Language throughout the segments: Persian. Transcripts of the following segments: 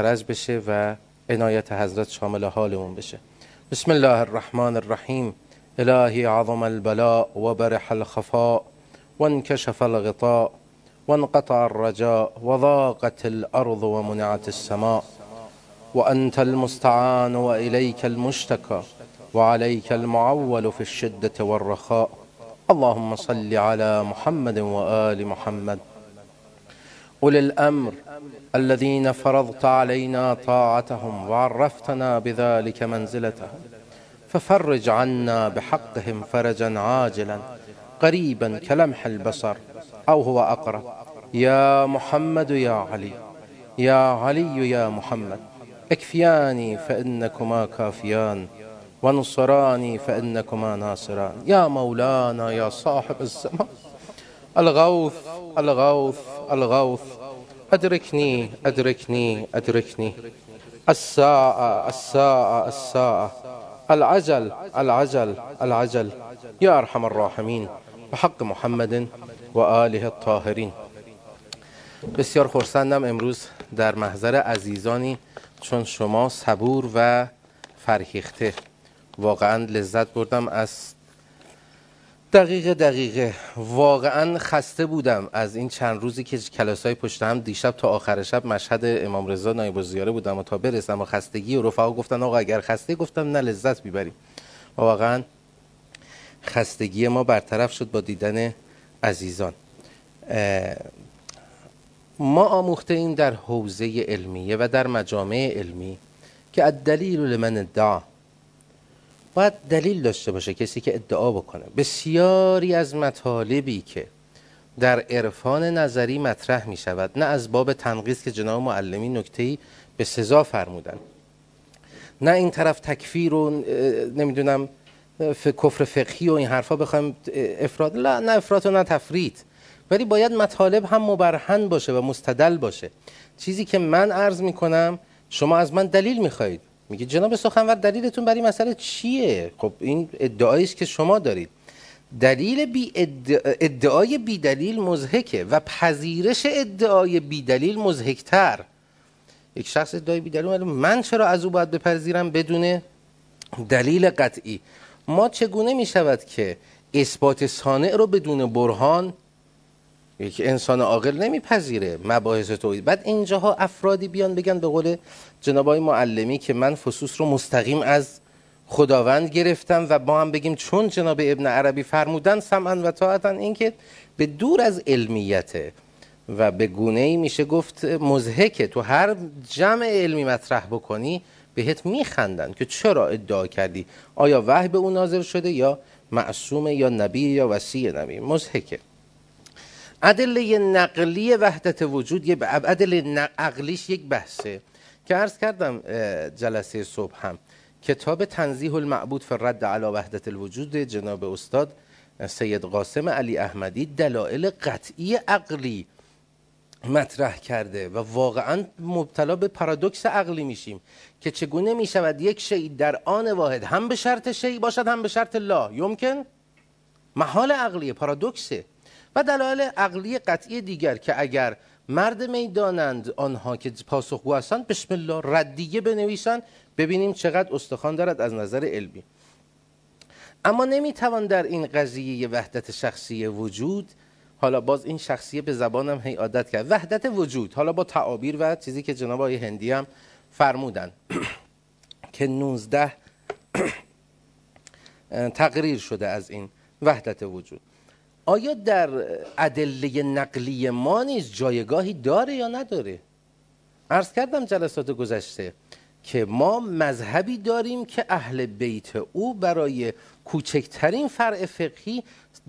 فرج بشه و عنایت حضرت شامل حالمون بشه. بسم الله الرحمن الرحیم. الهی عظم البلاء و برح الخفاء وانكشف الغطاء وانقطع الرجاء وضاقت الأرض ومنعت السماء وأنت المستعان وإليك المشتكى وعليك المعول في الشدة والرخاء. اللهم صل على محمد وآل محمد. أولي الأمر الذين فرضت علينا طاعتهم وعرفتنا بذلك منزلتهم ففرج عنا بحقهم فرجا عاجلا قريبا كلمح البصر أو هو أقرب. يا محمد يا علي يا علي يا محمد اكفياني فإنكما كافيان وانصراني فإنكما ناصران. يا مولانا يا صاحب الزمان الغوث الغوث الغوث أدركني أدركني أدركني. الساعة الساعة الساعة. العجل العجل العجل. يا أرحم الراحمين. بحق محمد و آله الطاهرین بسیار خرسندم امروز در محضر عزیزانی چون شما صبور و فرهیخته. واقعا لذت بردم از دقیقه دقیقه. واقعا خسته بودم از این چند روزی که کلاس های پشت هم دیشب تا آخر شب مشهد امام رضا نایب زیاره بودم و تا برسم و خستگی و رفقا گفتن آقا اگر خسته گفتم نه لذت بیبریم واقعا خستگی ما برطرف شد با دیدن عزیزان. ما آموخته ایم در حوزه علمیه و در مجامع علمی که الدلیل لمن ادعا باید دلیل داشته باشه کسی که ادعا بکنه. بسیاری از مطالبی که در عرفان نظری مطرح می شود نه از باب تنقیص که جناب معلمی نکتهی به سزا فرمودن نه این طرف تکفیر و نمی‌دونم کفر فقهی و این حرفا بخوایم افراد لا نه افراد و نه تفرید. ولی باید مطالب هم مبرهن باشه و مستدل باشه. چیزی که من عرض می‌کنم شما از من دلیل می‌خواهید. میگه جناب سخنور دلیلتون برای مسئله چیه؟ خب این ادعایی است که شما دارید. دلیل بی ادعای بی دلیل مزهکه و پذیرش ادعای بی دلیل مزهکتر یک شخص ادعای بی دلیل من چرا از او باید بپذیرم بدون دلیل قطعی؟ ما چگونه می شود که اثبات صانع رو بدون برهان یک انسان عاقل نمیپذیره مباحث توحید. بعد اینجاها افرادی بیان بگن به قول جناب معلمی که من فسوس رو مستقیم از خداوند گرفتم و با هم بگیم چون جناب ابن عربی فرمودن سمعا و طاعتا این که به دور از علمیته و به گونه ای میشه گفت مزهکه تو هر جمع علمی مطرح بکنی بهت میخندن که چرا ادعا کردی؟ آیا وحی به اون نازل شده یا معصومه یا نبی یا وسیع نبی؟ مزهکه ادله نقلی وحدت وجود یه ادله عقلیش یک بحثه. که عرض کردم جلسه صبح هم. کتاب تنزیح المعبود فی رد علی وحدت الوجود جناب استاد سید قاسم علی احمدی دلایل قطعی عقلی مطرح کرده و واقعا مبتلا به پارادوکس عقلی میشیم که چگونه می‌شود یک شی در آن واحد هم به شرط شی باشد هم به شرط لا. یمکن؟ محال عقلی پارادوکسه. و دلایل عقلی قطعی دیگر که اگر مرد می‌دانند آنها که پاسخگو هستند بسم الله ردیه بنویسند ببینیم چقدر استخوان دارد از نظر علمی. اما نمی‌توان در این قضیه وحدت شخصی وجود حالا باز این شخصیه به زبانم هی عادت کرد. وحدت وجود حالا با تعابیر و چیزی که جناب آقای هندی هم فرمودن. که 19 تقریر شده از این وحدت وجود. آیا در ادله نقلی ما نیز جایگاهی داره یا نداره؟ عرض کردم جلسات گذشته که ما مذهبی داریم که اهل بیت او برای کوچکترین فرع فقهی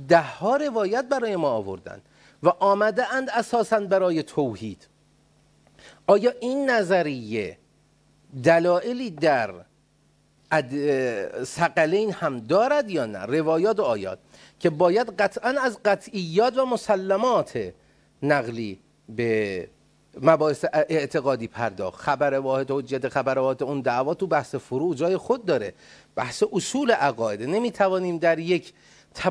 ده ها روایت برای ما آوردن و آمده اند اساسا برای توحید. آیا این نظریه دلایلی در سقلین هم دارد یا نه؟ روایات و آیات. که باید قطعا از قطعیات و مسلمات نقلی به مباحث اعتقادی پرداخت. خبر واحد حجت خبر واحد اون دعوا تو بحث فروع جای خود داره. بحث اصول عقاید. نمی‌توانیم در یک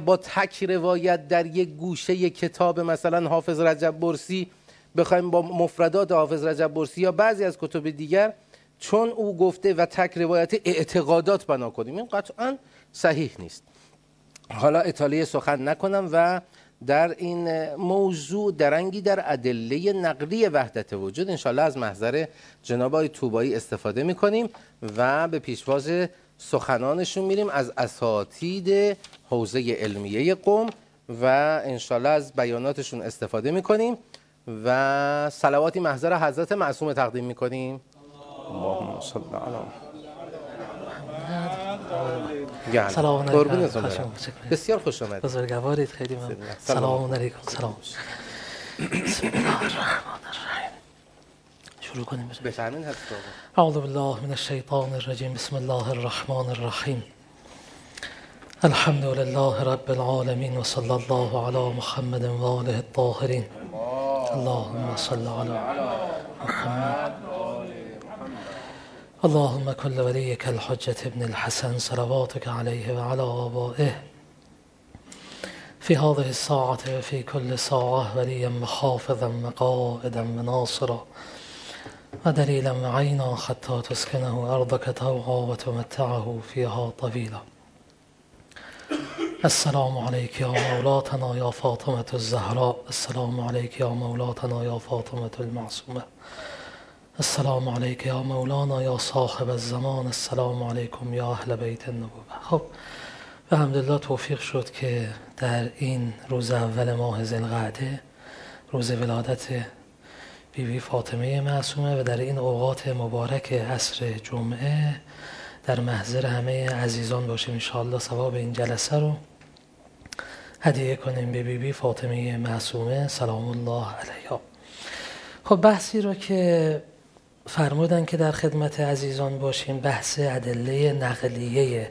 با تک روایت در یک گوشه یک کتاب مثلا حافظ رجب برسی بخوایم با مفردات حافظ رجب برسی یا بعضی از کتب دیگر چون او گفته و تک روایت اعتقادات بنا کنیم. این قطعا صحیح نیست. حالا اطاله سخن نکنم و در این موضوع درنگی در ادله نقلی وحدت وجود انشالله از محضر جناب آقای توبایی استفاده می‌کنیم و به پیشواز سخنانشون میریم از اساتید حوزه علمیه قوم و انشالله از بیاناتشون استفاده می‌کنیم و صلواتی محضر حضرت معصوم تقدیم می‌کنیم. اللهم صل علی سلام علیکم. بسیار خوش آمد بزرگوارید. خیلی من سلام. علیکم. سلام. بسم الله الرحمن الرحیم. شروع کنیم بفرمین اعوذ بالله من الشیطان الرجیم. بسم الله الرحمن الرحیم. الحمد لله رب العالمين وصلى الله على محمد وآله الطاهرين اللهم صل على محمد. اللهم كل وليك الحجة ابن الحسن صلواتك عليه وعلى آبائه. في هذه الساعة وفي كل ساعة وليا محافظا وقائدا وناصرا. ودليلا معينا حتى تسكنه أرضك توعا وتمتعه فيها طويلا. السلام عليك يا مولاتنا يا فاطمة الزهراء. السلام عليك يا مولاتنا يا فاطمة المعصومة. السلام عليك يا مولانا يا صاحب الزمان السلام عليكم يا اهل بیت النبوة. خب به همدلله توفیق شد که در این روز اول ماه زلقعده روز ولادت بیبی بی فاطمه معصومه و در این اوقات مبارک عصر جمعه در محضر همه عزیزان باشیم انشاءالله ثواب این جلسه رو هدیه کنیم به بیبی بی فاطمه معصومه. سلام الله علیها. خب بحثی رو که فرمودن که در خدمت عزیزان باشیم بحث ادله نقلیه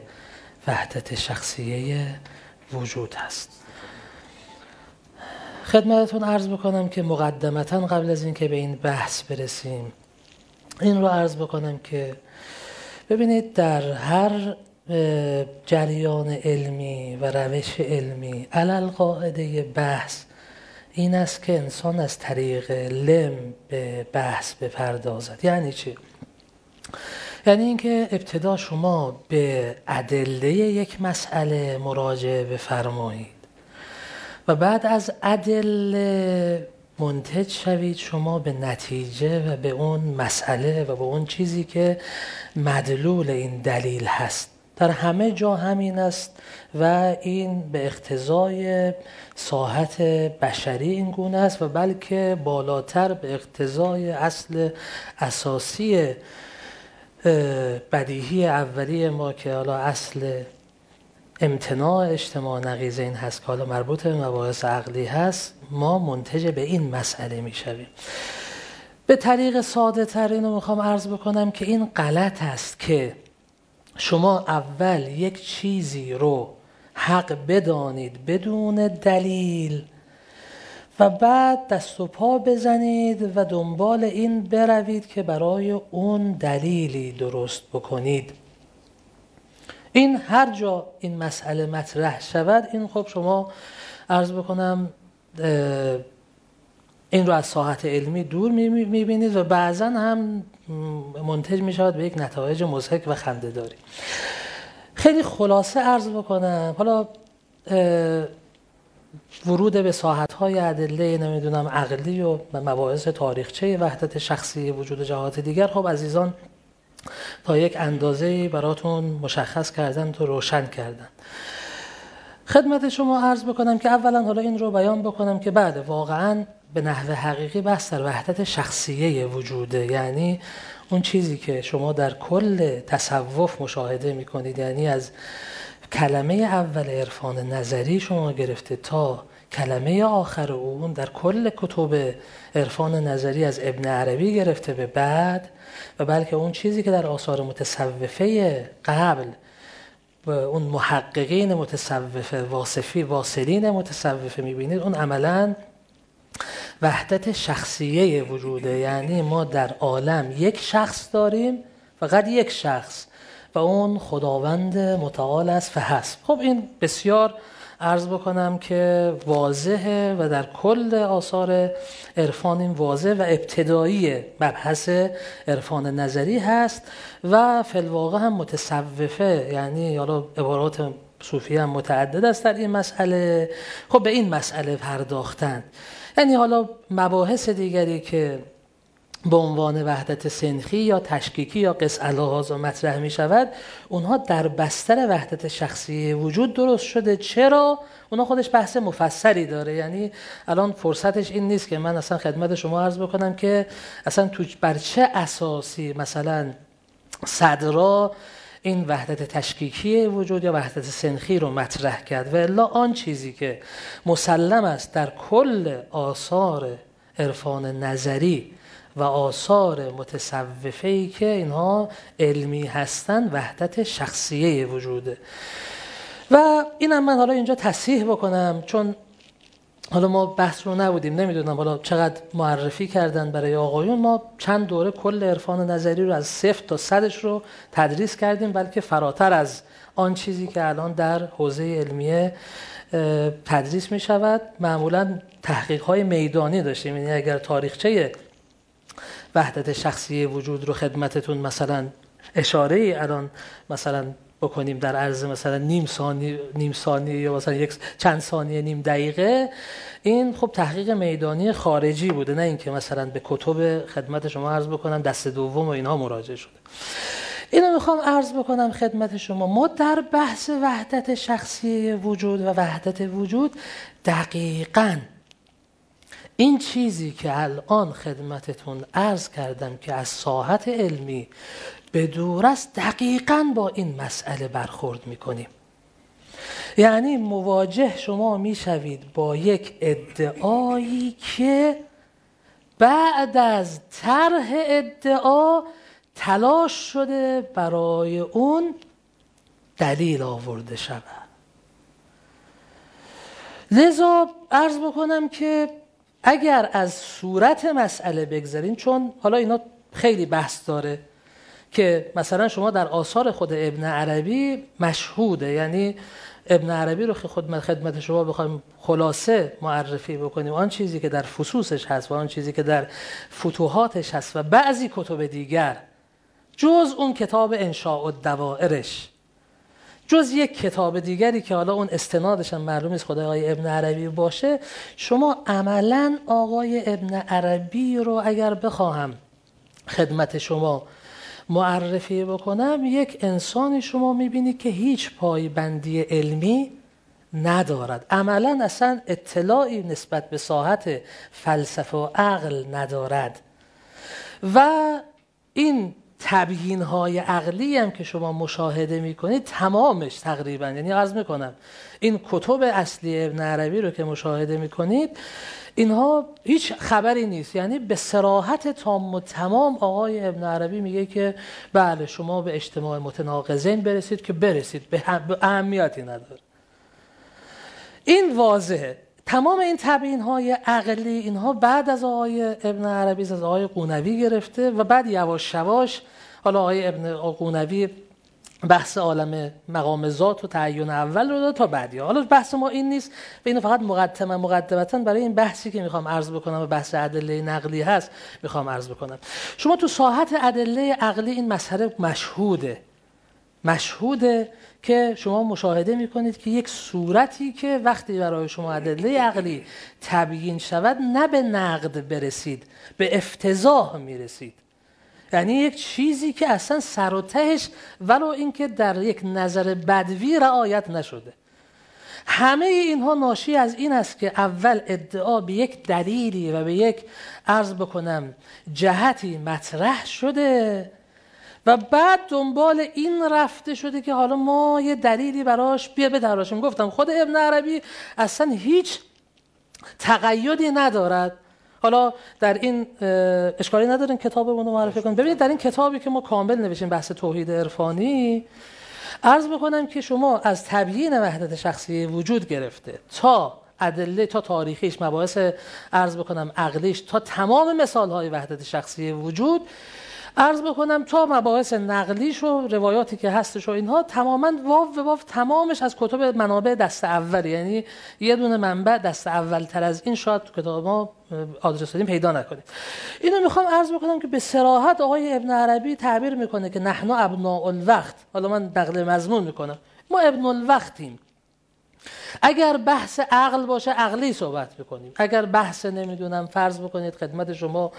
وحدت شخصیه وجود هست خدمتتون عرض بکنم که مقدمتا قبل از اینکه به این بحث برسیم این رو عرض بکنم که ببینید در هر جریان علمی و روش علمی علل قاعده بحث این است که انسان از طریق لم به بحث بپردازد یعنی چی؟ یعنی اینکه ابتدا شما به ادله یک مسئله مراجعه بفرمایید و بعد از ادله منتج شوید شما به نتیجه و به اون مسئله و به اون چیزی که مدلول این دلیل هست در همه جا همین است و این به اقتضای ساحت بشری این گونه است و بلکه بالاتر به اقتضای اصل اساسی بدیهی اولی ما که حالا اصل امتناع اجتماع نقیزه این هست که حالا مربوط به مباحث عقلی هست ما منتج به این مسئله می شویم به طریق ساده تر اینو می‌خوام عرض بکنم که این غلط است که شما اول یک چیزی رو حق بدانید بدون دلیل و بعد دست و پا بزنید و دنبال این بروید که برای اون دلیلی درست بکنید. این هر جا این مسئله مطرح شود این خب شما عرض بکنم این رو از ساحت علمی دور می‌بینید و بعضا هم منتج می‌شود به یک نتایج مزهک و خنده داری خیلی خلاصه عرض بکنم. حالا ورود به ساحت های ادله نمی‌دونم عقلی و مباحث تاریخچه وحدت شخصی وجود جهات دیگر خب عزیزان تا یک اندازه براتون مشخص کردن تو روشن کردن. خدمت شما عرض بکنم که اولا حالا این رو بیان بکنم که بعد واقعا به نحو حقیقی بحث در وحدت شخصیه وجوده. یعنی اون چیزی که شما در کل تصوف مشاهده می‌کنید یعنی از کلمه اول عرفان نظری شما گرفته تا کلمه آخر اون در کل کتب عرفان نظری از ابن عربی گرفته به بعد و بلکه اون چیزی که در آثار متصوفه قبل و اون محققین متصوفه واصفی واصلین متصوفه می‌بینید اون عملا وحدت شخصیه وجوده. یعنی ما در عالم یک شخص داریم فقط یک شخص و اون خداوند متعال است و هست خب این بسیار عرض بکنم که واضحه و در کل آثار عرفان این واضح و ابتدایی مبحث عرفان نظری هست و فلواقع هم متصوفه. یعنی حالا عبارات صوفی هم متعدد است در این مسئله. خب به این مسئله پرداختن. یعنی حالا مباحث دیگری که به عنوان وحدت سنخی یا تشکیکی یا قص الهاز مطرح می شود اونها در بستر وحدت شخصی وجود درست شده چرا؟ اونها خودش بحث مفصلی داره یعنی الان فرصتش این نیست که من اصلا خدمت شما عرض بکنم که اصلا تو بر چه اساسی مثلا صدرا این وحدت تشکیکی وجود یا وحدت سنخی رو مطرح کرد و الا آن چیزی که مسلم است در کل آثار عرفان نظری و آثار متصوفه ای که اینها علمی هستند وحدت شخصیه وجوده و اینم من حالا اینجا تصحیح بکنم چون حالا ما بحث رو نبودیم نمی‌دونم حالا چقدر معرفی کردن برای آقایون. ما چند دوره کل عرفان نظری رو از صفر تا صدش رو تدریس کردیم بلکه فراتر از آن چیزی که الان در حوزه علمیه تدریس می شود معمولا تحقیق های میدانی داشتیم. یعنی اگر تاریخچه وحدت شخصی وجود رو خدمتتون مثلا اشاره الان مثلا بکنیم در عرض مثلا نیم ثانیه نیم ثانیه یا مثلا یک چند ثانیه نیم دقیقه. این خب تحقیق میدانی خارجی بوده نه اینکه مثلا به کتب خدمت شما عرض بکنم دست دوم و اینها مراجعه شده. اینو می‌خوام عرض بکنم خدمت شما. ما در بحث وحدت شخصی وجود و وحدت وجود دقیقاً این چیزی که الان خدمتتون عرض کردم که از ساحت علمی به دور است دقیقا با این مسئله برخورد می‌کنیم. یعنی مواجه شما می‌شوید با یک ادعایی که بعد از طرح ادعا تلاش شده برای اون دلیل آورده شود. لذا عرض بکنم که اگر از صورت مسئله بگذارین چون حالا اینا خیلی بحث داره که مثلا شما در آثار خود ابن عربی مشهوده یعنی ابن عربی رو خدمت خدمت شما بخوایم خلاصه معرفی بکنیم آن چیزی که در فصوصش هست و آن چیزی که در فتوحاتش هست و بعضی کتب دیگر جز اون کتاب انشاء و دوائرش جز یک کتاب دیگری که حالا اون استنادش هم معلوم است خدای ابن عربی باشه شما عملا آقای ابن عربی رو اگر بخواهم خدمت شما معرفی بکنم یک انسانی شما می‌بینید که هیچ پایبندی علمی ندارد. عملا اصلا اطلاعی نسبت به ساحت فلسفه و عقل ندارد. و این تبیین های عقلی هم که شما مشاهده می‌کنید تمامش تقریبا. یعنی عرض می‌کنم این کتب اصلی ابن عربی رو که مشاهده می‌کنید اینها هیچ خبری نیست. یعنی به سراحت تام و تمام آقای ابن عربی میگه که بله شما به اجتماع متناقضین برسید که برسید. به اهمیتی نداره. این واضحه. تمام این تبیین های عقلی اینها بعد از آقای ابن عربی از آقای قونوی گرفته و بعد یواش یواش حالا آقای ابن قونوی بحث عالم مقام ذات و تعین اول رو داد تا بعدی. حالا بحث ما این نیست و اینو فقط مقدمه مقدمتا برای این بحثی که می‌خوام عرض بکنم و بحث ادله نقلی هست می‌خوام عرض بکنم. شما تو ساحت ادله عقلی این مسئله مشهوده. مشهوده که شما مشاهده می‌کنید که یک صورتی که وقتی برای شما ادله عقلی تبیین شود نه به نقد برسید به افتضاح می‌رسید. یعنی یک چیزی که اصلا سر و تهش ولو اینکه در یک نظر بدوی رعایت نشده. همه اینها ناشی از این است که اول ادعا به یک دلیلی و به یک عرض بکنم جهتی مطرح شده. و بعد دنبال این رفته شده که حالا ما یه دلیلی براش بیا بدراشیم گفتم خود ابن عربی اصلا هیچ تقیدی ندارد. حالا در این اشکالی نداریم کتابمون رو معرفی کنیم. ببینید در این کتابی که ما کامل نوشیم بحث توحید عرفانی عرض بکنم که شما از تبیین وحدت شخصی وجود گرفته تا ادله تا تاریخیش مباحث عرض بکنم عقلیش تا تمام مثال های وحدت شخصی وجود عرض بکنم تا مباحث نقلیش و روایاتی که هستش و اینها تماما واو و واو تمامش از کتب منابع دست اول یعنی یه دونه منبع دست اول تر از این شاید تو کتاب ما آدرس دادیم پیدا نکنیم. اینو می‌خوام عرض بکنم که به سراحت آقای ابن عربی تعبیر می‌کنه که نحنا ابناء الوقت حالا من نقل مضمون می‌کنم. ما ابن الوقتیم اگر بحث عقل باشه عقلی صحبت بکنیم. اگر بحث نمی‌دونم فرض بکنید خدمت شما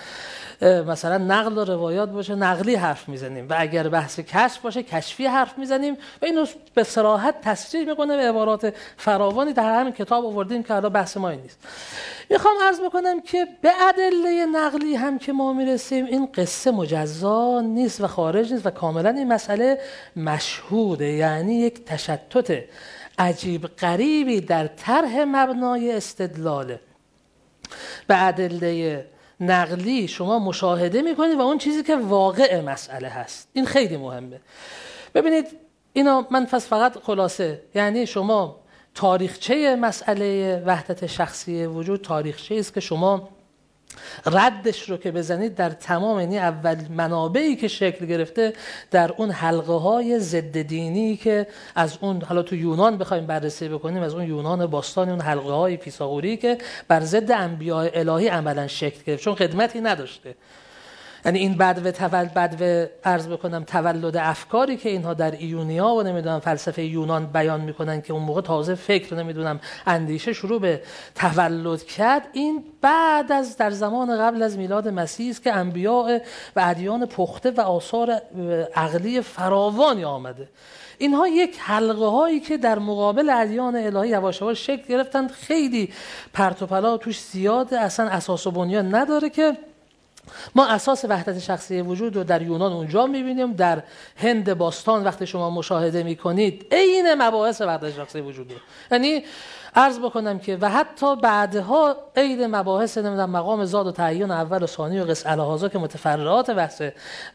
مثلا نقل و روایات باشه نقلی حرف می‌زنیم. و اگر بحث کشف باشه کشفی حرف می‌زنیم. و اینو به صراحت تصریح می‌کنه به عبارات فراوانی. در همین کتاب آوردیم که حالا بحث ما این نیست. می‌خوام عرض بکنم که به ادله نقلی هم که ما می‌رسیم این قصه مجزا نیست و خارج نیست و کاملا این مسئله مشهوده. یعنی یک تشتت عجیب قریبی در طرح مبنای استدلاله به ادله نقلی شما مشاهده می‌کنید و اون چیزی که واقع مسئله هست. این خیلی مهمه. ببینید اینا من فقط خلاصه. یعنی شما تاریخچه مسئله وحدت شخصی وجود تاریخچه است که شما ردش رو که بزنید در تمام یعنی اول منابعی که شکل گرفته در اون حلقه های ضد دینی که از اون حالا تو یونان بخوایم بررسی بکنیم از اون یونان باستانی اون حلقه های پیساغوری که بر ضد انبیاء الهی عملا شکل گرفت چون خدمتی نداشته. یعنی این بدو تولد بدو عرض بکنم تولد افکاری که اینها در ایونیا و نمی‌دونم فلسفه یونان بیان می‌کنن که اون موقع تازه فکر نمی‌دونم اندیشه شروع به تولد کرد این بعد از در زمان قبل از میلاد مسیح است که انبیاء و ادیان پخته و آثار عقلی فراوانی آمده. اینها یک حلقه هایی که در مقابل ادیان الهی یواش یواش شکل گرفتند خیلی پرت و توش زیاده اصلا اساس و بنیان نداره که ما اساس وحدت شخصی وجود رو در یونان اونجا می‌بینیم. در هند باستان وقتی شما مشاهده می‌کنید عین مباحث وحدت شخصی وجود رو. یعنی عرض بکنم که و حتی بعدها عید مباحث نمی‌دونم مقام زاد و تعیین اول و ثانی و قص الهازا که متفرعات بحث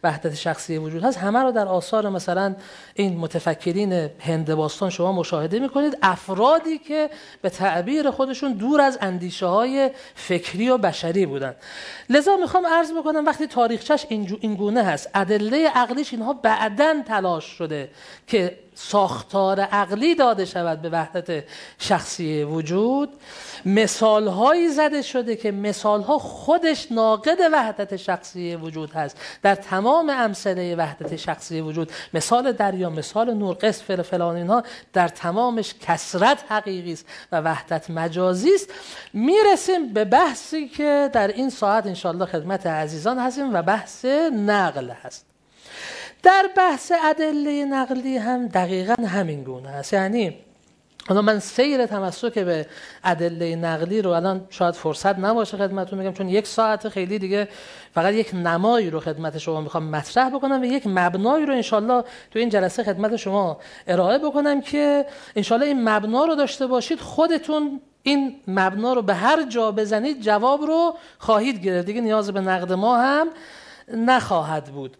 وحدت شخصی وجود هست همه رو در آثار مثلا این متفکرین هند باستان شما مشاهده می‌کنید افرادی که به تعبیر خودشون دور از اندیشه های فکری و بشری بودن. لذا می‌خوام عرض بکنم وقتی تاریخچش این گونه هست ادله عقلیش اینها بعدا تلاش شده که ساختار عقلی داده شود به وحدت شخصی وجود. مثال هایی زده شده که مثال ها خودش ناقد وحدت شخصی وجود هست. در تمام امثله وحدت شخصی وجود مثال دریا مثال نور قصف فلان اینها در تمامش کسرت حقیقی است و وحدت مجازی است. می‌رسیم به بحثی که در این ساعت انشالله خدمت عزیزان هستیم و بحث نقل هست. در بحث ادله نقلی هم دقیقا همین گونه است. یعنی حالا من سیر تمسک به ادله نقلی رو الان شاید فرصت نباشه خدمتتون میگم چون یک ساعت خیلی دیگه فقط یک نمایی رو خدمت شما می‌خوام مطرح بکنم و یک مبنایی رو انشالله تو این جلسه خدمت شما ارائه بکنم که انشالله این مبنا رو داشته باشید خودتون این مبنا رو به هر جا بزنید جواب رو خواهید گرفت. دیگه نیاز به نقد ما هم نخواهد بود.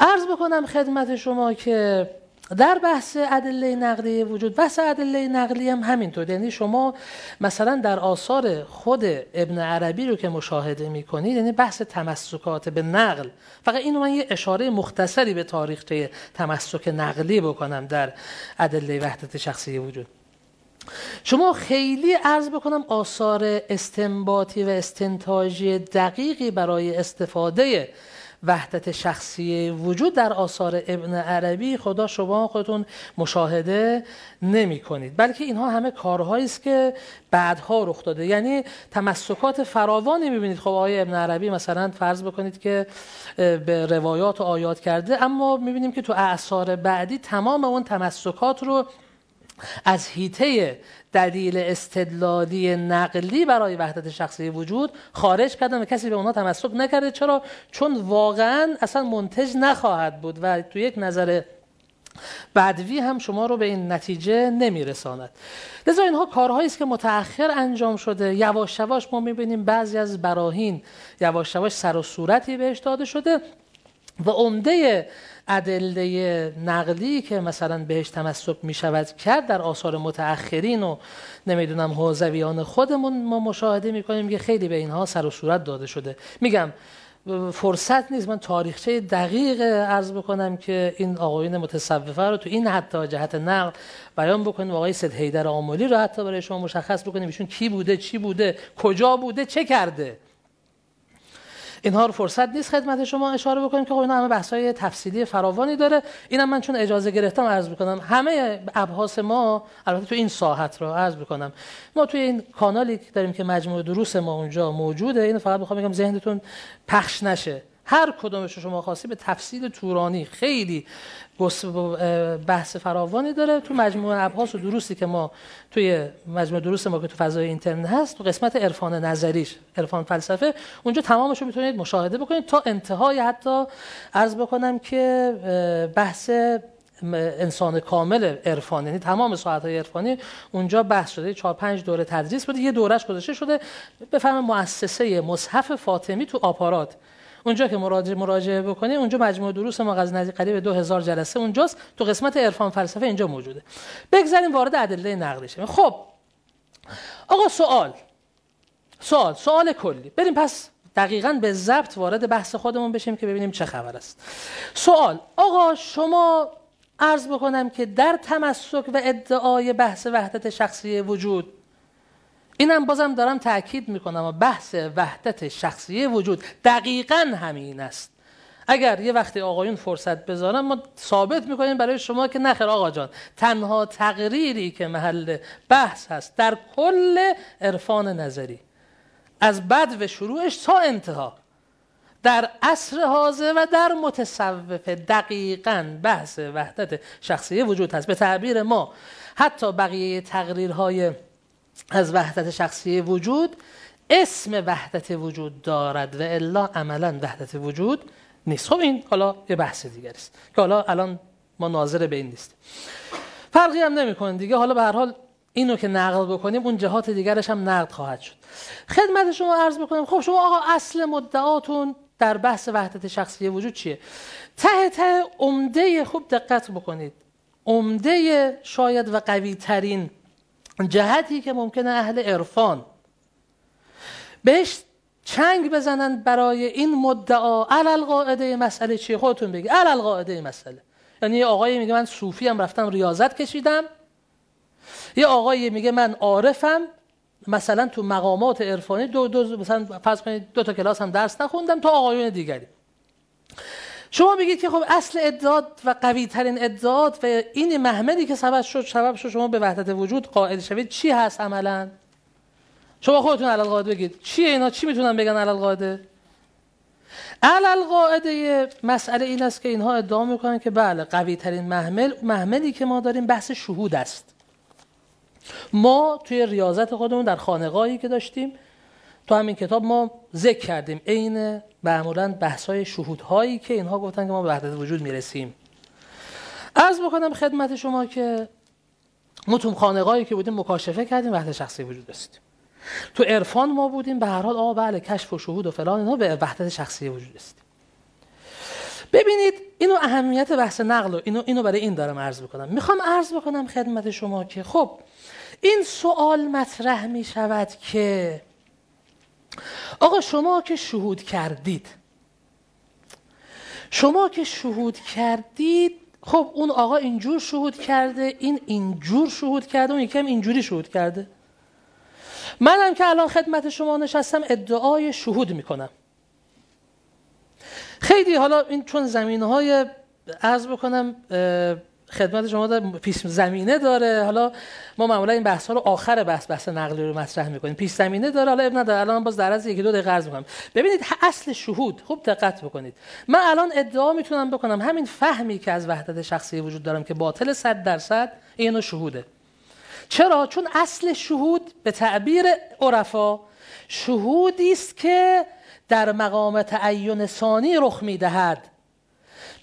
عرض بکنم خدمت شما که در بحث ادله نقلی وجود بحث ادله نقلی هم همینطور. یعنی شما مثلا در آثار خود ابن عربی رو که مشاهده می‌کنید یعنی بحث تمسکات به نقل. فقط اینو من یه اشاره مختصری به تاریخچه تمسک نقلی بکنم در ادله وحدت شخصی وجود. شما خیلی عرض بکنم آثار استنباطی و استنتاجی دقیقی برای استفاده وحدت شخصی وجود در آثار ابن عربی خدا شما خودتون مشاهده نمی کنید بلکه اینها همه کارهایی است که بعدها رخ داده. یعنی تمسکات فراوانی می‌بینید. خب آقای ابن عربی مثلا فرض بکنید که به روایات و آیات کرده اما می‌بینیم که تو اعثار بعدی تمام اون تمسکات رو از هیته دلیل استدلالی نقلی برای وحدت شخصی وجود خارج کردن و کسی به اونها تمسک نکرده. چرا؟ چون واقعا اصلا منتج نخواهد بود و تو یک نظر بدوی هم شما رو به این نتیجه نمیرساند. لذا اینها کارهایی است که متأخر انجام شده. یواش یواش ما می‌بینیم بعضی از براهین یواش یواش سر و صورتی بهش داده شده و عمده ادله نقلی که مثلا بهش تمسک می شود کرد در آثار متأخرین و نمی‌دونم حوزویان خودمون ما مشاهده می کنیم که خیلی به اینها سر و صورت داده شده. میگم فرصت نیست. من تاریخچه دقیق عرض بکنم که این آقایون متصوفه رو تو این حتی جهت نقل بیان بکنیم. آقای سید حیدر آملی رو حتی برای شما مشخص بکنیم. ایشون کی بوده چی بوده کجا بوده چه کرده. اینها رو فرصت نیست خدمت شما اشاره بکنیم که خب اینا همه بحث‌های تفصیلی فراوانی داره. اینم من چون اجازه گرفتم عرض می‌کنم همه ابحاث ما البته تو این ساحت رو عرض می‌کنم ما توی این کانالی داریم که مجموعه دروس ما اونجا موجوده اینو فقط می‌خوام بگم ذهنتون پخش نشه. هر کدومش شما خواستی به تفصیل تورانی خیلی بحث فراوانی داره. تو مجموعه ابحاث و دروسی که ما توی مجموعه دروس ما که تو فضای اینترنت هست تو قسمت عرفان نظریش عرفان فلسفه اونجا تمامش رو می‌تونید مشاهده بکنید تا انتهای حتی عرض بکنم که بحث انسان کامل عرفانی یعنی تمام ساعت های عرفانی اونجا بحث شده. چهار پنج دوره تدریس بوده. یه دورش گذاشته شده. فهم مؤسسه مصحف فاطمی تو آپارات اونجا که مراجعه مراجعه بکنی اونجا مجموعه دروس ما از نزدیک قریب 2000 جلسه اونجاست. تو قسمت عرفان فلسفه اینجا موجوده. بگذاریم وارد ادله نقلی شیم خب آقا سوال. سوال سوال کلی. بریم پس دقیقا به ضبط وارد بحث خودمون بشیم که ببینیم چه خبر است. سوال آقا شما عرض بکنم که در تمسک و ادعای بحث وحدت شخصی وجود اینم بازم دارم تاکید می‌کنم و بحث وحدت شخصی وجود دقیقا همین است. اگر یه وقتی آقایون فرصت بذارن ما ثابت می‌کنیم برای شما که نخیر آقا جان تنها تقریری که محل بحث هست در کل عرفان نظری. از بد و شروعش تا انتها. در عصر حاضر و در متصوف دقیقا بحث وحدت شخصی وجود هست. به تعبیر ما حتی بقیه تقریرهای از وحدت شخصی وجود اسم وحدت وجود دارد و الا عملا وحدت وجود نیست. خب این حالا یه بحث دیگر است که حالا الان ما ناظر به این نیست فرقی هم نمی‌کنه دیگه. حالا به هر حال اینو که نقل بکنیم اون جهات دیگرش هم نقد خواهد شد. خدمت شما عرض بکنم خب شما آقا اصل مدعاتون در بحث وحدت شخصی وجود چیه؟ ته ته عمده خوب دقت بکنید. عمده شاید و قوی ترین جهتی که ممکنه اهل عرفان بهش چنگ بزنند برای این مدعا علل قاعده مسئله چیه خودتون بگی علل قاعده مسئله. یعنی یه آقایی میگه من صوفی هم رفتم ریاضت کشیدم. یه آقایی میگه من عارفم مثلا تو مقامات عرفانی دو دو مثلا فرض کنید دو تا کلاس هم درس نخوندم تا آقایون دیگری. شما میگید که خب اصل ادعات و قوی ترین ادعات و این محمدی که سبب شد سبب شد شما به وحدت وجود قائل شوید چی هست عملا؟ شما خودتون علل قاعده بگید. چیه اینا؟ چی می‌تونن بگن علل قاعده؟ علل قاعده مسئله این است که اینها ادعا می‌کنن که بله قوی ترین محمل محملی که ما داریم بحث شهود است. ما توی ریاضت خودمون در خانقاهی که داشتیم تو همین کتاب ما ذکر کردیم عین معمولا بحث‌های شهودهایی که اینها گفتن که ما به وحدت وجود می‌رسیم. عرض بکنم خدمت شما که ما تو که بودیم مکاشفه کردیم وحدت شخصی وجود رسیدیم تو عرفان ما بودیم به هر حال آه بله کشف و شهود و فلان اینا به وحدت شخصی وجود رسیدیم ببینید اینو اهمیت بحث نقل و اینو اینو برای این دارم عرض بکنم. می‌خوام عرض بکنم خدمت شما که خب این سوال مطرح می شود که آقا شما که شهود کردید شما که شهود کردید خب اون آقا اینجور شهود کرده این اینجور شهود کرده اون یکم اینجوری شهود کرده. منم که الان خدمت شما نشستم ادعای شهود می‌کنم. خیلی حالا این چون زمینه های عرض بکنم خدمت شما در پیش زمینه داره. حالا ما معمولا این بحث ها رو آخر بحث بحث نقلی رو مطرح می‌کنیم. پیش زمینه داره. حالا اب نداره الان باز در از یکی دو دقیقه عرض می‌کنم. ببینید اصل شهود خوب دقت بکنید. من الان ادعا می‌تونم بکنم همین فهمی که از وحدت شخصی وجود دارم که باطل 100 درصد اینو شهوده. چرا؟ چون اصل شهود به تعبیر عرفا شهودی است که در مقام تعین ثانی رخ می‌دهد.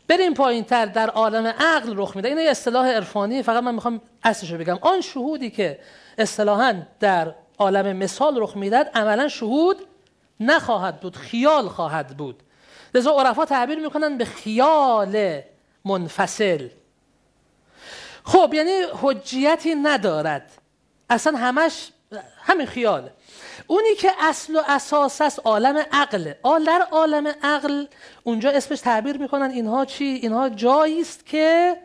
بریم پایین تر در عالم عقل رخ میده. این یه اصطلاح عرفانی فقط من می‌خوام اصلش بگم. آن شهودی که اصطلاحا در عالم مثال رخ می‌داد عملا شهود نخواهد بود خیال خواهد بود. لذا عرفا تعبیر می‌کنن به خیال منفصل. خب یعنی حجیتی ندارد. اصلا همش همین خیاله اونی که اصل و اساس است عالم عقله آل در عالم عقل اونجا اسمش تعبیر می‌کنن. اینها چی؟ اینها جایی است که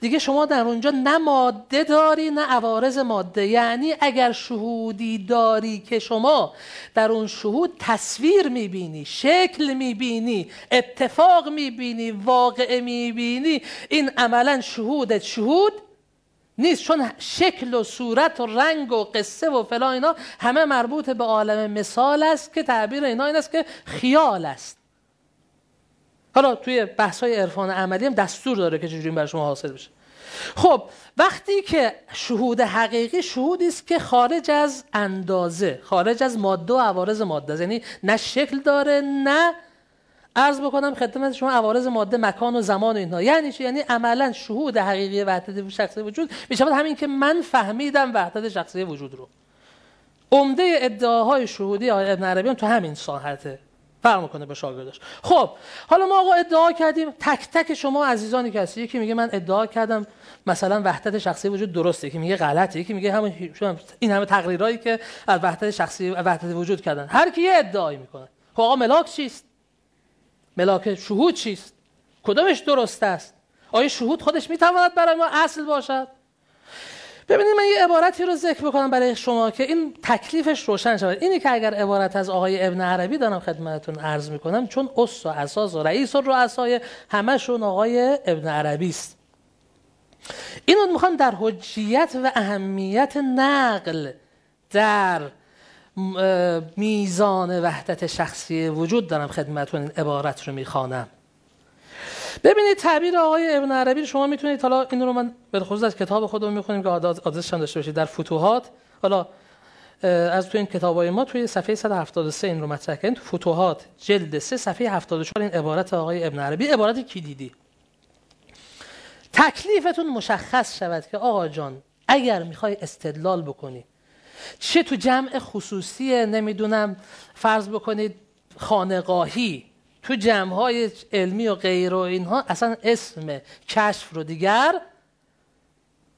دیگه شما در اونجا نه ماده داری نه عوارض ماده. یعنی اگر شهودی داری که شما در اون شهود تصویر می‌بینی شکل می‌بینی اتفاق می‌بینی واقع می‌بینی این عملا شهودت شهود نیست چون شکل و صورت و رنگ و قصه و فلان اینا همه مربوط به عالم مثال است که تعبیر اینا این است که خیال است. حالا توی بحث های عرفان عملی هم دستور داره که چجوری برای شما حاصل بشه. خب وقتی که شهود حقیقی شهودی است که خارج از اندازه خارج از ماده و عوارض ماده یعنی نه شکل داره نه عرض بکنم خدمت شما عوارض ماده مکان و زمان و اینها. یعنی چی؟ یعنی عملا شهود حقیقی وحدت شخصی وجود می‌شود همین که من فهمیدم وحدت شخصی وجود رو. عمده ادعاهای شهودی آقای ابن عربی تو همین ساحته. فرق می‌کنه به شاگردش خب حالا ما آقا ادعا کردیم. تک تک شما عزیزانی که هستی یکی میگه من ادعا کردم. مثلا وحدت شخصی وجود درسته. یکی میگه غلطه. یکی میگه همون این همه تقریرایی که از وحدت شخصی وحدت وجود کردن. هر کی یه ادعایی می‌کنه. خب آقا ملاک چیست؟ ملاک شهود چیست؟ کدامش درست است؟ آیا شهود خودش می‌تواند برای ما اصل باشد؟ ببینید من یه عبارتی رو ذکر بکنم برای شما که این تکلیفش روشن شود. اینی که اگر عبارت از آقای ابن عربی دارم خدمتتون عرض می‌کنم چون اس و اساس و رئیس و رؤسای همشون آقای ابن عربی است. اینو می‌خوام در حجیت و اهمیت نقل در میزان وحدت شخصی وجود دارم خدمتتون این عبارت رو می‌خوانم. ببینید تعبیر آقای ابن عربی شما می‌تونید حالا این رو من به خصوص از کتاب خودمون می‌خونیم که آدرسش هم داشته باشید. در فتوحات حالا از تو این کتابای ما توی صفحه 173 این رو مطرح کردیم تو فتوحات جلد 3 صفحه 74 این عبارت آقای ابن عربی. عبارت کی دیدی؟ تکلیفتون مشخص شود که آقا جان اگر می‌خوای استدلال بکنی چه تو جمع خصوصی نمی‌دونم. فرض بکنید خانقاهی تو جمع های علمی و غیر و اینها اصلا اسم کشف رو دیگر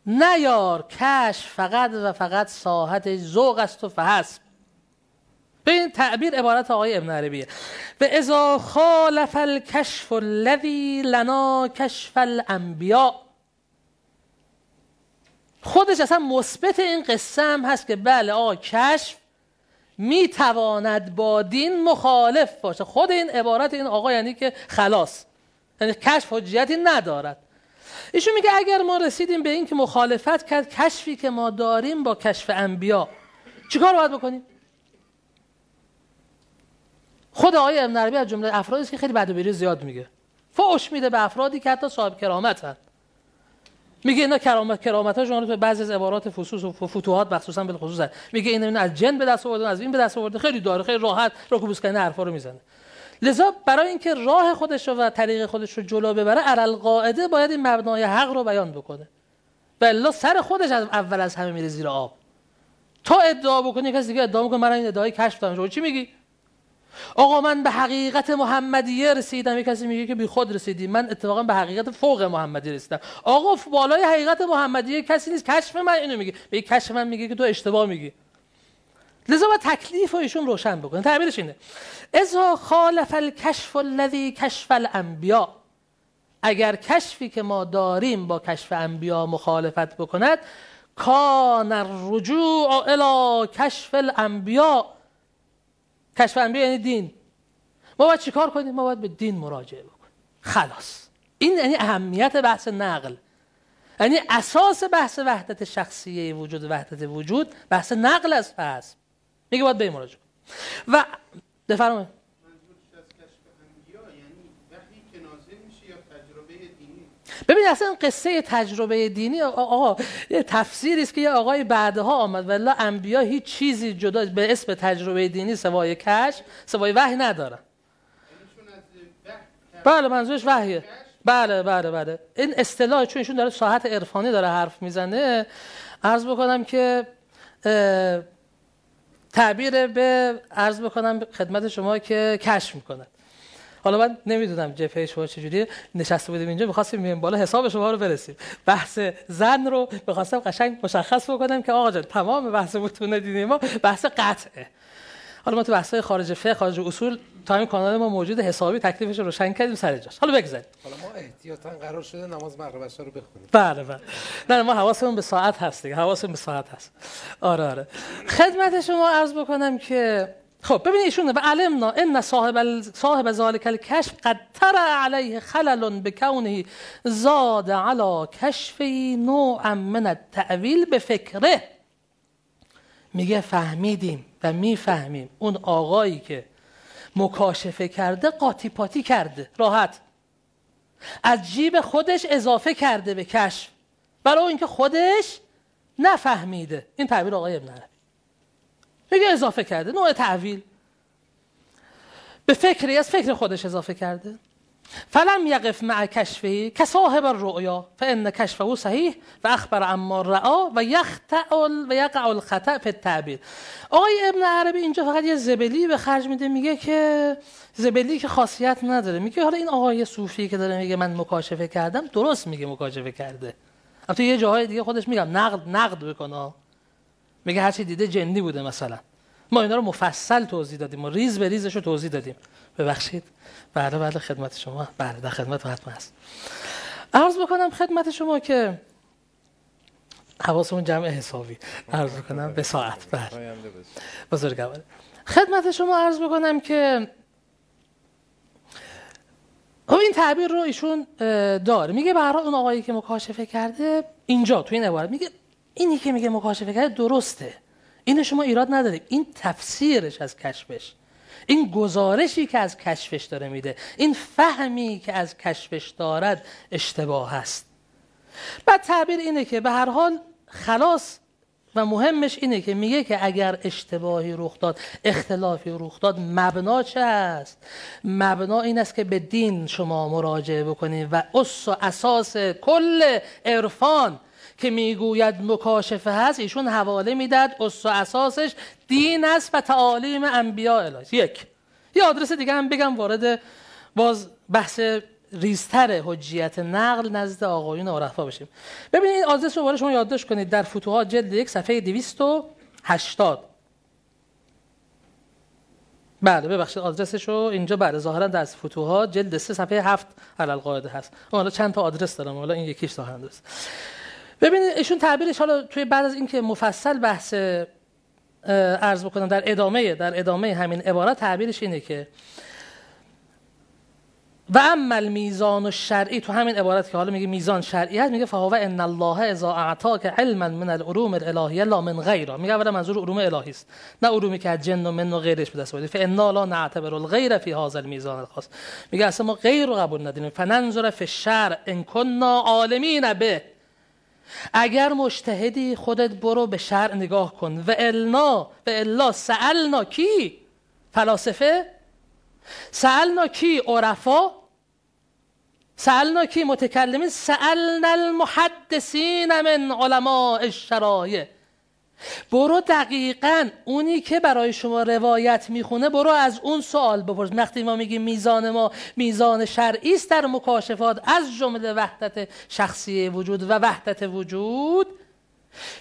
نیار. کشف فقط و فقط ساحت ذوق است و فحسب. به این تعبیر عبارت آقای ابن عربیه. و ازا خالف الکشف الذی لنا کشف الانبیاء خودش اصلا مثبت این قصه هم هست که بله آقا کشف می‌تواند با دین مخالف باشه. خود این عبارت این آقا یعنی که خلاص. یعنی کشف حجیتی ندارد. ایشون میگه اگر ما رسیدیم به این که مخالفت کرد کشفی که ما داریم با کشف انبیا چیکار باید بکنیم؟ خود آقای ابن عربی از جمله افرادی که خیلی بد و زیاد میگه. فوش میده به افرادی که حتی صاحب کرامت هست. میگه اینا کرامت کرامت ها رو بعضی از عبارات فصوص و فتوحات مخصوصا به خصوص میگه اینا از جن به دست آورده از این به دست آورده. خیلی داره خیلی راحت رکوبوس کنه حرفا رو می‌زنه. لذا برای اینکه راه خودش رو و طریق خودش رو جلو ببره علل قاعده باید این مبنای حق رو بیان بکنه. و سر خودش از اول از همه میره زیر آب. تا ادعا بکنه کسی دیگه ادعا می‌کنه من این ادعای کشف دارم. چی میگی؟ آقا من به حقیقت محمدیه رسیدم. یک کسی میگه که بی خود رسیدی. من اتفاقا به حقیقت فوق محمدی رسیدم. آقا بالای حقیقت محمدیه کسی نیست. کشف من اینو میگه. به کشف من میگه که تو اشتباه میگی. لذا با تکلیف ایشون روشن بکنه. تعبیرش اینه. ازا خالف الکشف الذی کشف الانبیاء اگر کشفی که ما داریم با کشف انبیا مخالفت بکند کان الرجوع الى کشف الانبیاء کشف انبیا یعنی دین. ما باید چیکار کنیم؟ ما باید به دین مراجعه بکنیم. خلاص. این یعنی اهمیت بحث نقل. یعنی اساس بحث وحدت شخصیه وجود وحدت وجود بحث نقل است پس. میگه باید به مراجعه و بفرمایید. ببین اصلا قصه تجربه دینی آقا یه تفسیری است که یه آقای بعدها آمد. ولی انبیا هیچ چیزی جدا به اسم تجربه دینی سوای کش سوای وحی ندارن بله منظورش وحیه. بله بله بله. این اصطلاح چون ایشون داره ساحت عرفانی داره حرف می‌زنه عرض بکنم که تعبیر به عرض بکنم خدمت شما که کشف می‌کنه حالا من نمی‌دونم جپه شما چجوریه. نشسته بودیم اینجا می‌خواستیم میایم بالا حساب شما رو برسیم. بحث زن رو می‌خواستم قشنگ مشخص بکنم که آقا جان تمام بحث بتونه دیدیم ما بحث قطعه. حالا ما تو بحث‌های خارج فقه خارج اصول تا این کانال ما موجود حسابی تکلیفش رو روشن کردیم سر جاش. حالا بگذارید حالا ما احتیاطا قرار شده نماز مغرب رو بخونیم. بله بله. نه ما حواسمون به ساعت هست دیگه. حواسمون به ساعت هست. آره آره. خدمت شما عرض بکنم که خب ببینید ایشون به علمنا ان صاحب. صاحب ذلك الكشف قد ترى عليه خلل بكونه زاد على كشف نوعا من التأویل به میگه فهمیدیم و می‌فهمیم اون آقایی که مکاشفه کرده قاطی پاتی کرده. راحت. از جیب خودش اضافه کرده به کشف. برای اینکه خودش نفهمیده. این تعبیر آقای ابن عربی. میگه اضافه کرده. نوع تعویل به فکری از فکر خودش اضافه کرده. فلم یقف مع کشفه کصاحب الرؤیا فان کشفه صحیح و اخبر اما رعا و یخطع و یقع الخطا فی التعبیر. آقای ابن عربی اینجا فقط یه زبلی به خرج میده میگه که زبلی که خاصیت نداره. میگه حالا این آقای صوفی که داره میگه من مکاشفه کردم درست میگه مکاشفه کرده. تو یه جاهای دیگه خودش میگم نقد نقد بکنه میگه هرچی دیده جنی بوده مثلا. ما اینا رو مفصل توضیح دادیم. و ریز به ریزش رو توضیح دادیم. ببخشید. بله بله خدمت شما. بله در خدمت حتما هست. عرض بکنم خدمت شما که حواسمون جمع حسابی. عرض بکنم به ساعت. بله. بزرگ خدمت شما عرض بکنم که خب این تعبیر رو ایشون داره. میگه به اون آقایی که مکاشفه کرده اینجا تو این عبارت. میگه اینی که میگه مکاشفه کرده درسته. این شما ایراد نداریم. این تفسیرش از کشفش. این گزارشی که از کشفش داره میده. این فهمی که از کشفش دارد اشتباه است. بعد تعبیر اینه که به هر حال خلاصه و مهمش اینه که میگه که اگر اشتباهی رخ داد اختلافی رخ داد مبنا چه است؟ مبنا این است که به دین شما مراجعه بکنید و اس و اساس کل عرفان که می‌گوید مکاشفه هست ایشون حواله می‌داد اس و اساسش دین است و تعالیم انبیاء الهی. یک. یه آدرس دیگه هم بگم وارد باز بحث ریزتر حجیت نقل نزد آقایون عرفا بشیم. ببینید این آدرس رو شما یادداشت کنید در فتوحات جلد یک صفحه 280 بله ببخشید آدرسش رو اینجا بله ظاهرا در فتوحات جلد 3 صفحه 7 علل قاعده هست حالا چند تا آدرس دارم حالا این یکیش ظاهرا درست. ببینید ایشون تعبیرش حالا توی بعد از اینکه مفصل بحث عرض بکنم در ادامه در ادامه همین عبارت تعبیرش اینه که و عمل میزان و شرعی تو همین عبارت که حالا میگه میزان شرعیت میگه فهو ان الله اذا اعطاك علما من العلوم الالهیه لا من غیره میگه اولا منظور علوم الهی است نه علومی که از جن و من و غیرش به دست اومده فانا لا نعتبر الغیر فی هذا المیزان الخاص. میگه اصلا ما غیر رو قبول نداریم. فننظر فی الشرع ان كنا عالمین به. اگر مجتهدی خودت برو به شرع نگاه کن. و النا و الا سالنا کی؟ فلاسفه. سالنا کی؟ عرفا. سالنا کی؟ متکلمین. سالنا المحدثین من علماء الشرایع برو دقیقا اونی که برای شما روایت می‌خونه برو از اون سوال بپرس. وقتی ما میگیم میزان ما میزان شرعی است در مکاشفات از جمله وحدت شخصی وجود و وحدت وجود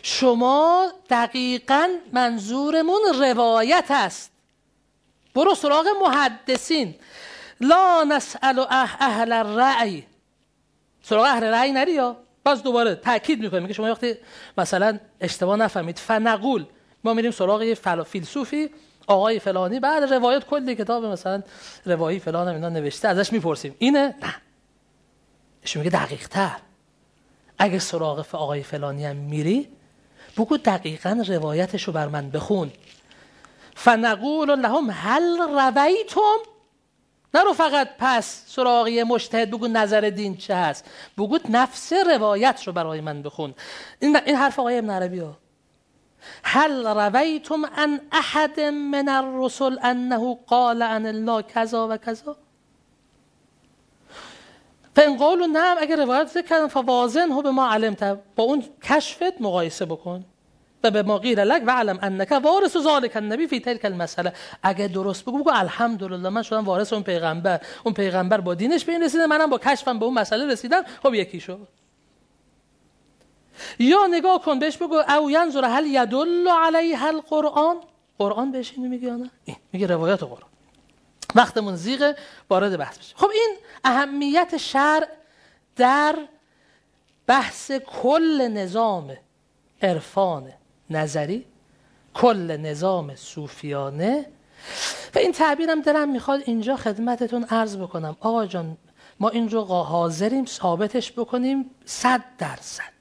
شما دقیقا منظورمون روایت است. برو سراغ محدثین. لا نسأل اهل الرأی. سراغ اهل رأی نری یا؟ باز دوباره تاکید می‌کنیم که شما وقتی مثلا اشتباه نفهمید فنقول ما میریم سراغ یه فیلسوفی آقای فلانی بعد روایت کلی کتاب مثلا روایی فلان هم اینا نوشته ازش می‌پرسیم. اینه؟ نه. ایشون میگه دقیق تر اگه سراغ آقای فلانی هم میری بگو دقیقا روایتشو بر من بخون. فنقول لهم هل رویتم نرو فقط پس سراغی مشتهد بگو نظر دین چه هست. بگو نفس روایت رو برای من بخون. این, این حرف آقای ابن عربی ها. هل رویتم ان احد من الرسل انه قال ان الله کذا و کذا؟ فان قالوا نعم اگر روایت ذکر کردن فوازن به ما علمت. با اون کشفت مقایسه بکن. و به ما قیل لک و علم انک وارث ذالک النبی فی تلک المساله اگه درست بگو بگو الحمدلله من شدم وارث اون پیغمبر. اون پیغمبر با دینش به این رسیده منم با کشفم به اون مسئله رسیدم. خب یکی شد. یا نگاه کن بهش بگو او ینظر هل یدل علیه القرآن؟ قرآن بهش اینو میگه نه؟ این میگه روایت قرآن. وقتمون زیغه وارد بحث بشه خب این اهمیت شرع در بحث کل نظام عرفان نظری کل نظام صوفیانه. و این تعبیرم دلم می‌خواد اینجا خدمتتون عرض بکنم. آقا جان ما اینجا حاضریم ثابتش بکنیم صد درصد.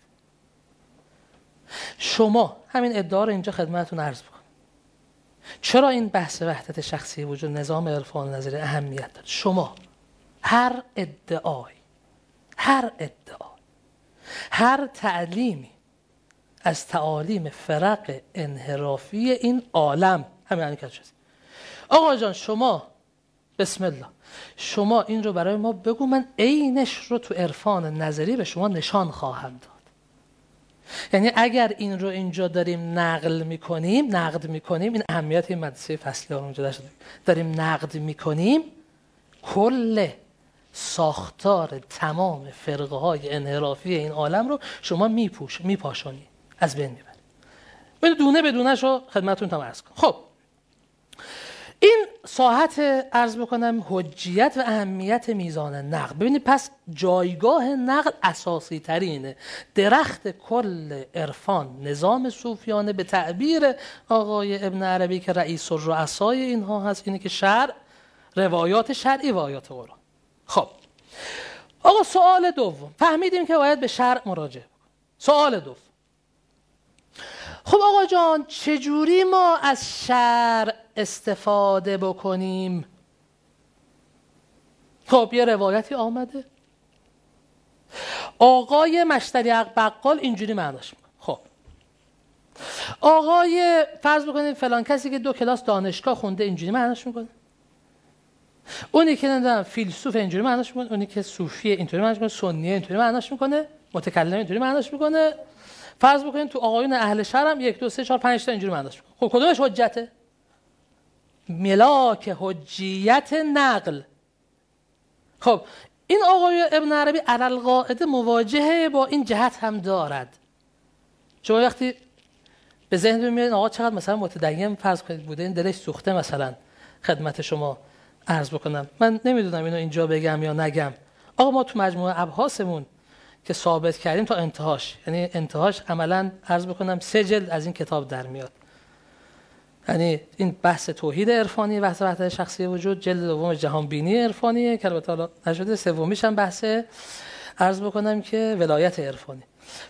شما همین ادعا رو اینجا خدمتتون عرض بکنم. چرا این بحث وحدت شخصی وجود نظام عرفان نظری اهمیت داره شما هر ادعای هر ادعای هر تعلیمی از تعالیم فرق انحرافی این عالم. همین یعنی که آقا جان شما بسم الله. شما این رو برای ما بگو. من عینش رو تو عرفان نظری به شما نشان خواهم داد. یعنی اگر این رو اینجا داریم نقل می‌کنیم نقد می‌کنیم این اهمیت این مدرسه فصلی ها اونجا داریم نقد می‌کنیم کل ساختار تمام فرقه های انحرافی این عالم رو شما میپوش میپاشانی از بین می‌بری دونه به دونه رو خدمتتون تمام کنم. خب این ساحت ارز بکنم حجیت و اهمیت میزان نقل. ببینید پس جایگاه نقل اساسی ترینه درخت کل عرفان. نظام صوفیانه به تعبیر آقای ابن عربی که رئیس الرؤسای اینها هست اینه که شرع روایات شرعی و آیات قرآن. خب آقا سوال دوم. فهمیدیم که باید به شرع مراجعه سوال دوم. خب آقا جان چجوری ما از شرع استفاده بکنیم؟ خب یه روایتی آمده. آقای مشتری بقال اینجوری معناش خب. آقای فرض بکنید فلان کسی که دو کلاس دانشگاه خونده اینجوری معناش می‌کنه. اونی که نمی‌دونم فیلسوف اینجوری معناش می‌کنه. اونی که صوفی اینطوری معناش می‌کنه. سنیه اینطوری معناش می‌کنه. متکلم اینطوری معناش می‌کنه. فرض بکنید تو آقایون اهل شهر هم یک دو سه چهار پنج تا اینجوری می‌کنه. خب کدومش حجته؟ ملاک حجیت نقل. خب این آقای ابن عربی علل قاعده مواجهه با این جهت هم دارد. شما وقتی به ذهن میاد آقا چقدر مثلا متدین فرض کنید بوده این دلش سوخته مثلا خدمت شما عرض بکنم. من نمی‌دونم اینو اینجا بگم یا نگم. آقا ما تو مجموعه ابحاثمون که ثابت کردیم تا انتهاش. یعنی انتهاش عملا عرض بکنم سه جلد از این کتاب در میاد. یعنی این بحث توحید عرفانی بحث وحدت شخصی وجود جلد دوم جهان بینی عرفانیه که البته حالا نشده سومیش هم بحث عرض بکنم که ولایت عرفانی.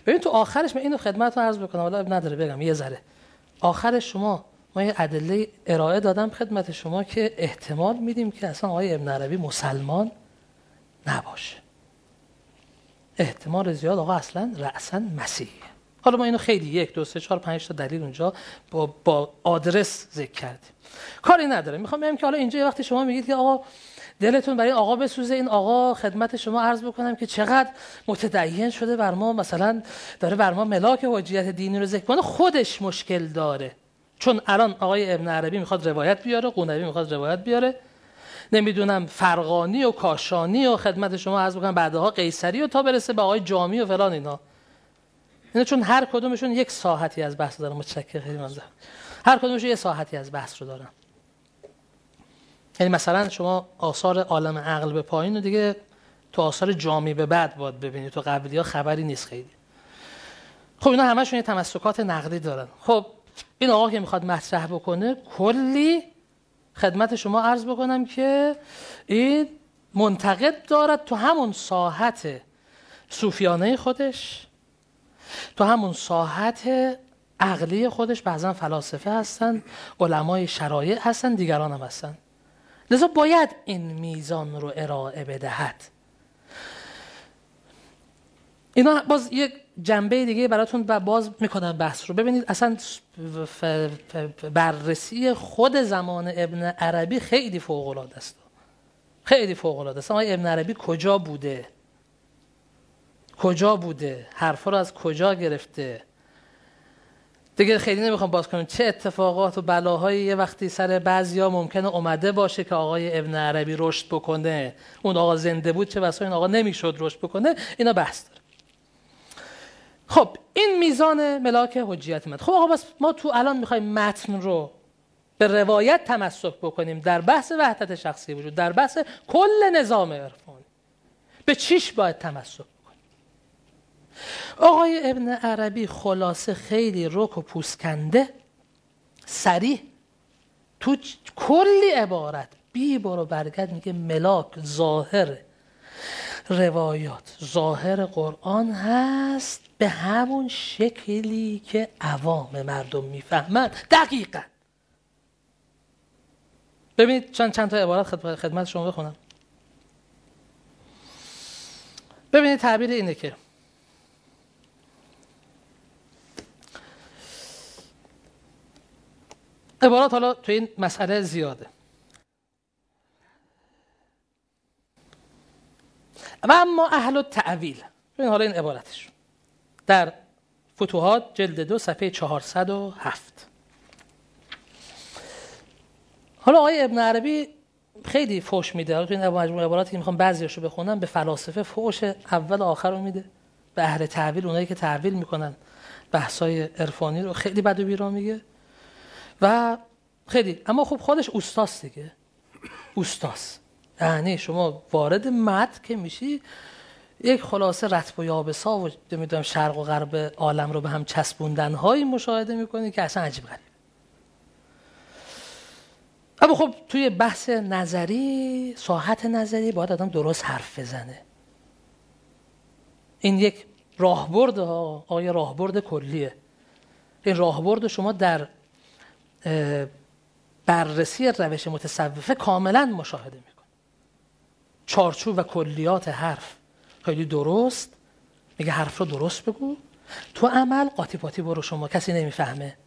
ببین تو آخرش من اینو خدمتتون عرض بکنم حالا نداره بگم یه ذره. آخرش شما ما یه ادله ارائه دادم خدمت شما که احتمال میدیم که اصلا آقای ابن عربی مسلمان نباشه. احتمال زیاد آقا اصلا رأسا مسیحی حالا ما اینو خیلی یک دو سه چهار پنج تا دلیل اونجا با, با آدرس ذکر کردیم. کاری نداره می‌خوام بگم که حالا اینجا وقتی شما میگید که آقا دلتون برای آقا بسوزه این آقا خدمت شما عرض بکنم که چقدر متدین شده بر ما مثلا داره بر ما ملاک حجیت دینی رو ذکر کنه خودش مشکل داره. چون الان آقای ابن عربی می‌خواد روایت بیاره قونوی می‌خواد روایت بیاره. نمی‌دونم فرغانی و کاشانی و خدمت شما عرض بکنم بعدها قیصری و تا برسه به آقای جامی و فلان اینا. اینا چون هر کدومشون یک ساحتی از بحث دارن. متشکر خیلی من هر کدومشون یک ساحتی از بحث رو دارن. یعنی مثلا شما آثار عالم عقل به پایین و دیگه تو آثار جامی به بعد باید ببینید تو قبلی ها خبری نیست خیلی. خب اینا همشون یه تمسکات نقدی دارن. خب این آقا که می‌خواد مطرح بکنه کلی خدمت شما عرض بکنم که این منتقد دارد تو همون ساحت صوفیانه خودش تو همون ساحت عقلی خودش بعضا فلاسفه هستن علمای شرایع هستن دیگران هم هستن. لذا باید این میزان رو ارائه بدهد. اینا باز یک جنبه دیگه براتون باز می‌کنم بحث رو. ببینید اصلا بررسی خود زمان ابن عربی خیلی فوق العاده است. خیلی فوق العاده است ابن عربی کجا بوده؟ کجا بوده؟ حرفا رو از کجا گرفته؟ دیگه خیلی نمی‌خوام باز کنم چه اتفاقات و بلاهایی یه وقتی سر بعضیا ممکنه اومده باشه که آقای ابن عربی رشد بکنه. اون آقا زنده بود چه بسا این آقا نمی‌شد رشد بکنه؟ اینا بحث خب این میزان ملاک حجیت من. خب آقا بس ما تو الان می‌خوایم متن رو به روایت تمسک بکنیم در بحث وحدت شخصی وجود در بحث کل نظام عرفانی به چیش باید تمسک آقای ابن عربی خلاصه خیلی رک و پوسکنده سریح تو کلی عبارت بی برو برگرد میگه ملاک ظاهر. روایات. ظاهر قرآن هست به همون شکلی که عوام مردم می‌فهمند. دقیقا. ببینید چند چند تا عبارت خدمت شما بخونم. ببینید تعبیر اینه که عبارات حالا تو این مسئله زیاده. و اما اهل تعویل ببین حالا این عبارتش. در فتوحات جلد دو صفحه 407 حالا آقای ابن عربی خیلی فوش میده. تو این مجموعه عباراتی که می‌خوام بعضیاشو بخونم به فلاسفه فوش اول آخر رو میده. به اهل تعویل اونایی که تعویل می‌کنن. بحثای عرفانی رو خیلی بد و بیرا میگه. و خیلی اما خب خودش اوستاست دیگه. اوستاست یعنی شما وارد مد که میشی یک خلاصه رتب و یابسا و نمی‌دونم شرق و غرب عالم رو به هم چسبوندن هایی مشاهده می‌کنی که اصلا عجیب غریب. اما خب توی بحث نظری ساحت نظری باید آدم درست حرف بزنه. این یک راهبرد ها آیا راهبرد کلیه. این راهبرد شما در بررسی روش متصوفه کاملا مشاهده میکن چارچوب و کلیات حرف. خیلی درست. میگه حرف رو درست بگو. تو عمل قاطی پاتی برو شما کسی نمی‌فهمه.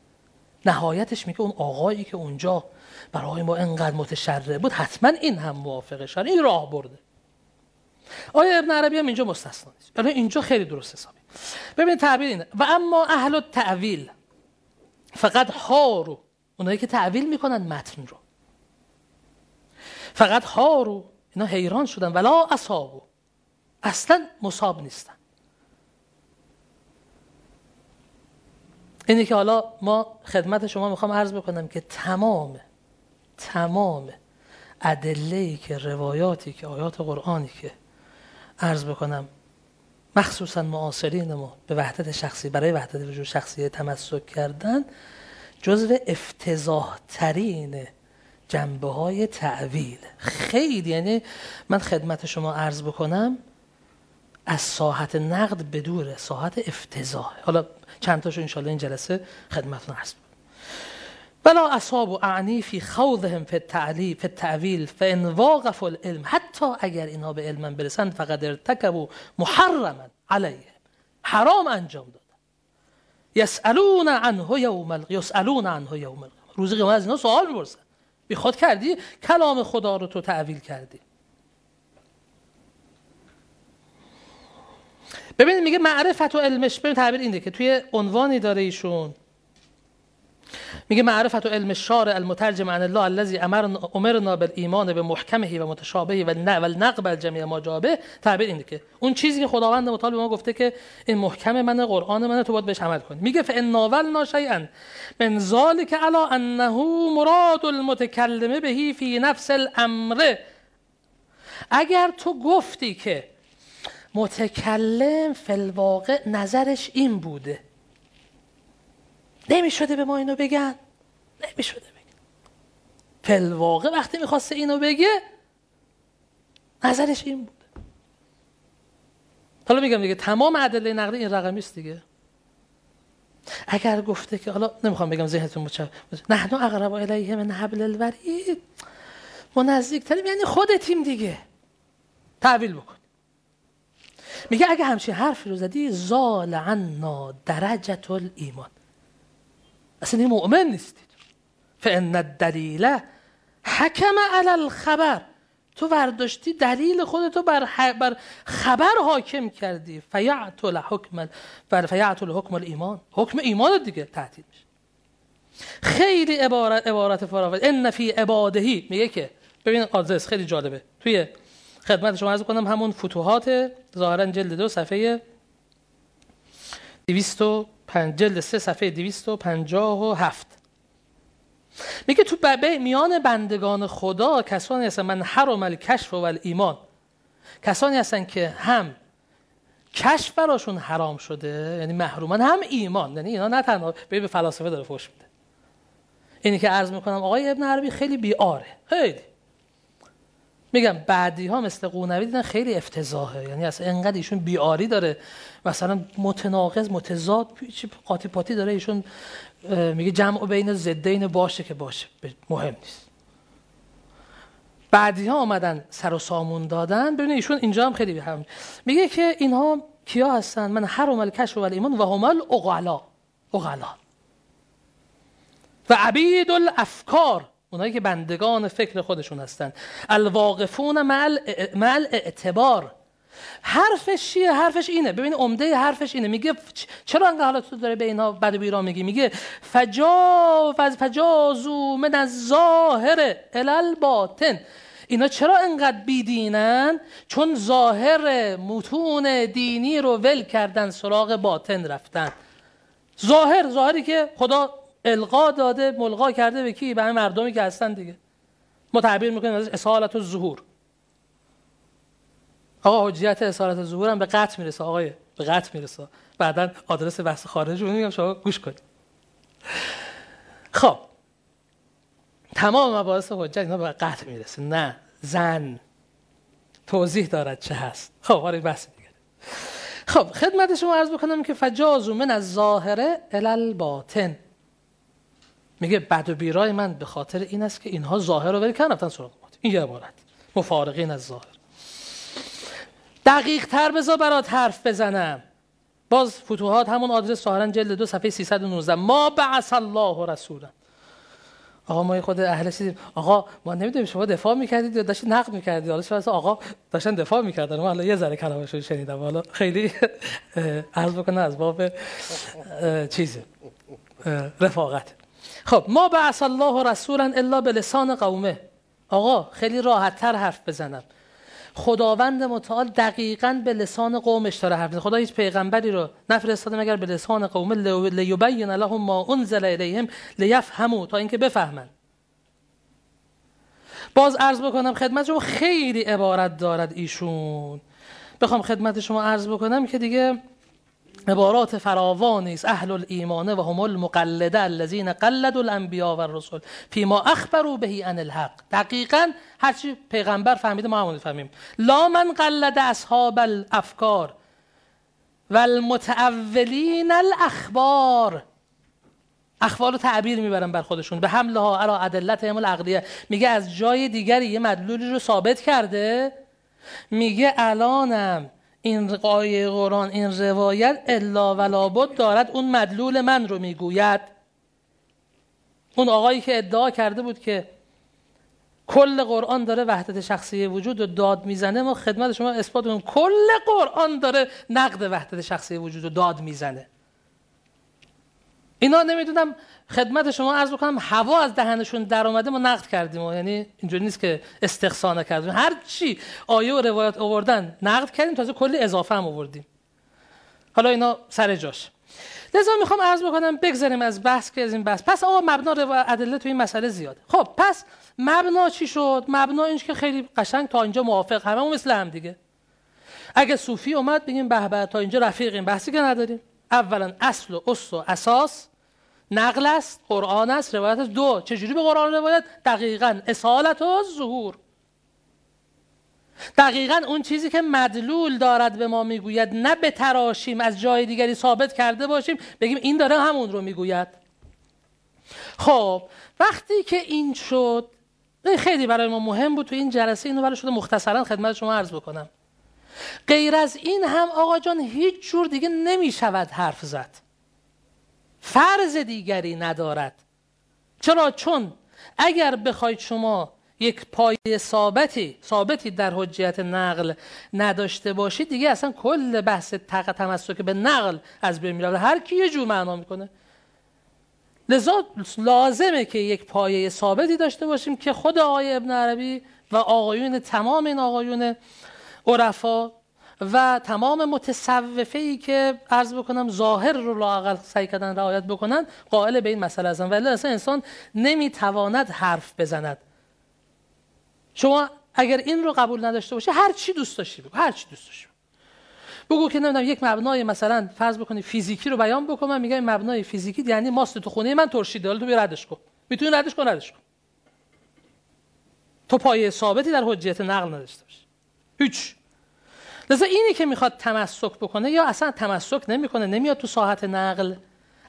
نهایتش میگه اون آقایی که اونجا برای ما انقدر متشرع بود حتما این هم موافقه شد این راه برده. آیا ابن عربی هم اینجا مستثنا نیست؟ یعنی اینجا خیلی درست حسابی. ببین تعبیر اینه. و اما اهل التعویل فقط هارو اونایی که تعویل می‌کنن متن رو. فقط ها رو اینا حیران شدن. ولا اصابو اصلا مصاب نیستن. اینی که حالا ما خدمت شما می‌خوام عرض بکنم که تمام تمام ادله که روایاتی که آیات قرآنی که عرض بکنم مخصوصا معاصرین ما به وحدت شخصی برای وحدت وجود شخصی تمسک کردن جزو افتضاح ترین جنبه های تعویل. خیلی یعنی من خدمت شما عرض بکنم از ساحت نقد بدوره ساحت افتضاح. حالا چند تاشو انشالله این جلسه خدمتون عرض بلا اصاب و اعنی فی خوضهم فی التعلیل فی التعویل فان واقف العلم. حتی اگر اینها به علم برسند فقط ارتکبوا محرما علیه. حرام انجام داد یسالون عنه یوم ال... یسالون عنه یوم روز قیامت از اینا سوال می‌پرسن. بی خود کردی؟ کلام خدا رو تو تعویل کردی. ببینید میگه معرفت و علمش ببین تعبیر اینه که توی عنوانی داره ایشون میگه معرفت و علم الشارع المترجم عن الله الذي امرنا بالایمان به محکمه و متشابه و نقبل جميع ما جابه تعبیر اینه که اون چیزی که خداوند متعال به ما گفته که این محکم من قرآن من تو باید بهش عمل کنی. میگه فان ناولنا شیئا من ذلك على انه مراد المتکلم بهی فی نفس الامر. اگر تو گفتی که متکلم فی الواقع نظرش این بوده. نمی شده به ما اینو بگن. نمی شده بگن. فل واقع وقتی می‌خواسته اینو بگه نظرش این بود. حالا میگم دیگه تمام ادله نقلی این رقمی است دیگه. اگر گفته که حالا نمی‌خوام بگم ذهنتون مچ نحنو اقرب الیه من حبل الورید. ما نزدیک تریم یعنی خودتیم دیگه. تعویل بکن. میگه اگه همچین حرفی رو زدی زال عنا درجت الایمان. اصلا این مؤمن نیستید فان الدلیل حکم علی الخبر. تو ورداشتی دلیل خودتو بر, بر خبر حاکم کردی. فیعتل حکم بر فیعتل حکم الایمان. حکم ایمان دیگه تعطیل میشه. خیلی عبارت عبارت فراوان ان فی عبادهی میگه که ببین آدرس خیلی جالبه. توی خدمت شما عرض کنم همون فتوحات ظاهرا جلد دو صفحه 205 جلد سه صفحه 257 میگه تو ببه میان بندگان خدا کسانی هستن من حرم الکشف و ایمان کسانی هستن که هم کشف براشون حرام شده یعنی محرومن هم ایمان. یعنی اینا نه تنها به فلاسفه داره فوش میده. اینی که عرض می‌کنم آقای ابن عربی خیلی بیاره خیلی. میگم بعدی ها مثل قونوی دیدن خیلی افتضاحه. یعنی اصلا انقدر ایشون بیاری داره. مثلا متناقض متضاد قاطی پاتی داره ایشون میگه جمع بین زدین باشه که باشه. مهم نیست. بعدی ها آمدن سر و سامون دادن. ببینید ایشون اینجا هم خیلی هم میگه که اینها کیا هستن؟ من حرم الکشف و ایمان و هم الاغلا اغلا و عبید الافکار. اونایی که بندگان فکر خودشون هستن. الواقفون مع اعتبار. حرفش چیه؟ حرفش اینه. ببین عمده حرفش اینه. میگه چرا انقدر حالا تو داره به اینا بد و بیرا میگی؟ میگه فجاز فجازو من از ظاهر الالباطن اینا چرا انقدر بیدینن؟ چون ظاهر متون دینی رو ول کردن سراغ باطن رفتن. ظاهر ظاهری که خدا القا داده ملغا کرده به کی؟ به مردمی که هستن دیگه. ما تعبیر می‌کنیم از اصالت و ظهور آقا حجیت اصالت ظهور هم به قطع می‌رسه آقای. به قطع می‌رسه. بعدا آدرس بحث خارج رو میگم شما گوش کنید. خب. تمام مباحث حجت اینا به قطع می‌رسه. نه زن. توضیح دارد چه هست. خب حالا بحث دیگه. خب خدمت شما عرض بکنم که فجازو من از ظاهره الالباطن میگه بد و بیرای من به خاطر این است که اینها ظاهر رو ولی کن رفتن سراغ این یه عبارت. مفارقین از ظاهر. دقیق تر بذار برات حرف بزنم. باز فتوحات همون آدرس ظاهرا جلد دو صفحه 319 ما بعث الله رسولا. آقا ما خود اهل سیدیم آقا ما نمی‌دونیم شما دفاع می‌کردید یا داشتید نقد می‌کردید. حالا شما آقا داشتن دفاع می‌کردن. ما حالا یه ذره کلامش رو شنیدم. حالا خیلی عرض بکنه از باب چیزه. رفاقت. خب ما بعث الله رسولا الا به لسان قومه. آقا خیلی راحت تر حرف بزنم. خداوند متعال دقیقا به لسان قومش داره حرف خدا هیچ پیغمبری رو نفرستاده مگر به لسان قوم لیبین لهم ما انزل الیهم لیفهموا تا اینکه بفهمن. باز عرض بکنم خدمت شما خیلی عبارت دارد ایشون. بخوام خدمت شما عرض بکنم که دیگه عبارات فراوانی است. اهل الایمان و هم المقلده الذين قلدوا الانبیاء و الرسل فيما اخبروا به عن الحق. دقیقا هرچی پیغمبر فهمیده ما همون فهمیم. لا من قلد اصحاب الافکار و المتاولین الاخبار. اخبار رو تعبیر می‌برن بر خودشون. به حمله ها علا عدلت هم میگه از جای دیگری یه مدلولی رو ثابت کرده. میگه الانم این قایه قرآن این روایت الا ولا بود دارد اون مدلول من رو می‌گوید. اون آقایی که ادعا کرده بود که کل قرآن داره وحدت شخصی وجود رو داد می‌زنه ما خدمت شما اثبات کنیم کل قرآن داره نقد وحدت شخصی وجود رو داد می‌زنه. اینا نمی‌دونم خدمت شما عرض بکنم هوا از دهنشون در اومده ما نقد کردیم. یعنی اینجوری نیست که استخسا نکردیم. هر چی آیه و روایت آوردن نقد کردیم تازه کلی اضافه هم آوردیم. حالا اینا سر جاش. لذا می‌خوام عرض بکنم بگذاریم از بحث که از این بحث. پس آقا مبنا ادله تو این مسئله زیاده خب پس مبنا چی شد؟ مبنا اینش که خیلی قشنگ تا اینجا موافق همه مثل هم دیگه. اگه صوفی اومد بگیم به تا اینجا رفیقیم. بحثی که نداریم. اولا اصل و اصل و اساس نقل است قرآن است روایت است. دو چجوری به قرآن روایت؟ دقیقا اصالت و ظهور. دقیقا اون چیزی که مدلول دارد به ما می‌گوید نه به تراشیم از جای دیگری ثابت کرده باشیم بگیم این داره همون رو می‌گوید. خب وقتی که این شد خیلی برای ما مهم بود تو این جلسه اینو برای شده مختصرا خدمت شما عرض بکنم. غیر از این هم آقا جان هیچ جور دیگه نمی‌شود حرف زد. فرض دیگری ندارد. چرا؟ چون اگر بخواید شما یک پای ثابتی ثابتی در حجیت نقل نداشته باشید دیگه اصلا کل بحث تق تمسک به نقل از بین میره هر کی یه جور معنا می‌کنه. لذا لازمه که یک پایه ثابتی داشته باشیم که خود آقای ابن عربی و آقایون تمام این آقایون عرفا و تمام متصوفه ای که عرض بکنم ظاهر رو لاقل سعی کردن رعایت بکنن قائل به این مسئله هستن. ولی اصلا انسان نمی‌تواند حرف بزند. شما اگر این رو قبول نداشته باشه هر چی دوست داشتی بگو هر چی دوست داشتی بگو. که نمی‌دونم یک مبنای مثلا فرض بکنی فیزیکی رو بیان بکن من میگم مبنای فیزیکی یعنی ماست تو خونه من ترشیده حالا تو بیا ردش کن. می‌تونی ردش کن ردش کن. تو پایه ثابتی در حجیت نقل نداشته باشی. هیچ. لذا اینی که می‌خواد تمسک بکنه یا اصلا تمسک نمی‌کنه نمیاد تو ساحت نقل.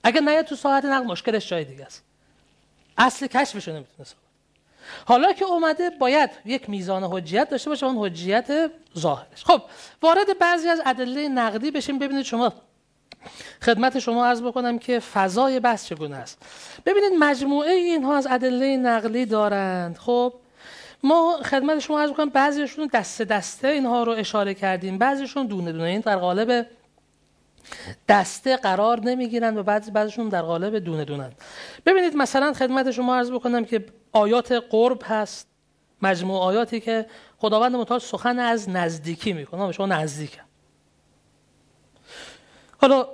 اگر نیاد تو ساحت نقل مشکلش جای دیگه است. اصل کشفش نمی‌تونه حالا که اومده باید یک میزان حجیت داشته باشه اون حجیت ظاهرش. خب وارد بعضی از ادله نقدی بشیم. ببینید شما خدمت شما عرض بکنم که فضای بحث چگونه است. ببینید مجموعه اینها از ادله نقلی دارند. خب ما خدمت شما عرض بکنم بعضیشون دسته دسته اینها رو اشاره کردیم. بعضیشون دونه دونه این در قالب دسته قرار نمی‌گیرن و بعضی بعضشون در قالب دونه دونه ببینید مثلا خدمت شما عرض بکنم که آیات قرب هست مجموع آیاتی که خداوند متعال سخن از نزدیکی می‌کنه. شما نزدیکه. حالا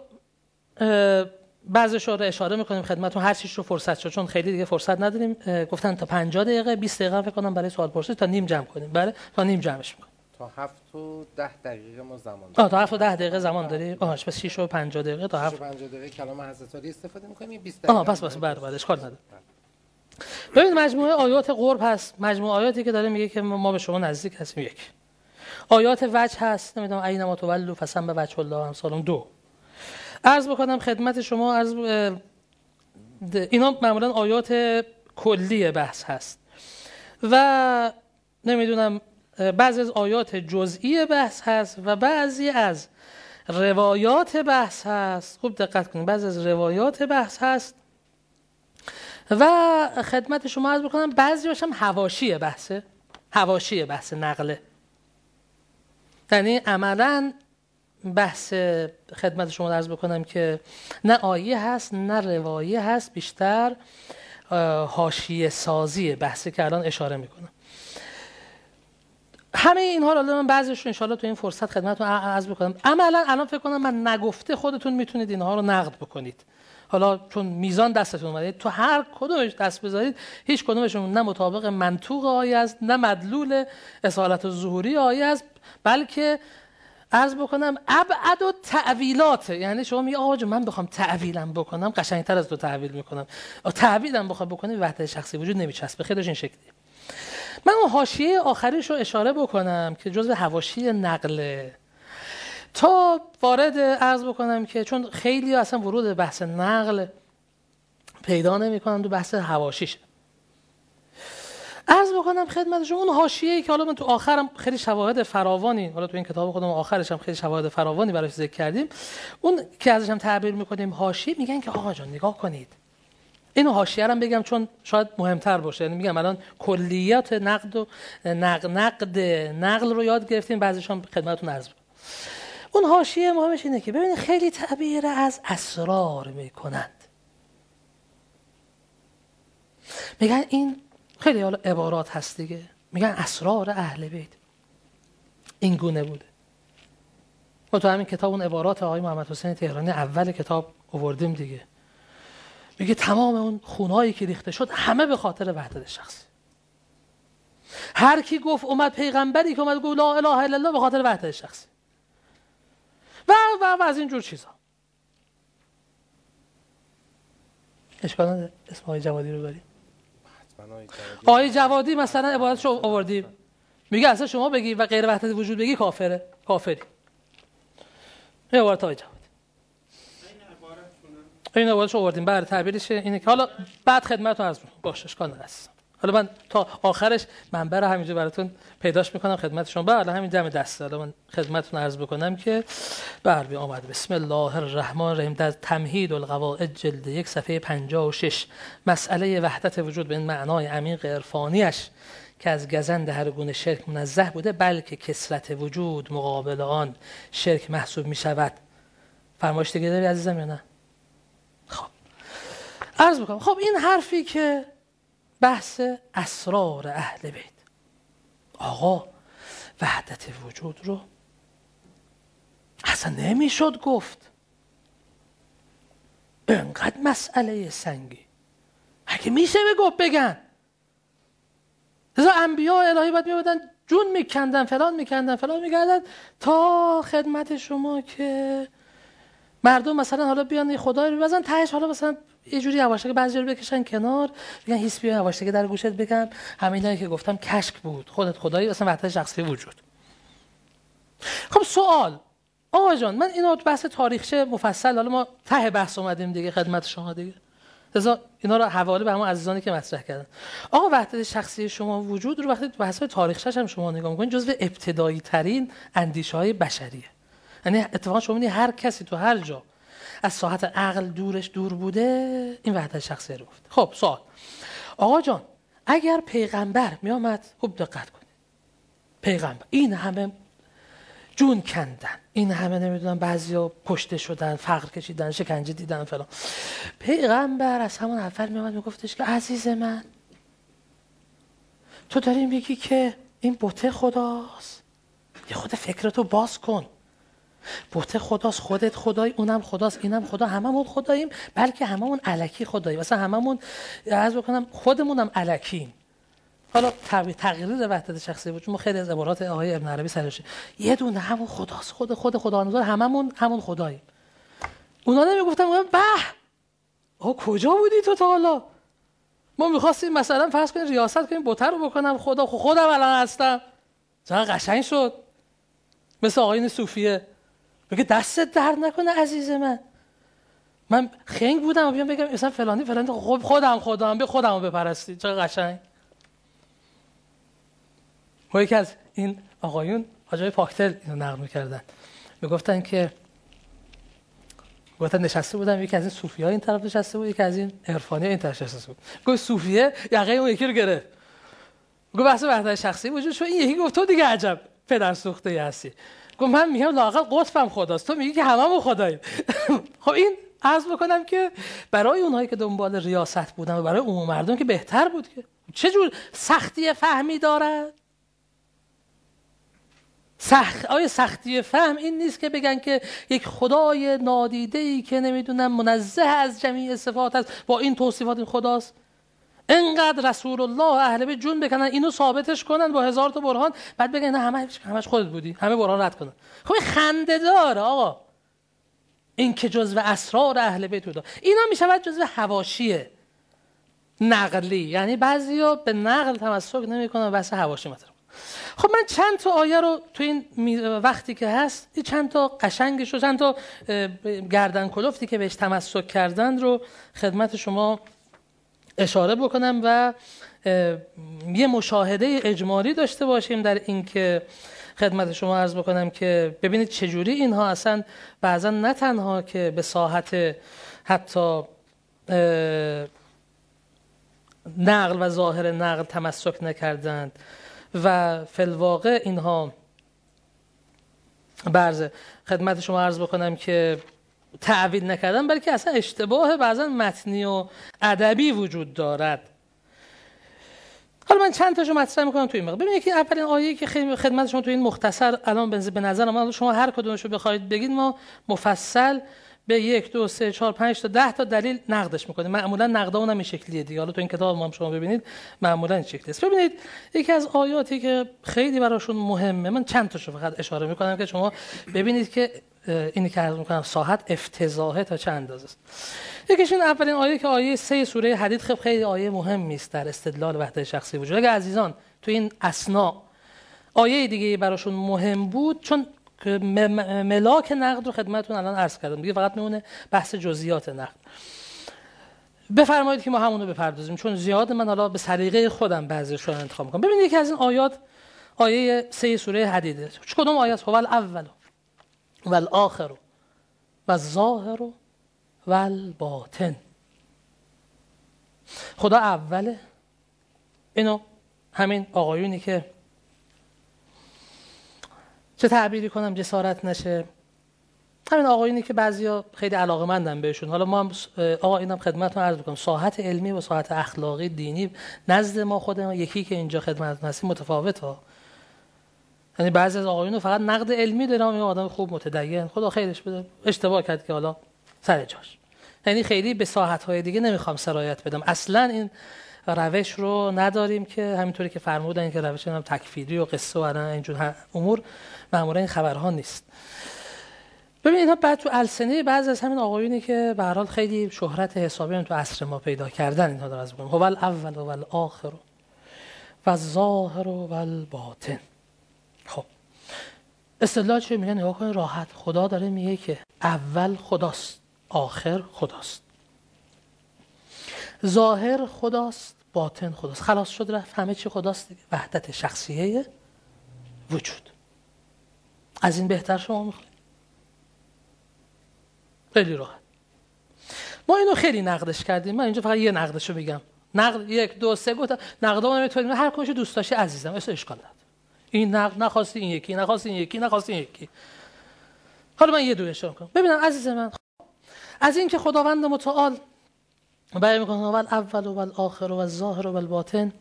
بعضش رو اشاره می‌کنیم خدمتتون هر چیش رو فرصت شد چون خیلی دیگه فرصت نداریم. گفتن تا 50 دقیقه 20 دقیقه فکر کنم برای سوال پرسش تا نیم جمع کنیم. بله تا نیم جمعش می‌کنیم. تا 7 و 10 دقیقه ما زمان داریم. آه تا 7 و 10 دقیقه زمان داریم. آها پس 6 و 50 دقیقه تا 7 50 دقیقه کلام حضرت علی استفاده می‌کنیم 20 دقیقه آها پس پس بله بله اشکال نداره. ببین مجموعه آیات قرب هست. مجموعه آیاتی که داره میگه که ما به شما نزدیک هستیم یک. آیات وجه هست. نمی‌دونم عین ما تولوا فسم به وجه الله امثال دو. عرض بکنم خدمت شما عرض اینا معمولا آیات کلی بحث هست. و نمی‌دونم بعضی از آیات جزئی بحث هست و بعضی از روایات بحث هست. خوب دقت کنید بعضی از روایات بحث هست. و خدمت شما عرض بکنم بعضی هم هواشی بحثه. هواشی بحث نقله. یعنی عملا بحث خدمت شما عرض بکنم که نه آیه هست نه روایه هست بیشتر حاشیه سازی بحثی که الان اشاره می‌کنم. همه اینها رو من بعضیش رو انشالله تو این فرصت خدمتتون عرض بکنم. عملا الان فکر کنم من نگفته خودتون می‌تونید اینها رو نقد بکنید. حالا چون میزان دستتون اومده تو هر کدومش دست بذارید هیچ کدومشون نه مطابق منطوق آیه است نه مدلول اصالت و ظهوری آیه است بلکه عرض بکنم ابعد و تعویلات یعنی شما میگه آقا من بخوام تعویلم بکنم قشنگتر از تو تعویل می‌کنم. تعویلم بخوام بکنم وحدت شخصی وجود نمیچسبه. خیلیش این شکلی. من اون حاشیه آخریش رو اشاره بکنم که جزء حواشی نقله تا وارد عرض بکنم که چون خیلی اصلا ورود بحث نقل پیدا نمی‌کنن تو بحث حواشیش عرض بکنم خدمت شما اون حاشیه‌ای که حالا من تو آخرم خیلی شواهد فراوانی حالا تو این کتاب خودم آخرش هم خیلی شواهد فراوانی براش ذکر کردیم اون که ازش هم تعبیر می‌کنیم حاشیه میگن که آقا جان نگاه کنید. اینو حاشیه رو بگم چون شاید مهمتر باشه. یعنی میگم الان کلیات نقد و نقد, نقد نقل رو یاد گرفتیم بعضیش هم خدمتتون عرض اون حاشیه مهمش اینه که ببینید خیلی تعبیر از اسرار می‌کنند. میگن این خیلی حالا عبارات هست دیگه. میگن اسرار اهل بیت. این گونه بوده. ما تو همین کتاب اون عبارات آقای محمد حسین تهرانی اول کتاب آوردیم دیگه. میگه تمام اون خونهایی که ریخته شد همه به خاطر وحدت شخصی. هر کی گفت اومد پیغمبری که اومد گفت لا اله الا الله به خاطر وحدت شخصی. و و, و از این جور چیزا. اشکال اسم های جوادی رو بریم آقای جوادی مثلا عبارتش رو آوردیم میگه اصلا شما بگی و غیر وحدت وجود بگی کافره کافری. این عبارت های جوادی. این عبارتش آوردیم. بعد تعبیرش اینه که حالا بعد خدمت رو از باشه اشکال نداره. حالا من تا آخرش منبر همینجا براتون پیداش می‌کنم خدمت شما. بله همین دم دست. حالا من خدمتتون عرض بکنم که بله آمد بسم الله الرحمن الرحیم. در تمهید القواعد جلد یک صفحه 56 مسئله وحدت وجود به این معنای عمیق عرفانیش که از گزند هر گونه شرک منزه بوده بلکه کسرت وجود مقابل آن شرک محسوب می شود فرمایش دیگه داری عزیزم یا نه؟ خب. عرض بکنم خب این حرفی که بحث اسرار اهل بیت. آقا وحدت وجود رو اصلا نمی‌شد گفت. انقدر مسئله سنگی. اگه میشه گفت بگن. ازا انبیا الهی باید میبودن جون میکندن فلان میکندن فلان می‌کردن تا خدمت شما که مردم مثلا حالا بیان خدای رو بزن تهش حالا مثلا یه جوری که بعضی رو بکشن کنار بگن هیس بیا که در گوشت بگن. همینایی که گفتم کشک بود. خودت خدایی اصلا وحدت شخصی وجود. خب سوال. آقا جان من اینو بحث تاریخچه مفصل حالا ما ته بحث اومدیم دیگه خدمت شما دیگه. لذا اینا رو حواله به همون عزیزانی که مطرح کردن. آقا وحدت شخصی شما وجود رو وقتی بحث تاریخچه هم شما نگاه می‌کنید جزو ابتدایی ترین اندیشه بشریه. یعنی اتفاقا شما هر کسی تو هر جا از ساحت عقل دورش دور بوده این وحدت شخصی رو گفت. خب سوال. آقا جان اگر پیغمبر می آمد خوب دقت کنید. پیغمبر این همه جون کندن این همه نمی‌دونم بعضیا کشته شدن فقر کشیدن شکنجه دیدن فلان. پیغمبر از همون اول میامد میگفتش که عزیز من تو داری میگی که این بوته خداست. یه خود فکرتو باز کن. بوته خداست خودت خدای اونم خداست اینم خدا هممون خداییم بلکه هممون علکی خدایی. مثلا هممون عرض بکنم خودمونم علکیم حالا تغییر وحدت شخصی بود چون خیلی از عبارات آقای ابن عربی یه دونه همون خداست خود خود خدا هممون همون خداییم. اونا نمی‌گفتن به آقا کجا بودی تو تا حالا؟ ما می‌خواستیم مثلا فرض کنیم ریاست کنیم بوتر رو بکنم خدا خودم الان هستم. چقدر قشنگ شد. مثل آقاین صوفیه. بگه دستت درد نکنه عزیز من. من خنگ بودم و بیام بگم مثلا فلانی فلانی خب خودم خودم به خودم بپرستی. چه قشنگ؟ و یکی از این آقایون آجای پاکتل اینو نقل می‌کردن. می‌گفتن که گفتن نشسته بودم یکی از این صوفی این طرف نشسته بود یکی از این عرفانی این طرف نشسته بود. گفت صوفیه یقه اون یکی رو گرفت. گفت بحث وحدت شخصی وجود شو این یکی گفت تو دیگه عجب پدر سوخته هستی. گفت من میگم لاقل قطبم خداست. تو میگی که هممون خداییم. خب این عرض بکنم که برای اونهایی که دنبال ریاست بودن و برای عموم مردم که بهتر بود که چه جور سختی فهمی دارد سخت آیا سختی فهم این نیست که بگن که یک خدای نادیده ای که نمی‌دونم منزه از جمیع صفات است با این توصیفات این خداست؟ انقدر رسول الله اهل به جون بکنن اینو ثابتش کنن با هزار تا برهان بعد بگن نه همه همش خودت بودی. همه برهان رد کنن. خب خنده داره آقا. این که جزو اسرار اهل بیت بود اینا می‌شود جزو حواشی نقلی. یعنی بعضیا به نقل تمسک نمی‌کنن بس حواشی مثلا خب من چند تا آیه رو تو این وقتی که هست این چند تا قشنگش رو چند تا گردن کلفتی که بهش تمسک کردن رو خدمت شما اشاره بکنم و یه مشاهده اجمالی داشته باشیم در اینکه خدمت شما عرض بکنم که ببینید چجوری اینها اصلا بعضا نه تنها که به ساحت حتی نقل و ظاهر نقل تمسک نکردند و فلواقع اینها برزه خدمت شما عرض بکنم که تعویل نکردن بلکه اصلا اشتباه بعضا متنی و ادبی وجود دارد. حالا من چند تاشو مطرح می‌کنم تو این مقدار ببینید که اولین آیه که خیلی خدمت شما تو این مختصر الان به نظر من شما هر کدومشو بخواید بگید ما مفصل به یک دو سه چهار پنج تا ده تا دلیل نقدش می‌کنیم. معمولا نقدا اونم این شکلیه دیگه. حالا تو این کتاب ما هم شما ببینید معمولا این شکلی است ببینید یکی از آیاتی که خیلی براشون مهمه من چند تاشو فقط اشاره می‌کنم که شما ببینید که اینی که عرض می‌کنم ساحت افتضاحه تا چند اندازه است؟ یکیش این اولین آیه که آیه سه سوره حدید خب خیلی آیه مهمی است در استدلال وحدت شخصی وجود. اگه عزیزان تو این اسنا آیه دیگه براشون مهم بود چون ملاک نقد رو خدمتتون الان عرض کردم. دیگه فقط میمونه بحث جزئیات نقد. بفرمایید که ما همونو بپردازیم چون زیاد من حالا به سلیقه خودم بعضیش رو انتخاب می‌کنم. ببینید یکی از این آیات آیه سه سوره حدیده. کدوم آیات؟ هو الاول و الاخر و الظاهر و الباطن خدا اوله اینو همین آقایونی که چه تعبیری کنم جسارت نشه همین آقایونی که بعضیا خیلی علاقه مندن بهشون. حالا ما هم آقا اینم خدمتتون عرض بکنم ساحت علمی و ساحت اخلاقی دینی نزد ما خود یکی که اینجا خدمتتون هستیم متفاوت ها یعنی بعضی از آقایون فقط نقد علمی دارم این آدم خوب متدین. خدا خیرش بده. اشتباه کرد که حالا سر جاش. یعنی خیلی به ساحت های دیگه نمی‌خوام سرایت بدم. اصلا این روش رو نداریم که همینطوری که فرمودن که روش هم تکفیری و قصه و اینجور امور معمولا این خبرها نیست. ببین اینا بعد تو السنه بعض از همین آقایونی که به حال خیلی شهرت حسابی تو عصر ما پیدا کردن اینها داره از هو الاول و الاخر و الظاهر و الباطن خب اصطلاح چه میگن نگاه کنید راحت. خدا داره میگه که اول خداست آخر خداست. ظاهر خداست باطن خداست. خلاص شد رفت. همه چی خداست دیگه. وحدت شخصیه وجود. از این بهتر شما می‌خواید. خیلی راحت. ما اینو خیلی نقدش کردیم. من اینجا فقط یه نقدشو میگم نقد یک دو سه گفتم. نقدام نمی‌تونیم هر کنشو دوست داشتی عزیزم. اسم اشکال نداره. این نقد نخواستی این یکی نخواستی این یکی نخواستی این یکی. حالا من یه دونه شما کنم ببینم عزیز من از اینکه خداوند متعال بیان می‌کنه اول اول و الاخر و الظاهر و الباطن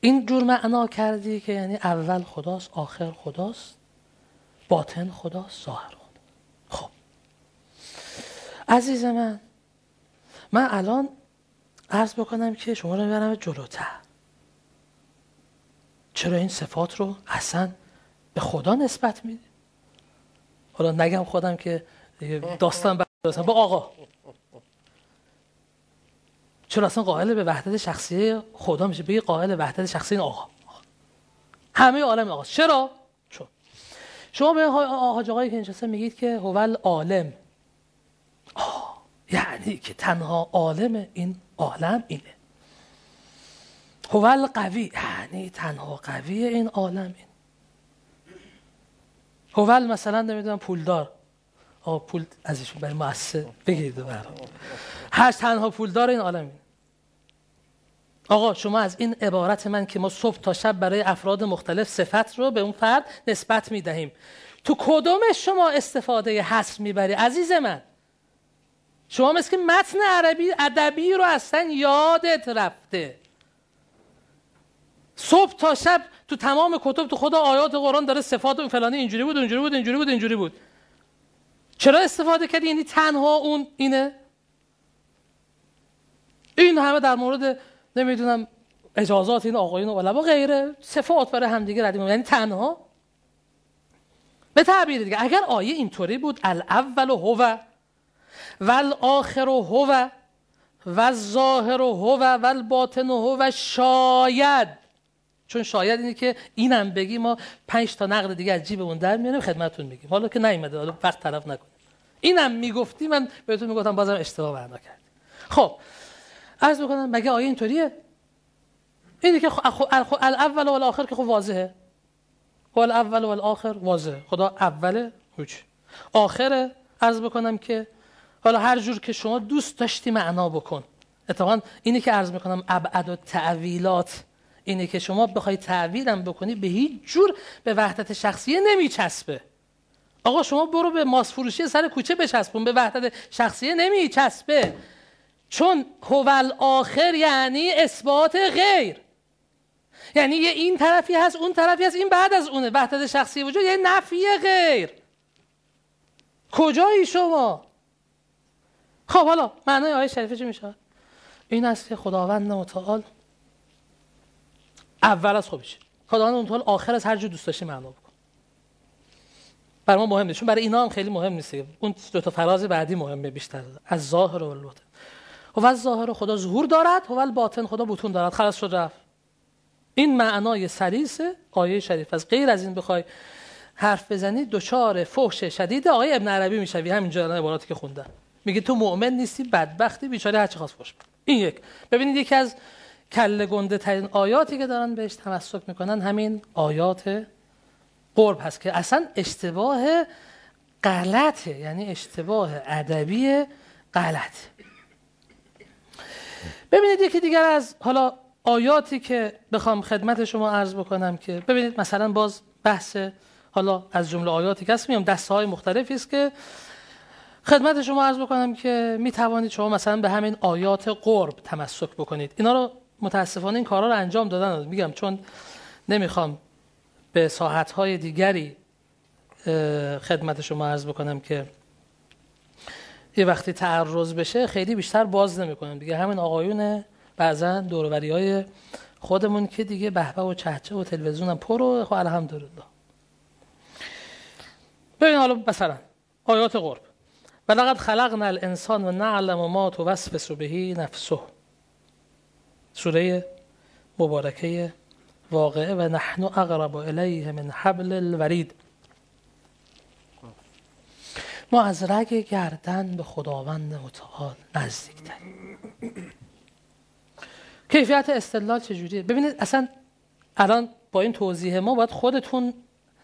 این جور معنا کردی که یعنی اول خداست آخر خداست باطن خداست ظاهر خدا. خب. عزیز من من الان عرض بکنم که شما رو می‌برم جلوتر. چرا این صفات رو اصلا به خدا نسبت میده حالا نگم خودم که داستان با آقا. چرا اصلا قائل به وحدت شخصی خدا میشه بگی قائل وحدت شخصی آقا. همه عالم آقا چرا؟ چون شما به حاج آقایی که نشسته میگید که هو عالم. یعنی که تنها عالم این عالم اینه. هو قوی یعنی تنها قوی این عالم این هو مثلا نمی‌دونم پولدار. آه پول ازشون برای مؤسسه بگیرید هر تنها پولدار این عالم این آقا شما از این عبارت من که ما صبح تا شب برای افراد مختلف صفت رو به اون فرد نسبت می دهیم تو کدوم شما استفاده حس می‌بری عزیز من؟ شما مثل که متن عربی ادبی رو اصلا یادت رفته. صبح تا شب تو تمام کتب تو خدا آیات قرآن داره صفات اون فلانی اینجوری بود اینجوری بود اینجوری بود اینجوری بود. چرا استفاده کردی؟ یعنی تنها اون اینه؟ این همه در مورد نمی‌دونم اجازات این آقایون و علما غیره صفات برای همدیگه ردیم یعنی تنها؟ به تعبیر دیگه اگر آیه اینطوری بود الاول هو و الاخر هو و الظاهر هو و الباطن هو شاید چون شاید اینه که اینم بگی ما پنج تا نقل دیگه از جیبمون در میاریم خدمتتون میگیم. حالا که نیومده حالا وقت طرف نکنیم اینم می‌گفتی من بهتون می‌گفتم بازم اشتباه معنا کرد. خب عرض بکنم مگه آیه اینطوریه؟ اینی که الاول و الاخر که خب واضحه. و الاول و الاخر واضحه. خدا اوله هیچ آخره عرض بکنم که حالا هر جور که شما دوست داشتی معنا بکن. اتفاقا اینی که عرض می‌کنم ابعد و تعویلات اینه که شما بخوای تعویلم بکنی به هیچ جور به وحدت شخصیه نمیچسبه. آقا شما برو به ماس فروشی سر کوچه بچسبون به وحدت شخصیه نمیچسبه. چون هو آخر یعنی اثبات غیر. یعنی یه این طرفی هست اون طرفی هست این بعد از اونه. وحدت شخصی وجود یه نفی غیر. کجایی شما؟ خب حالا معنای آیه شریفه چی میشه؟ این است که خداوند متعال اول از خوبیشه خداوند متعال آخر از هر جو دوست داشتی معنا بکن. برای ما مهم نیست چون برای اینا هم خیلی مهم نیست اون دو تا فراز بعدی مهمه بیشتر. از ظاهر و الباطن. هو ظاهر خدا ظهور دارد هو باطن خدا بوتون دارد. خلاص شد رفت. این معنای سلیس آیه شریف. از غیر از این بخوای حرف بزنی دچار فحش شدید آقای ابن عربی می‌شوی. همینجا عباراتی که خوندن میگه تو مؤمن نیستی بدبختی بیچاره هر چی خواست فحش این یک. ببینید یکی از کله گنده ترین آیاتی که دارن بهش تمسک می‌کنن همین آیات قرب هست که اصلا اشتباه غلطه یعنی اشتباه ادبی غلط. ببینید یکی دیگر از حالا آیاتی که بخوام خدمت شما عرض بکنم که ببینید مثلا باز بحث حالا از جمله آیاتی که میام دسته های مختلفی است که خدمت شما عرض بکنم که می توانید شما مثلا به همین آیات قرب تمسک بکنید. اینا رو متاسفانه این کارا رو انجام دادن. میگم چون نمی‌خوام به ساحت های دیگری خدمت شما عرض بکنم که یه وقتی تعرض بشه خیلی بیشتر باز نمی‌کنم. دیگه همین آقایون بعضا دوروری های خودمون که دیگه بهبه و چهچه و تلویزیون هم پر و خب الحمدلله. ببین حالا مثلا آیات قرب. ولقد خلقنا الانسان و نعلم ما توسوس بهی نفسه. سوره مبارکه واقعه و نحن اقرب الیه من حبل الورید. ما از رگ گردن به خداوند متعال نزدیکتر کیفیت استدلال چجوریه؟ ببینید اصلا الان با این توضیح ما باید خودتون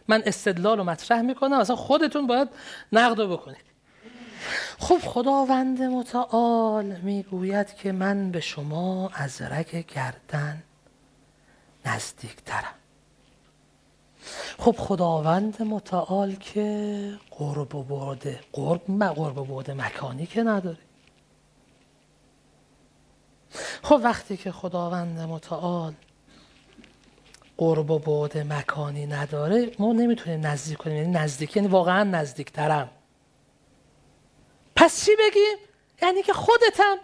من استدلال رو مطرح می‌کنم اصلا خودتون باید نقد بکنید. خب خداوند متعال می‌گوید که من به شما از رگ گردن نزدیکترم. خب خداوند متعال که قرب و برده قرب قرب و برده مکانی که نداره خب وقتی که خداوند متعال قرب و بعد مکانی نداره ما نمی‌تونیم نزدیک کنیم یعنی نزدیک یعنی واقعا نزدیکترم. پس چی بگیم یعنی که خودتم.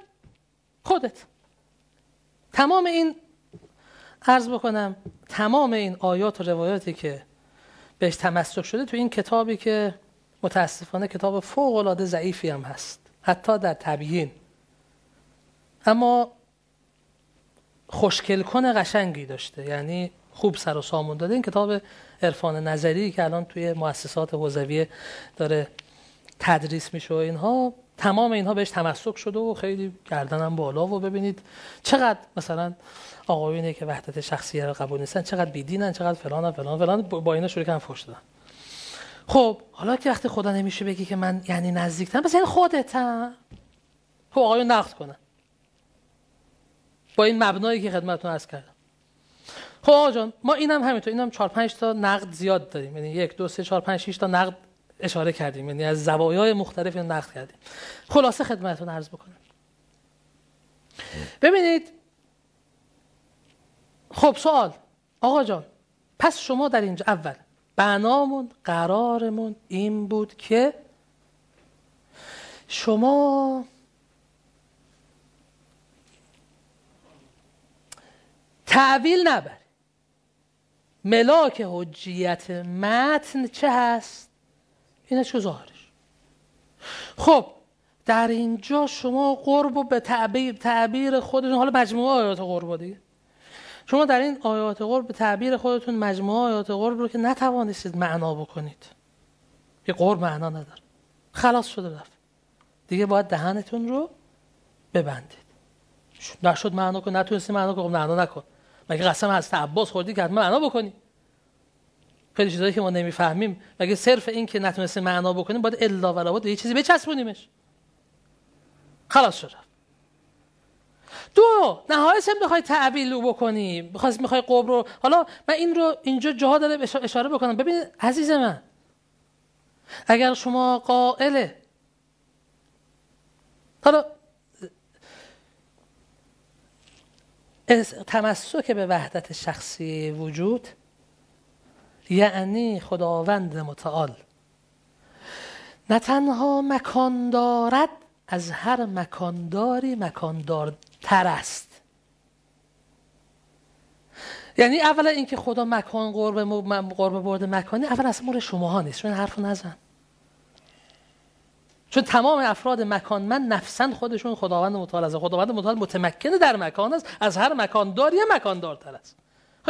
خودت. تمام این عرض بکنم تمام این آیات و روایاتی که بهش تمسک شده تو این کتابی که متاسفانه کتاب فوق العاده ضعیفی هم هست. حتی در تبیین. اما خوشکل کن قشنگی داشته. یعنی خوب سر و سامون داده. این کتاب عرفان نظری که الان توی مؤسسات حوزویه داره تدریس میشه و اینها. تمام اینها بهش تمسک شده و خیلی گردنم بالا و ببینید چقدر مثلا آقایونی که وحدت شخصی رو قبول نیستن چقدر بیدینن چقدر فلان فلان. فلان با اینا شروع کردن فوش دادن. خب حالا که وقتی خدا نمیشه بگی که من یعنی نزدیکتم پس یعنی خودتم. خب آقایون نقد کنن. با این مبنایی که خدمتتون عرض کردم. خب آقا جان ما اینم همینطور اینم 4 5 تا نقد زیاد داریم. یعنی 1 2 3 4 5 6 تا نقد اشاره کردیم. یعنی از زوایای مختلف نقد کردیم. خلاصه خدمتتون عرض بکنم. ببینید خب سوال. آقا جان پس شما در اینجا اول بنامون قرارمون این بود که شما تعویل نبری ملاک حجیت متن چه هست؟ اینه چه ظاهرش؟ خب در اینجا شما قرب به تعبیر, تعبیر خودتون حالا مجموعه آیات قرب دیگه. شما در این آیات قرب به تعبیر خودتون مجموعه آیات قرب رو که نتوانستید معنا بکنید. که قرب معنا نداره. خلاص شده رفت. دیگه باید دهنتون رو ببندید. نشد معنا کن. نتونستی معنا کن. خب معنا نکن. مگه قسم از عباس خوردی که حتما معنا بکنی؟ خیلی چیزایی که ما نمی‌فهمیم. مگه صرف این که نتونستیم معنا بکنیم باید الا و لابد یه چیزی بچسبونیمش. خلاص شد دو نهایت هم بخوای تعویل بکنی. بخوای می‌خوای قبر رو حالا من این رو اینجا جاها داره اشاره بکنم. ببین عزیز من اگر شما قائله حالا تمسک به وحدت شخصی وجود یعنی خداوند متعال. نه تنها مکان دارد از هر مکانداری مکاندارتر است. یعنی اولا اینکه خدا مکان قرب, قرب برده مکانی اول اصلا مورد شماها نیست چون حرف نزن. چون تمام افراد مکان من نفسا خودشون خداوند متعال است خداوند متعال متمکن در مکان است از هر مکان داری مکان دارتر است.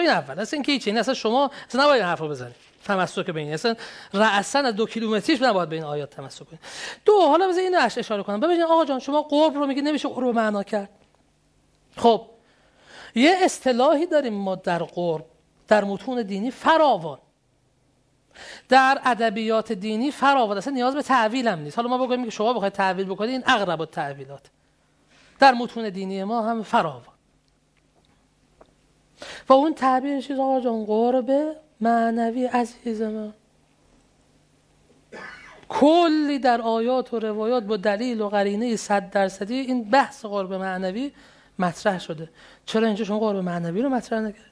این اول اصلا اینکه هیچ اصلا شما اصلا نباید این حرف رو بزنید تمسک به این. اصلا رأسا از دو کیلومتریش نباید به این آیات تمسک کنید دو حالا بذار اینو اشاره کنم. ببینید آقا جان شما قرب رو میگید نمیشه قرب معنا کرد. خب یه اصطلاحی داریم ما در قرب در متون دینی فراوان. در ادبیات دینی فراوان. اصلا نیاز به تعویل هم نیست. حالا ما بگوییم که شما بخواید تعویل بکنید این اقرب التعویلات در متون دینی ما هم فراوان. و اون تعبیر چیز آقا جان قرب معنوی عزیز من کلی در آیات و روایات با دلیل و قرینه صد درصدی این بحث قرب معنوی مطرح شده. چرا اینجا شما قرب معنوی رو مطرح نکرد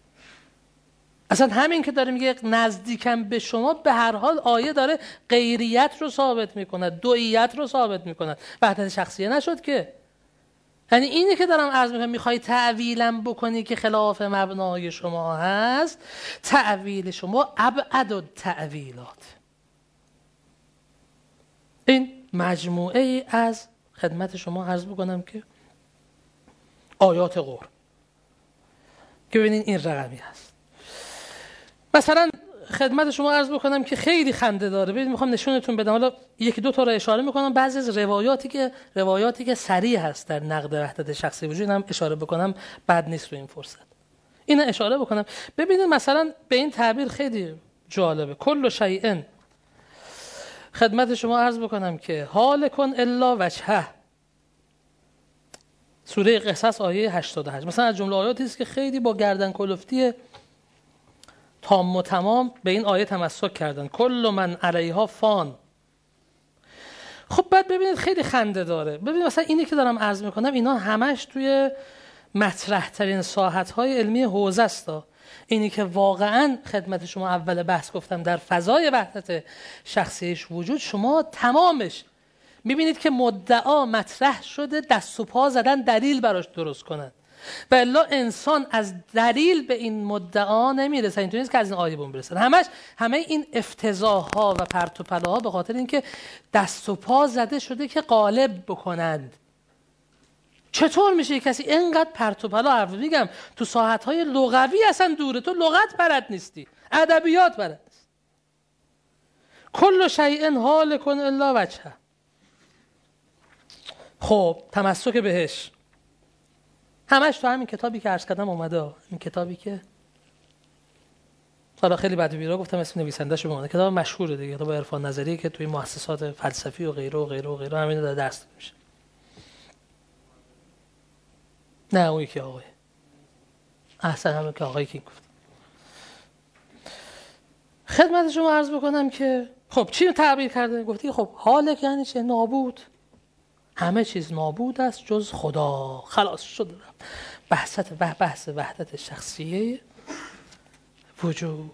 اصلا همین که داره میگه نزدیکم به شما به هر حال آیه داره غیریت رو ثابت می‌کند دویت رو ثابت می‌کند. وحدت شخصیه نشد که. یعنی اینی که دارم عرض می‌کنم می‌خوای تعویلم بکنی که خلاف مبنای شما هست تعویل شما ابعد و تعویلات این مجموعه ای از خدمت شما عرض بکنم که آیات قرآن. که ببینید این رقمی هست. مثلا خدمت شما عرض بکنم که خیلی خنده داره. ببینید می‌خوام نشونتون بدم. حالا یکی دو تا رو اشاره می‌کنم. بعضی از روایاتی که روایاتی که سریع هست در نقد وحدت شخصی وجود. هم اشاره بکنم. بد نیست رو این فرصت. این اشاره بکنم. ببینید مثلا به این تعبیر خیلی جالبه. کل شیء خدمت شما عرض بکنم که حال کن الا وجهه. سوره قصص آیه 88 مثلا از جمله آیاتی است که خیلی با گردن کلفتی تام و تمام به این آیه تمسک کردن. کل من علیها فان. خب بعد ببینید خیلی خنده داره. ببینید مثلا اینی که دارم عرض می‌کنم اینا همش توی مطرح ترین ساحت های علمی حوزه است. اینی که واقعا خدمت شما اول بحث گفتم در فضای وحدت شخصیش وجود شما تمامش می‌بینید که مدعا مطرح شده دست و پا زدن دلیل براش درست کنند و الا انسان از دلیل به این مدعا نمی‌رسه. اینطوری نیست که از این آیه بون برسن. همش همه این افتضاح و پرت و ها به خاطر اینکه دست و پا زده شده که غالب بکنند. چطور میشه کسی اینقدر پرت و پلا حرف میگم تو ساحت های لغوی اصلا دوره تو لغت بلد نیستی. ادبیات بلد نیست. کل شیء حال کن الا وجهه. خب تمسک بهش. همش تو همین کتابی که عرض کردم اومده. این کتابی که حالا خیلی بعد بیرا گفتم اسم نویسنده‌شو بمونه. کتاب مشهوره دیگه. کتاب عرفان نظری که توی مؤسسات فلسفی و غیره و غیره و غیره همین داره درس میشه نه اون یکی آقای. احسن همه که آقایی که گفت. خدمت شما عرض بکنم که خب چی تعبیر کرده؟ گفتی خب حال یعنی چه؟ نابود. همه چیز نابود است جز خدا. خلاص شد. بحثت و بحث وحدت شخصیه وجود.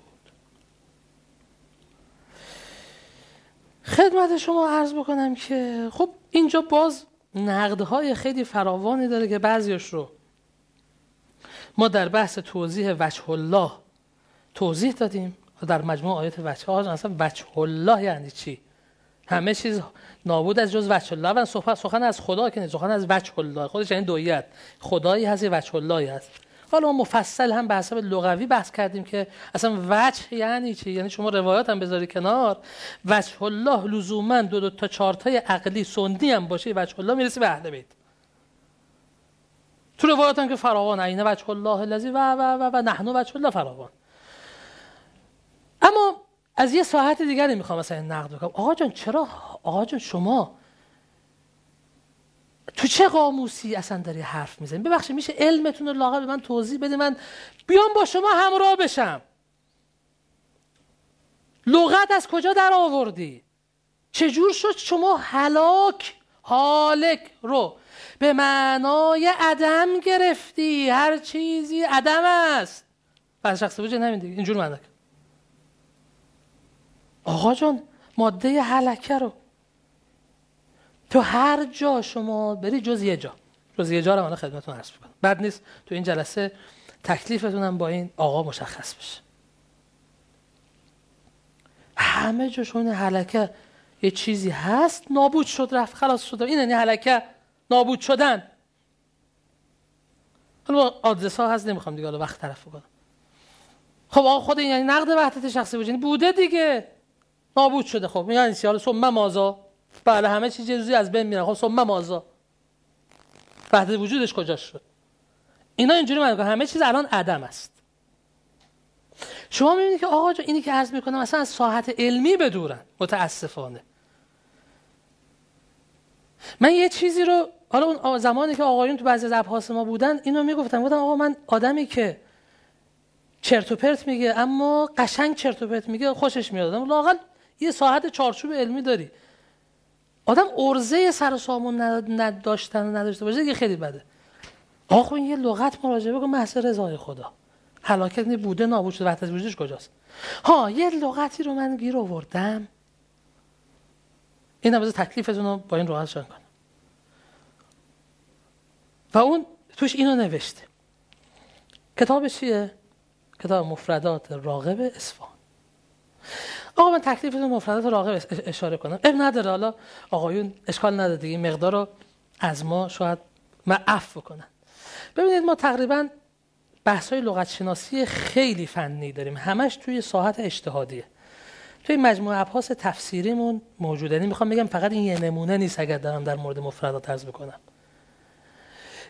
خدمت شما عرض بکنم که خب اینجا باز نقدهای خیلی فراوانی داره که بعضیش رو ما در بحث توضیح وجه الله توضیح دادیم در مجموع آیات وجه ها اصلا وجه الله یعنی چی؟ همه چیز نابود از جز وجه الله. و سخن از خدا که سخن از وجه الله. خودش یعنی دویت. خدایی هست وجه الله هست. حالا ما مفصل هم به حساب لغوی بحث کردیم که اصلا وجه یعنی چی؟ یعنی شما روایات هم بذاری کنار. وجه الله لزوما دو, دو تا چارتای عقلی سندی هم باشه وجه الله می‌رسی به اهل بیت. تو روایات هم که فراوان عین وجه الله الذی و و و, و نحن وجه الله فراوان. اما از یه ساعت دیگری می‌خوام مثلا نقد بکنم. آقا جان چرا؟ آقا جان شما تو چه قاموسی اصلا داری حرف می‌زنی؟ ببخشید میشه علمتون رو لاغر به من توضیح بده؟ من بیام با شما همراه بشم. لغت از کجا در آوردی؟ چجور شد شما هلاک حالک رو به معنای عدم گرفتی؟ هر چیزی عدم است. پس شخص وجه نمید اینجور معنی آقا جان ماده حلکه رو. تو هر جا شما بری جز یه جا. جز یه جا رو من خدمتتون عرض می‌کنم. بعد نیست تو این جلسه تکلیفتون هم با این آقا مشخص بشه. همه جاشون حلکه. یه چیزی هست نابود شد رفت خلاص شد. این یعنی حلکه. نابود شدن. حالا آدرس ها هست نمی‌خوام دیگه حالا وقت طرف کنم خب آقا خود این یعنی نقد وحدت شخصی بوده بوده دیگه. نابود شده. خب یعنی سیال ثم مازا بله همه چیز جزئی از بین میرن خب ثم مازا وحدت وجودش کجا شد؟ اینا اینجوری من همه چیز الان عدم است. شما می‌بینید که آقا جو اینی که عرض می‌کنم اصلا از ساحت علمی بدورن متاسفانه. من یه چیزی رو حالا اون زمانی که آقایون تو بعضی از ابحاث ما بودن اینو می‌گفتم گفتم آقا من آدمی که چرت و پرت میگه اما قشنگ چرت و پرت میگه خوشش میاد. لاقل یه ساعت چارچوب علمی داری. آدم ارزه سر و سامون نداشتن نداشته باشه دیگه خیلی بده. آقا این یه لغت مراجعه بکن محض رضای خدا. هلاکت بوده نابود شده وقت وجودش کجاست؟ ها یه لغتی رو من گیر آوردم. این هم تکلیفتون رو با این راحت شن کنم. و اون توش اینو نوشته. کتاب چیه؟ کتاب مفردات راغب اصفهان. آقا من تکلیفتون مفردات راغب اشاره کنم. اب نداره حالا آقایون اشکال نداره دیگه. مقدار رو از ما شاید معف کنن ببینید ما تقریبا بحث های لغت شناسی خیلی فنی داریم. همش توی ساحت اجتهادیه. توی مجموعه ابحاث تفسیریمون موجوده. یعنی می‌خوام بگم فقط این یه نمونه نیست اگر دارم در مورد مفردات عرض بکنم.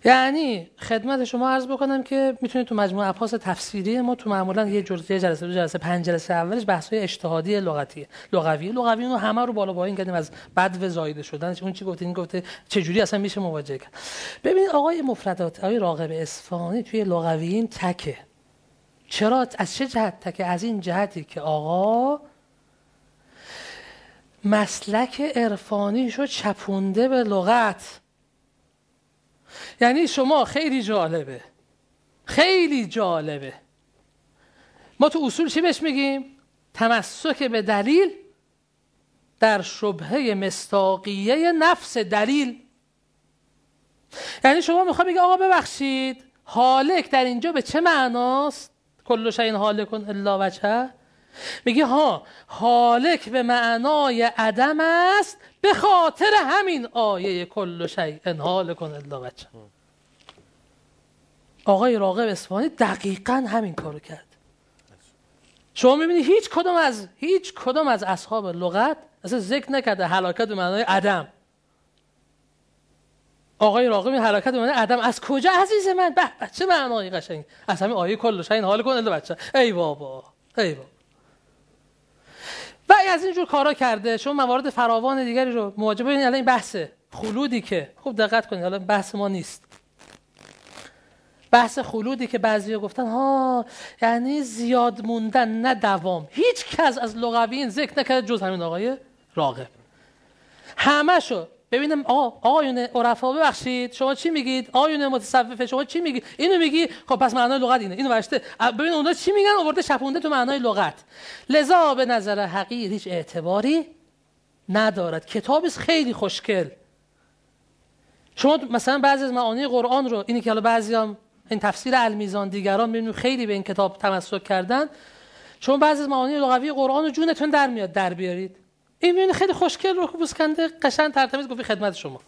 یعنی خدمت شما عرض بکنم که می‌تونید تو مجموعه ابحاث تفسیری ما تو معمولا یه جلسه جلسه دو جلسه پنج جلسه اولش بحث های اجتهادی لغتی لغوی. لغوی رو همه رو بالا پایین کردیم از بد و زایده شدن. اون چی گفته این گفته چه جوری اصلا میشه مواجه کرد؟ ببینید آقای مفردات آقای راغب اصفهانی توی لغویین تکه. چرا از چه جهت تکه؟ از این جهتی که آقا مسلک عرفانی شو چپونده به لغت. یعنی شما خیلی جالبه خیلی جالبه ما تو اصول چی بهش میگیم؟ تمسک به دلیل در شبهه مستاقیه نفس دلیل یعنی شما می‌خواد بگی آقا ببخشید حالک در اینجا به چه معناست؟ کل شین حالکن الا وجهه میگه ها حالک به معنای عدم است به خاطر همین آیه کل شیء حال کن الا بچه آقای راغب اصفهانی دقیقا همین کارو کرد. شما می‌بینید هیچ کدوم از هیچ کدوم از اصحاب لغت اصلا ذکر نکرده حلاکت به معنای عدم. آقای این حرکت معنای عدم از کجا؟ عزیز من به چه معنایی قشنگ؟ از همین آیه کل شاین حال کن الا بچه ای بابا ای بابا. و از اینجور کارا کرده شما موارد فراوان دیگری رو مواجه ببینید. الان این بحثه خلودی که خوب دقت کنید حالا بحث ما نیست. بحث خلودی که بعضیا گفتن ها یعنی زیاد موندن نه دوام. هیچ کس از لغویین ذکر نکرده جز همین آقای راغب. همه شو ببینم آقا آقایون عرفا ببخشید شما چی میگید؟ آقایون متصوفه شما چی میگید اینو میگی؟ خب پس معنای لغت اینه. اینو ورشته ببین اونها چی میگن؟ آورده شپونده تو معنای لغت. لذا به نظر حقیر هیچ اعتباری ندارد. کتاب خیلی خوشگل. شما مثلا بعضی از معانی قرآن رو اینی که حالا بعضی هم این تفسیر المیزان دیگران می‌بینید خیلی به این کتاب تمسک کردن. شما بعضی از معانی لغوی قرآن رو جونتون در میاد در بیارید. این خیلی خوشگل رو بوسکنده قشنگ ترتمیز گفتی خدمت شما.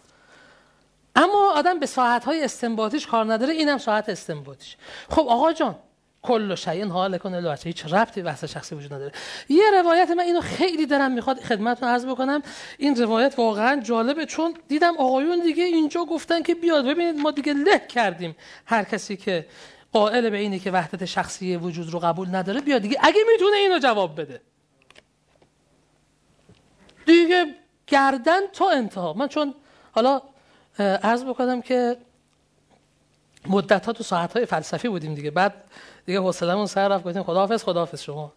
اما آدم به ساعت های استنباطیش کار نداره اینم ساعت استنباطیش. خب آقا جان کل شیء حال کنه لو هیچ ربطی بحث شخصی وجود نداره. یه روایت من اینو خیلی دارم می‌خواد خدمتتون عرض بکنم. این روایت واقعا جالبه چون دیدم آقایون دیگه اینجا گفتن که بیاد. ببینید ما دیگه له کردیم. هر کسی که قائل به اینه که وحدت شخصی وجود رو قبول نداره بیاد دیگه. اگه می‌تونه اینو جواب بده. دیگه گردن تا انتها. من چون حالا عرض بکنم که مدت ها تو ساعت های فلسفی بودیم دیگه. بعد دیگه حوصلمون سر رفت گفتیم خداحافظ خداحافظ شما.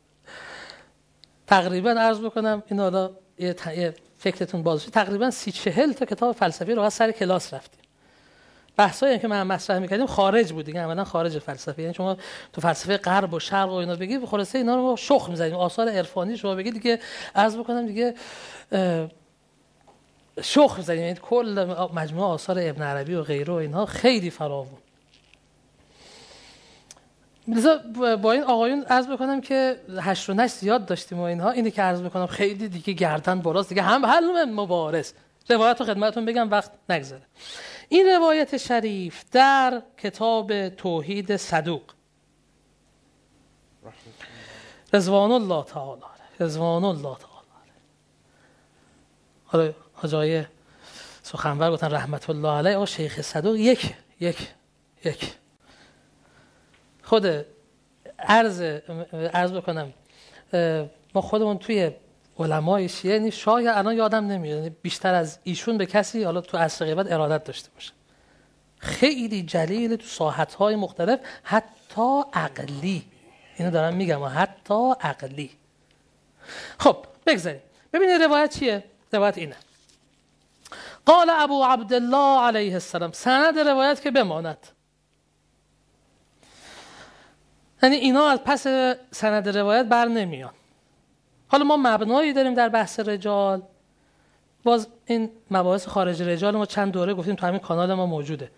تقریبا عرض بکنم این حالا یه, فکرتون باز تقریبا سی چهل تا کتاب فلسفی رو از سر کلاس رفتیم. بحثایی که من مطرح می‌کردیم خارج بود دیگه عملا خارج فلسفه. یعنی شما تو فلسفه غرب و شرق و اینا بگی به خلاصه اینا رو شخ می‌زنیم. آثار عرفانی شما بگی دیگه عرض بکنم دیگه شخ می‌زنیم. یعنی کل مجموعه آثار ابن عربی و غیره و اینها خیلی فراوون. لذا با این آقایون عرض بکنم که هشت و نش زیاد داشتیم و اینها. اینی که عرض بکنم خیلی دیگه گردن بالاست. دیگه هم حل مبارز. روایت رو خدمتتون بگم وقت نگذره. این روایت شریف در کتاب توحید صدوق. رضوان الله تعالی رضوان الله تعالی حالا حجای سخنور گفتن رحمت الله علیه آقا شیخ صدوق یک یک یک. خود عرض عرض بکنم ما خودمون توی علمای شیعه یعنی شاید الان یادم نمیاد. یعنی بیشتر از ایشون به کسی حالا تو عصر غیبت ارادت داشته باشه. خیلی جلیل تو ساحت های مختلف. حتی عقلی. اینو دارم میگم. و حتی عقلی. خب بگذاریم. ببینید روایت چیه؟ روایت اینه. قال ابو عبدالله علیه السلام. سند روایت که بماند. یعنی اینا از پس سند روایت بر نمیان. حالا ما مبنایی داریم در بحث رجال. باز این مباحث خارج رجال ما چند دوره گفتیم تو همین کانال ما موجوده.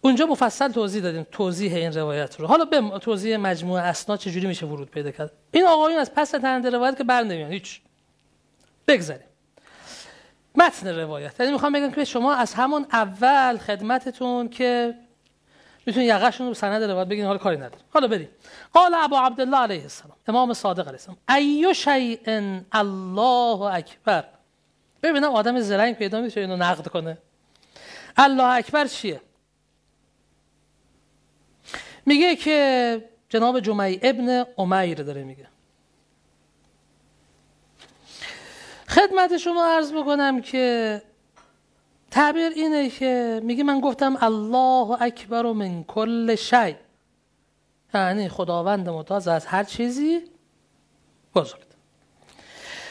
اونجا مفصل توضیح دادیم توضیح این روایت رو. حالا به توضیح مجموعه اسناد چجوری میشه ورود پیدا کرد؟ این آقایون از پس سند روایت که بر نمیان هیچ. بگذاریم. متن روایت. یعنی می‌خوام بگم که شما از همون اول خدمتتون که می‌تونید یقهشون رو سند روایت بگین حالا کاری نداریم. حالا بریم. قال ابو عبدالله علیه السلام. امام صادق علیه السلام. ایو شیء الله اکبر. ببینم آدم زرنگ پیدا میشه اینو نقد کنه. الله اکبر چیه؟ میگه که جناب جمعی ابن امیر داره میگه. خدمت شما عرض بکنم که تعبیر اینه که میگه من گفتم الله اکبر من کل شی. یعنی خداوند متعال از هر چیزی بزرگ.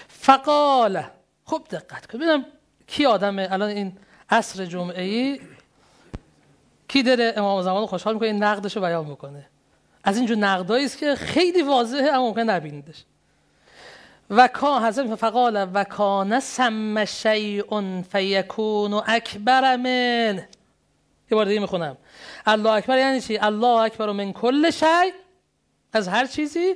فقال خوب دقت کن. ببینم کی آدمه الان این عصر جمعه ای کی داره امام زمان خوشحال می‌کنه این نقدش رو بیان می‌کنه. از اینجور نقدایی است که خیلی واضحه اما ممکن نبینیدش. و کان حضرت فقال و کان سم شیء فیکون اکبر من. یه بار دیگه می‌خونم. الله اکبر یعنی چی؟ الله اکبر من کل شیء از هر چیزی.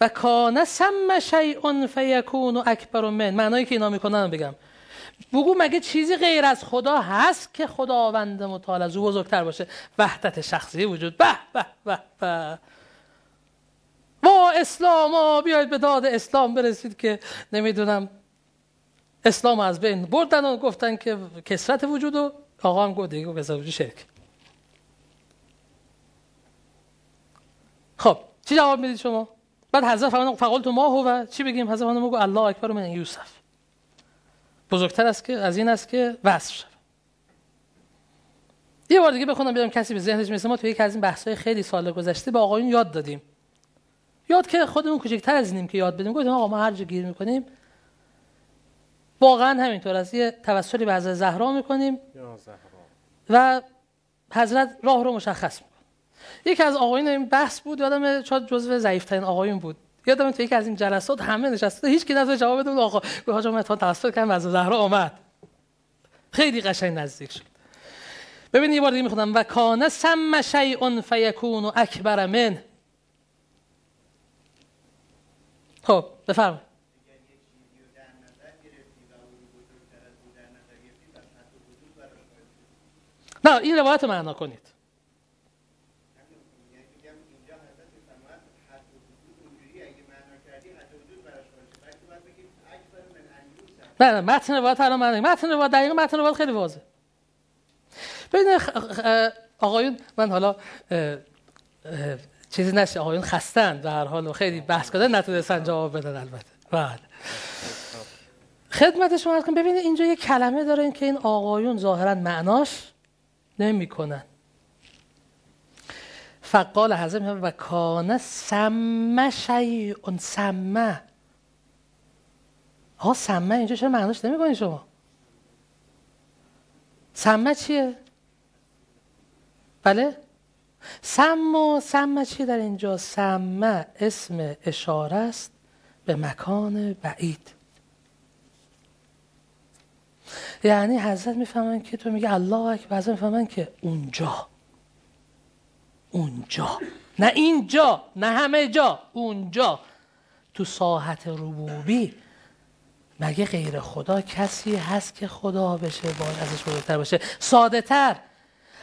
و کان سم شیء فیکون اکبر من. معنایی که اینا می‌کنن بگم. بگو مگه چیزی غیر از خدا هست که خداوند متعال از او بزرگتر باشه؟ وحدت شخصی وجود. به به به به. ما اسلام ها بیاید به داد اسلام برسید که نمی‌دونم اسلام از بین بردن و گفتن که کسرت وجود و آقا هم گفت دیگه وجود شرک. خب چی جواب می‌دید شما؟ بعد حضرت فرمان فقال تو ما و چی بگیم؟ حضرت فرمان میگه الله اکبر من یوسف. بزرگتر است که از این است که وصف شد. یه بار دیگه بخونم بیارم کسی به ذهنش مثل ما توی یک از این بحث‌های خیلی سال گذشته به آقایون یاد دادیم. یاد که خودمون کوچکتر از اینیم که یاد بدیم. گفتیم آقا ما هر جا گیر می‌کنیم واقعا همینطور است. یه توسلی به حضرت زهرا می‌کنیم و حضرت راه رو مشخص می‌کنه یکی از آقایون این بحث بود یادم شاید جزو ضعیفترین آقایون بود. یادم تو یکی از این جلسات همه نشسته هیچ کی نذاره جواب بده آقا گفت حاج من توسل کردم از زهرا آمد. خیلی قشنگ نزدیک شد. ببین یه بار دیگه می‌خونم. و کان سم شیء فیکون اکبر من خب بفرمایید. نه این روایت رو معنا کنید. نه نه متن روایت الان من متن روایت دقیقا متن روایت خیلی واضحه. ببین آقایون من حالا چیزی نشه. آقایون خستن به هر حال خیلی بحث کردن نتونستن جواب بدن البته. بله. خدمت شما کنم ببینید اینجا یه کلمه داره که این آقایون ظاهرا معناش نمی‌کنن. فقال حضرت و سم اون سمه آقا سمه اینجا چرا معناش نمی‌کنی شما؟ سمه چیه؟ بله؟ سم و سمه چی در اینجا؟ سمه اسم اشاره است به مکان بعید. یعنی حضرت می‌فهمن که تو میگه الله اکبر. حضرت می‌فهمن که اونجا. اونجا. نه اینجا نه همه جا. اونجا. تو ساحت ربوبی. مگه غیر خدا کسی هست که خدا بشه؟ باید ازش بزرگتر باشه. ساده تر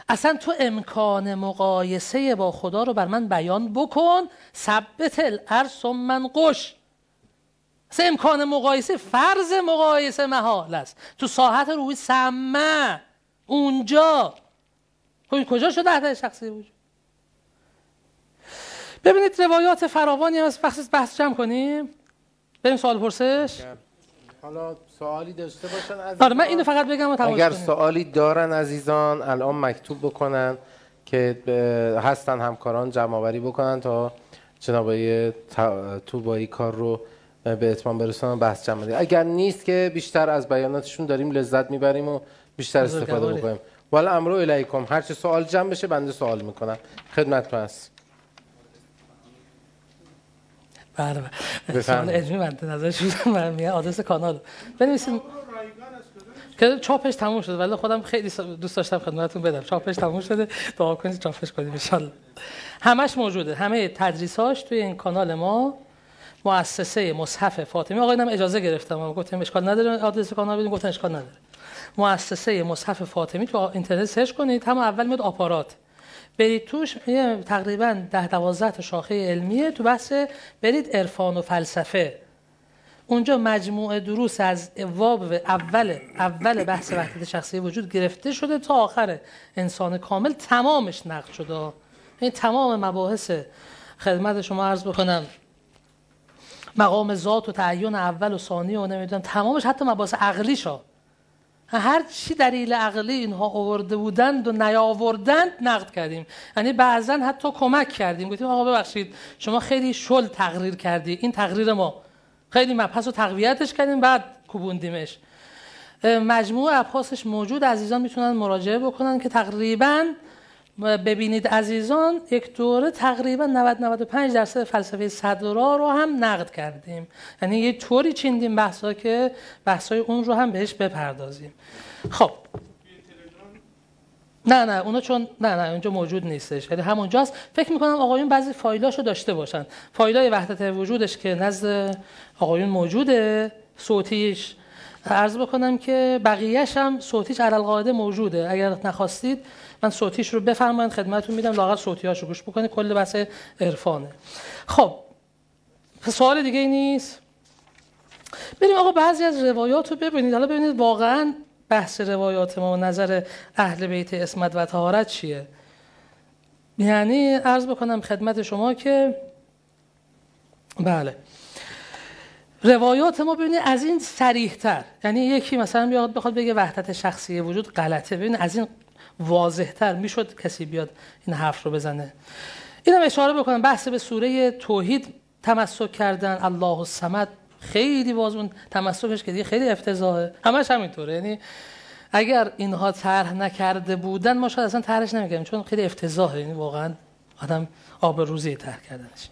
اصلا تو امکان مقایسه با خدا رو بر من بیان بکن. ثبت الارض من قش. اصلا امکان مقایسه فرض مقایسه محال است. تو ساحت روی سمه. اونجا. خب کجا شده وحدت شخصی وجود؟ ببینید روایات فراوانی از بحث بحث جمع کنیم. بریم سوال پرسش. حالا سوالی داشته باشن از آره من اینو فقط بگم و اگر سوالی دارن عزیزان الان مکتوب بکنن که هستن همکاران جمع آوری بکنن تا جناب تو با این کار رو به اتمام برسونم بحث جمع اگر نیست که بیشتر از بیاناتشون داریم لذت می‌بریم و بیشتر استفاده بکنیم. والا امرو الیکم هر چه سوال جمع بشه بنده سوال می‌کنم. خدمت هست بله بله. سوال علمی بنده نظر شدم من آدرس کانال. بنویسیم. که چاپش تموم شده ولی خودم خیلی دوست داشتم خدمتتون بدم. چاپش تموم شده دعا کنید چاپش کنید ان همش موجوده. همه تدریساش توی این کانال ما مؤسسه مصحف فاطمی آقا اینم اجازه گرفتم. گفتم اشکال نداره آدرس کانال بدین گفتن اشکال نداره. مؤسسه مصحف فاطمی تو اینترنت سرچ کنید. هم اول میاد آپارات. برید توش تقریبا ده دوازده تا شاخه علمیه تو بحث برید عرفان و فلسفه. اونجا مجموعه دروس از واب اول اول بحث وحدت شخصی وجود گرفته شده تا آخر انسان کامل تمامش نقد شده. این تمام مباحث خدمت شما عرض بکنم. مقام ذات و تعین اول و ثانی و نمی‌دونم تمامش حتی مباحث عقلی شا هر چی دلیل عقلی اینها آورده بودند و نیاوردند نقد کردیم. یعنی بعضا حتی کمک کردیم. گفتیم آقا ببخشید شما خیلی شل تقریر کردی. این تقریر ما. خیلی مبحث رو تقویتش کردیم بعد کوبوندیمش. مجموع ابحاثش موجود. عزیزان می‌تونن مراجعه بکنن که تقریبا ببینید عزیزان یک دوره تقریبا 90 95 درصد فلسفه صدرا رو هم نقد کردیم. یعنی یه طوری چیندیم بحثا که بحثای اون رو هم بهش بپردازیم. خب. نه نه اونا چون نه نه اونجا موجود نیستش. ولی همونجاست. فکر می‌کنم آقایون بعضی فایلاشو داشته باشن. فایلای وحدت وجودش که نزد آقایون موجوده صوتیش. عرض بکنم که بقیهش هم صوتیش علل قاعده موجوده. اگر نخواستید من صوتیش رو بفرمایید خدمتتون میدم. لاغر صوتی رو گوش بکنید. کل بحث عرفانه. خب سوال دیگه ای نیست. بریم آقا بعضی از روایات رو ببینید. حالا ببینید واقعا بحث روایات ما و نظر اهل بیت اسمت و طهارت چیه؟ یعنی عرض بکنم خدمت شما که بله. روایات ما ببینید از این سریح تر یعنی یکی مثلا بیاد بخواد بگه وحدت شخصی وجود غلطه. ببینید از این واضح تر می‌شد کسی بیاد این حرف رو بزنه. اینم اشاره بکنم بحث به سوره توحید تمسک کردن الله الصمد خیلی باز اون تمسکش که دیگه خیلی افتضاحه. همش همینطوره. یعنی اگر اینها طرح نکرده بودن ما شاید اصلا طرحش نمی‌کردیم چون خیلی افتضاحه. یعنی واقعا آدم آب روزی طرح کردنش.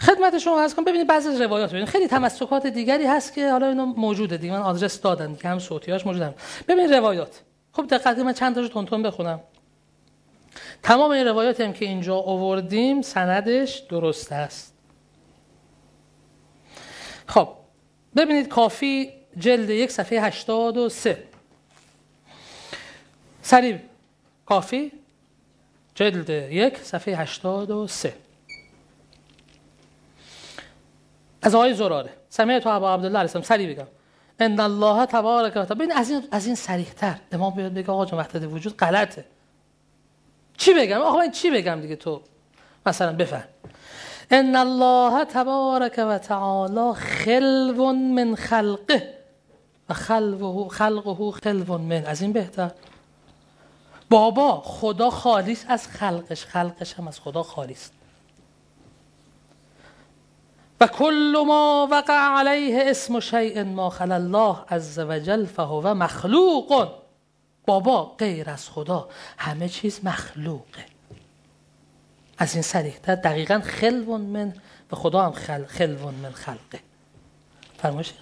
خدمت شما هست کنم ببینید بعضی از روایات ببینید خیلی تمسکات دیگری هست که حالا اینا موجوده دیگه. من آدرس دادن که هم صوتیاش موجودن ببینید روایات. خب دقت من چند تاشو تون تون بخونم. تمام این روایاتی هم که اینجا آوردیم سندش درست است. خب ببینید کافی جلد یک صفحه 83 سریع کافی جلد یک صفحه 83 از آقای زراره. سمیه تو ابا عبدالله علیه سریع بگم. ان الله تبارک و تعالی. از این از این تر امام بیاد بگه آقا وحدت وجود غلطه. چی بگم؟ آقا این چی بگم دیگه تو؟ مثلا بفهم. ان الله تبارک و تعالی خلو من خلقه. و خلقه خلقه خلو من. از این بهتر. بابا خدا خالیست از خلقش. خلقش هم از خدا خالیست و کل ما وقع علیه اسم شیء ما خل الله عز وجل فهو مخلوق. بابا غیر از خدا همه چیز مخلوقه از این سریحتر دقیقا خلون من و خدا هم خل خلون من خلقه. فرمایش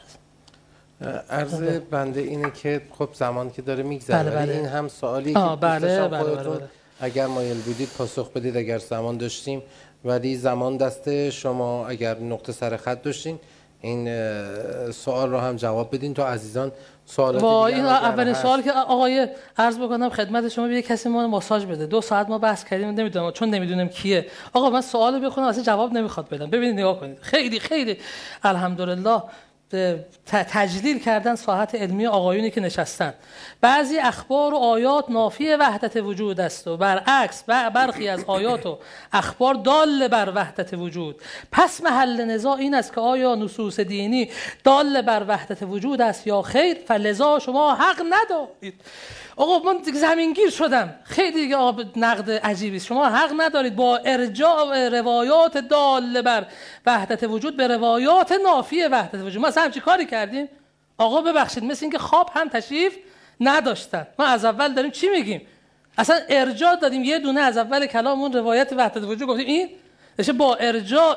عرض بنده اینه که خب زمان که داره میگذره بله بله. این هم سوالی که بله بله بله بله. اگر مایل بودید پاسخ بدید اگر زمان داشتیم ولی زمان دسته شما اگر نقطه سر خط داشتین این سوال رو هم جواب بدین تا عزیزان سوالات با این اولین سوال که آقای عرض بکنم خدمت شما بیه کسی ما ماساژ بده. دو ساعت ما بحث کردیم نمی‌دونم چون نمی‌دونم کیه. آقا من سوال بخونم اصلا جواب نمی‌خواد بدم. ببینید نگاه کنید. خیلی خیلی الحمدلله. تجلیل کردن ساحت علمی آقایونی که نشستن. بعضی اخبار و آیات نافی وحدت وجود است و برعکس برخی از آیات و اخبار دال بر وحدت وجود. پس محل نزاع این است که آیا نصوص دینی دال بر وحدت وجود است یا خیر؟ فلذا شما حق ندارید. آقا من زمینگیر شدم. خیلی دیگه آقا نقد عجیبی شما حق ندارید با ارجاع روایات دال بر وحدت وجود به روایات نافی وحدت وجود. ما اصلا همچی کاری کردیم آقا ببخشید مثل اینکه خواب هم تشریف نداشتن. ما از اول داریم چی میگیم؟ اصلا ارجاع دادیم یه دونه از اول کلامون روایت وحدت وجود گفتیم. این با ارجاع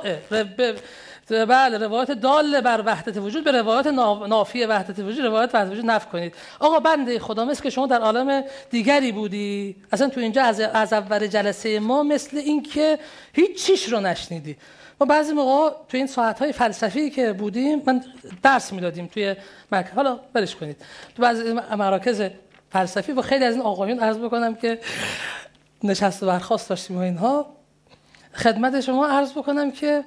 بله روایت دال بر وحدت وجود به روایت نافی وحدت وجود روایت وحدت وجود نف کنید. آقا بنده خدا مثل که شما در عالم دیگری بودی. اصلا تو اینجا از, از اول جلسه ما مثل اینکه هیچ چیش رو نشنیدی. ما بعضی موقع تو این ساعت های فلسفی که بودیم من درس می‌دادیم توی مکه حالا برش کنید. تو بعضی مراکز فلسفی با خیلی از این آقایون عرض بکنم که نشست و برخواست داشتیم و اینها. خدمت شما عرض بکنم که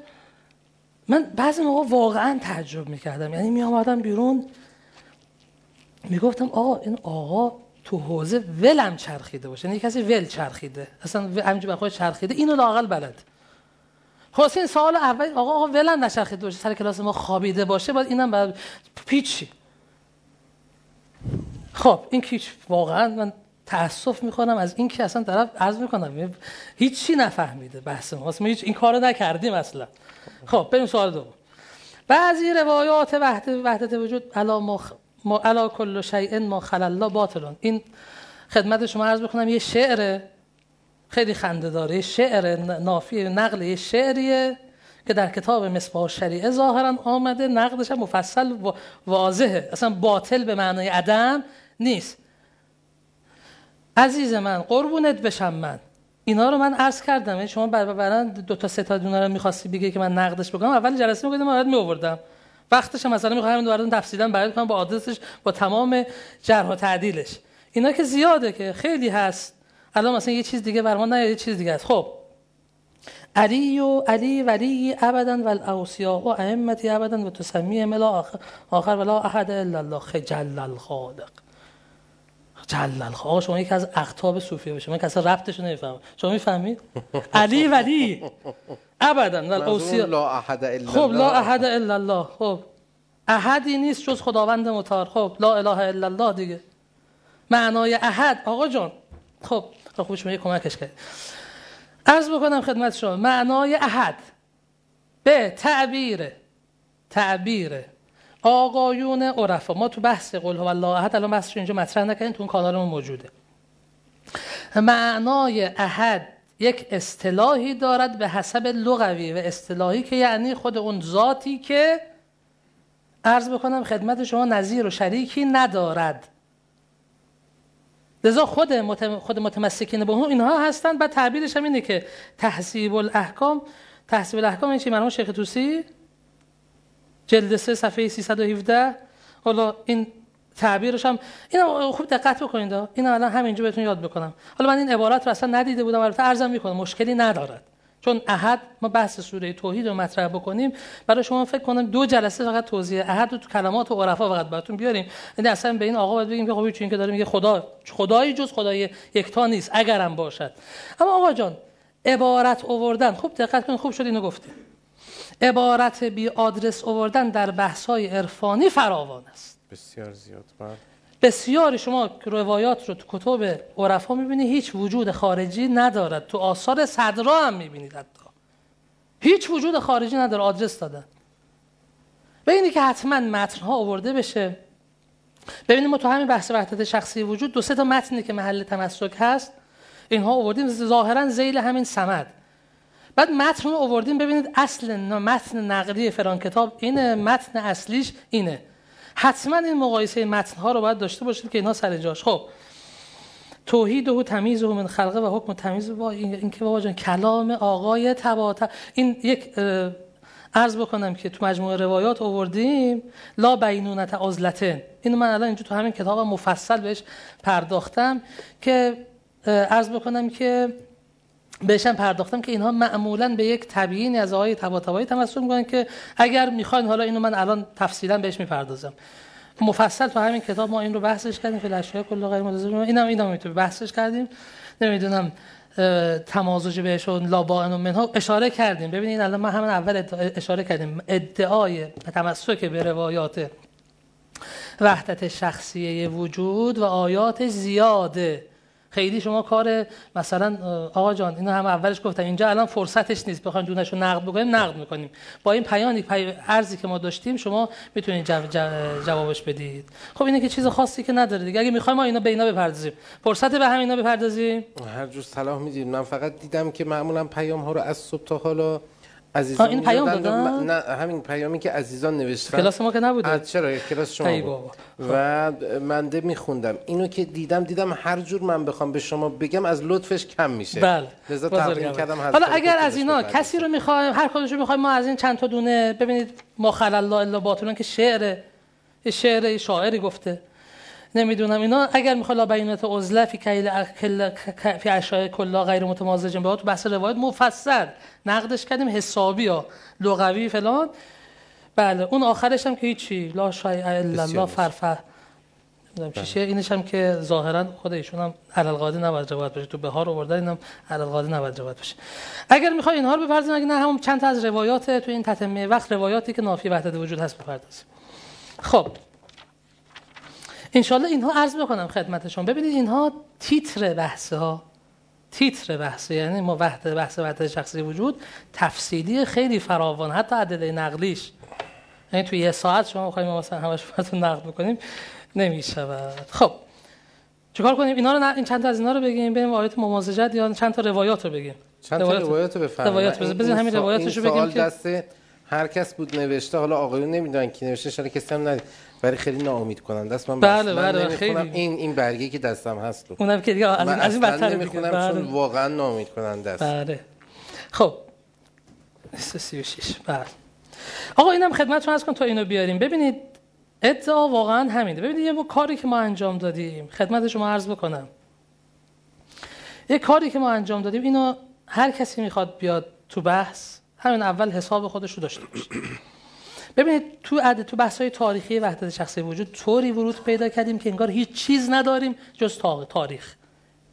من بعضی موقع واقعا تعجب می‌کردم. یعنی می آمدم بیرون می‌گفتم آقا این آقا تو حوزه ولم چرخیده باشه. یعنی کسی ول چرخیده. اصلا همینجور بخواه چرخیده. اینو لاقل بلد. خلاص این سوال اول آقا آقا ولم نچرخیده باشه سر کلاس ما خوابیده باشه باید اینم بعد پیچی. خب این کیچ. واقعا من تاسف می‌کنم از این که اصلا طرف عرض می‌کنم. هیچی نفهمیده بحث ما. هیچ این کارو نکردیم اصلا. خب بریم سوال دوم. بعضی روایات وحدت وحدت وجود علا مخ... ما علا کل شیء ما خل الله باطلون. این خدمت شما عرض بکنم یه شعر خیلی خنده داره. شعر نافی نقل یه شعریه که در کتاب مصباح شریعه ظاهرا آمده. نقدش مفصل و واضحه. اصلا باطل به معنای عدم نیست. عزیز من قربونت بشم من. اینا رو من عرض کردم. یعنی شما برای دو تا سه تا دونه رو می‌خواستی بگی که من نقدش بکنم اول جلسه می‌گفتم من می آوردم وقتش هم مثلا می‌خوام دوباره تفصیلا برات کنم با آدرسش با تمام جرح و تعدیلش. اینا که زیاده که خیلی هست. الان مثلا یه چیز دیگه برام نه یه چیز دیگه است. خب. علی و علی ولی ابدا و الاوصیاء و ائمتی ابدا و تسمی ملا آخر, آخر ولا احد الا الله خجل الخالق. جلل آقا شما یکی از اقطاب صوفیه باشه. من کسا ربطش نمی‌فهمم. شما می‌فهمید؟ علی ولی. ابدا. لا احد الا خب لا احد الا الله. خب. احدی نیست جز خداوند متعال خب لا اله الا الله دیگه. معنای احد. آقا جان. خب خب شما یه کمکش کرد عرض بکنم خدمت شما. معنای احد. به تعبیر تعبیر آقایون عرفا ما تو بحث قول هو الله احد الان بحثش اینجا مطرح نکنیم تو اون کانالمون موجوده. معنای احد یک اصطلاحی دارد به حسب لغوی و اصطلاحی که یعنی خود اون ذاتی که عرض بکنم خدمت شما نظیر و شریکی ندارد. لذا خود متم... خود متمسکین به اون اینها هستند و تعبیرش هم اینه که تحصیب الاحکام تحصیب الاحکام این چی؟ مرحوم شیخ توسی؟ جلد 3 صفحه 317 حالا این تعبیرش هم اینا خوب دقت بکنید اینا الان همینجا بهتون یاد بکنم حالا من این عبارت رو اصلا ندیده بودم البته عرضم می‌کنم مشکلی ندارد. چون احد ما بحث سوره توحید رو مطرح بکنیم. برای شما فکر کنم دو جلسه فقط توضیح احد رو تو کلمات و عرفا فقط براتون بیاریم. یعنی اصلا به این آقا باید بگیم که خب چون که داره میگه خدا خدایی جز خدای یکتا نیست اگرم باشد. اما آقا جان عبارت آوردن. خوب دقت کنید خوب شد اینو گفتیم عبارت بی آدرس آوردن در بحث های عرفانی فراوان است. بسیار زیاد بله. بسیاری شما روایات رو تو کتب عرفا می‌بینی هیچ وجود خارجی ندارد. تو آثار صدرا هم می‌بینید حتی. هیچ وجود خارجی نداره آدرس دادن. به اینی که حتما متن ها آورده بشه. ببینیم ما تو همین بحث وحدت شخصی وجود دو سه تا متنی که محل تمسک هست اینها آوردیم. ظاهرا زیل همین سمد. بعد متن رو آوردیم ببینید اصل متن نقلی فران کتاب اینه متن اصلیش اینه. حتما این مقایسه متن ها رو باید داشته باشید که اینها سر جاش. خب. توحید و تمیز و من خلقه و حکم تمیز با این که بابا جان کلام آقای تباتا این یک عرض بکنم که تو مجموعه روایات آوردیم لا بینونت عزلتن. اینو من الان اینجا تو همین کتاب مفصل بهش پرداختم که عرض بکنم که بهشم پرداختم که اینها معمولا به یک تبیینی از آقای طباطبایی تمسک می‌کنن که اگر می‌خواین حالا اینو من الان تفصیلا بهش می‌پردازم. مفصل تو همین کتاب ما این رو بحثش کردیم اشیاء کل غیر متضاد اینم اینم می‌تونه بحثش کردیم. نمی‌دونم تمازج بهشون لابائن و منها اشاره کردیم. ببینید الان ما همین اول اشاره کردیم. ادعای تمسک به روایات وحدت شخصیه وجود و آیات زیاده. خیلی شما کار مثلا آقا جان اینو هم اولش گفتم اینجا الان فرصتش نیست بخوایم دونش رو نقد بکنیم نقد می‌کنیم. با این پیانی پی... ارزی که ما داشتیم شما می‌تونید جو... جوابش بدید. خب اینه که چیز خاصی که نداره دیگه. اگه می‌خوایم ما اینا به اینا بپردازیم. فرصت به همینا بپردازیم؟ هر جور صلاح می‌دید من فقط دیدم که معمولا پیام ها رو از صبح تا حالا عزیزان این پیام دادن؟ نه همین پیامی که عزیزان نوشتن. کلاس ما که نبوده؟ چرا؟ کلاس شما بود. و من ده میخوندم. اینو که دیدم دیدم هر جور من بخوام به شما بگم از لطفش کم میشه. بله. لذا تقدیم کردم حالا اگر از اینا کسی رو می‌خوایم هر کدومش رو می‌خوایم ما از این چند تا دونه ببینید ما خلال الله الا باطلون که شعر شعر شاعری گفته. نمی‌دونم. اینا اگر می‌خواد لابینات عزله فی کیل فی اشیاء کلا غیر متمازج به تو بحث روایت مفصل. نقدش کردیم حسابی ها. لغوی فلان. بله اون آخرش هم که هیچی. لا شای الا الله فرفه. نمی‌دونم چیشه اینش هم که ظاهرا خود ایشون هم علل نباید روایت بشه تو بهار آوردن اینم علل قاضی نباید روایت بشه اگر می‌خوای اینها رو بپردازیم اگه نه همون چند تا از روایات تو این تتمه وقت روایاتی که نافی وحدت وجود هست بپردازیم. خب. انشالله اینها عرض بکنم خدمت شما. ببینید اینها تیتر بحث ها تیتر بحث یعنی ما وحدت بحث وحدت شخصی وجود تفصیلی خیلی فراوان. حتی عدله نقلیش. یعنی توی یه ساعت شما بخوایم مثلا همش براتون نقد بکنیم نمی‌شود. خب چیکار کنیم؟ اینا رو این چند تا از اینا رو بگیم بریم آیات ممازجت یا چند تا روایات رو بگیم. چند تا روایات رو بفرمایید. روایات بزنید همین روایاتش رو بگیم که هر کس بود نوشته حالا آقایون نمی‌دونن کی نوشته شده کسی هم ندید. ولی خیلی ناامید کننده است. من بله بله خیلی. این این برگه که دستم هست رو. اونم که دیگه از این از این بدتر نمی‌خونم بله. چون واقعا ناامید کننده است. بله. خب. 36 بله. آقا اینم خدمتتون از کن تا اینو بیاریم. ببینید ادعا واقعا همینه. ببینید یه کاری که ما انجام دادیم. خدمت شما عرض بکنم. یه کاری که ما انجام دادیم اینو هر کسی می‌خواد بیاد تو بحث. همین اول حساب خودش رو داشته باشه. ببینید تو عد تو بحث های تاریخی وحدت شخصی وجود طوری ورود پیدا کردیم که انگار هیچ چیز نداریم جز تاریخ.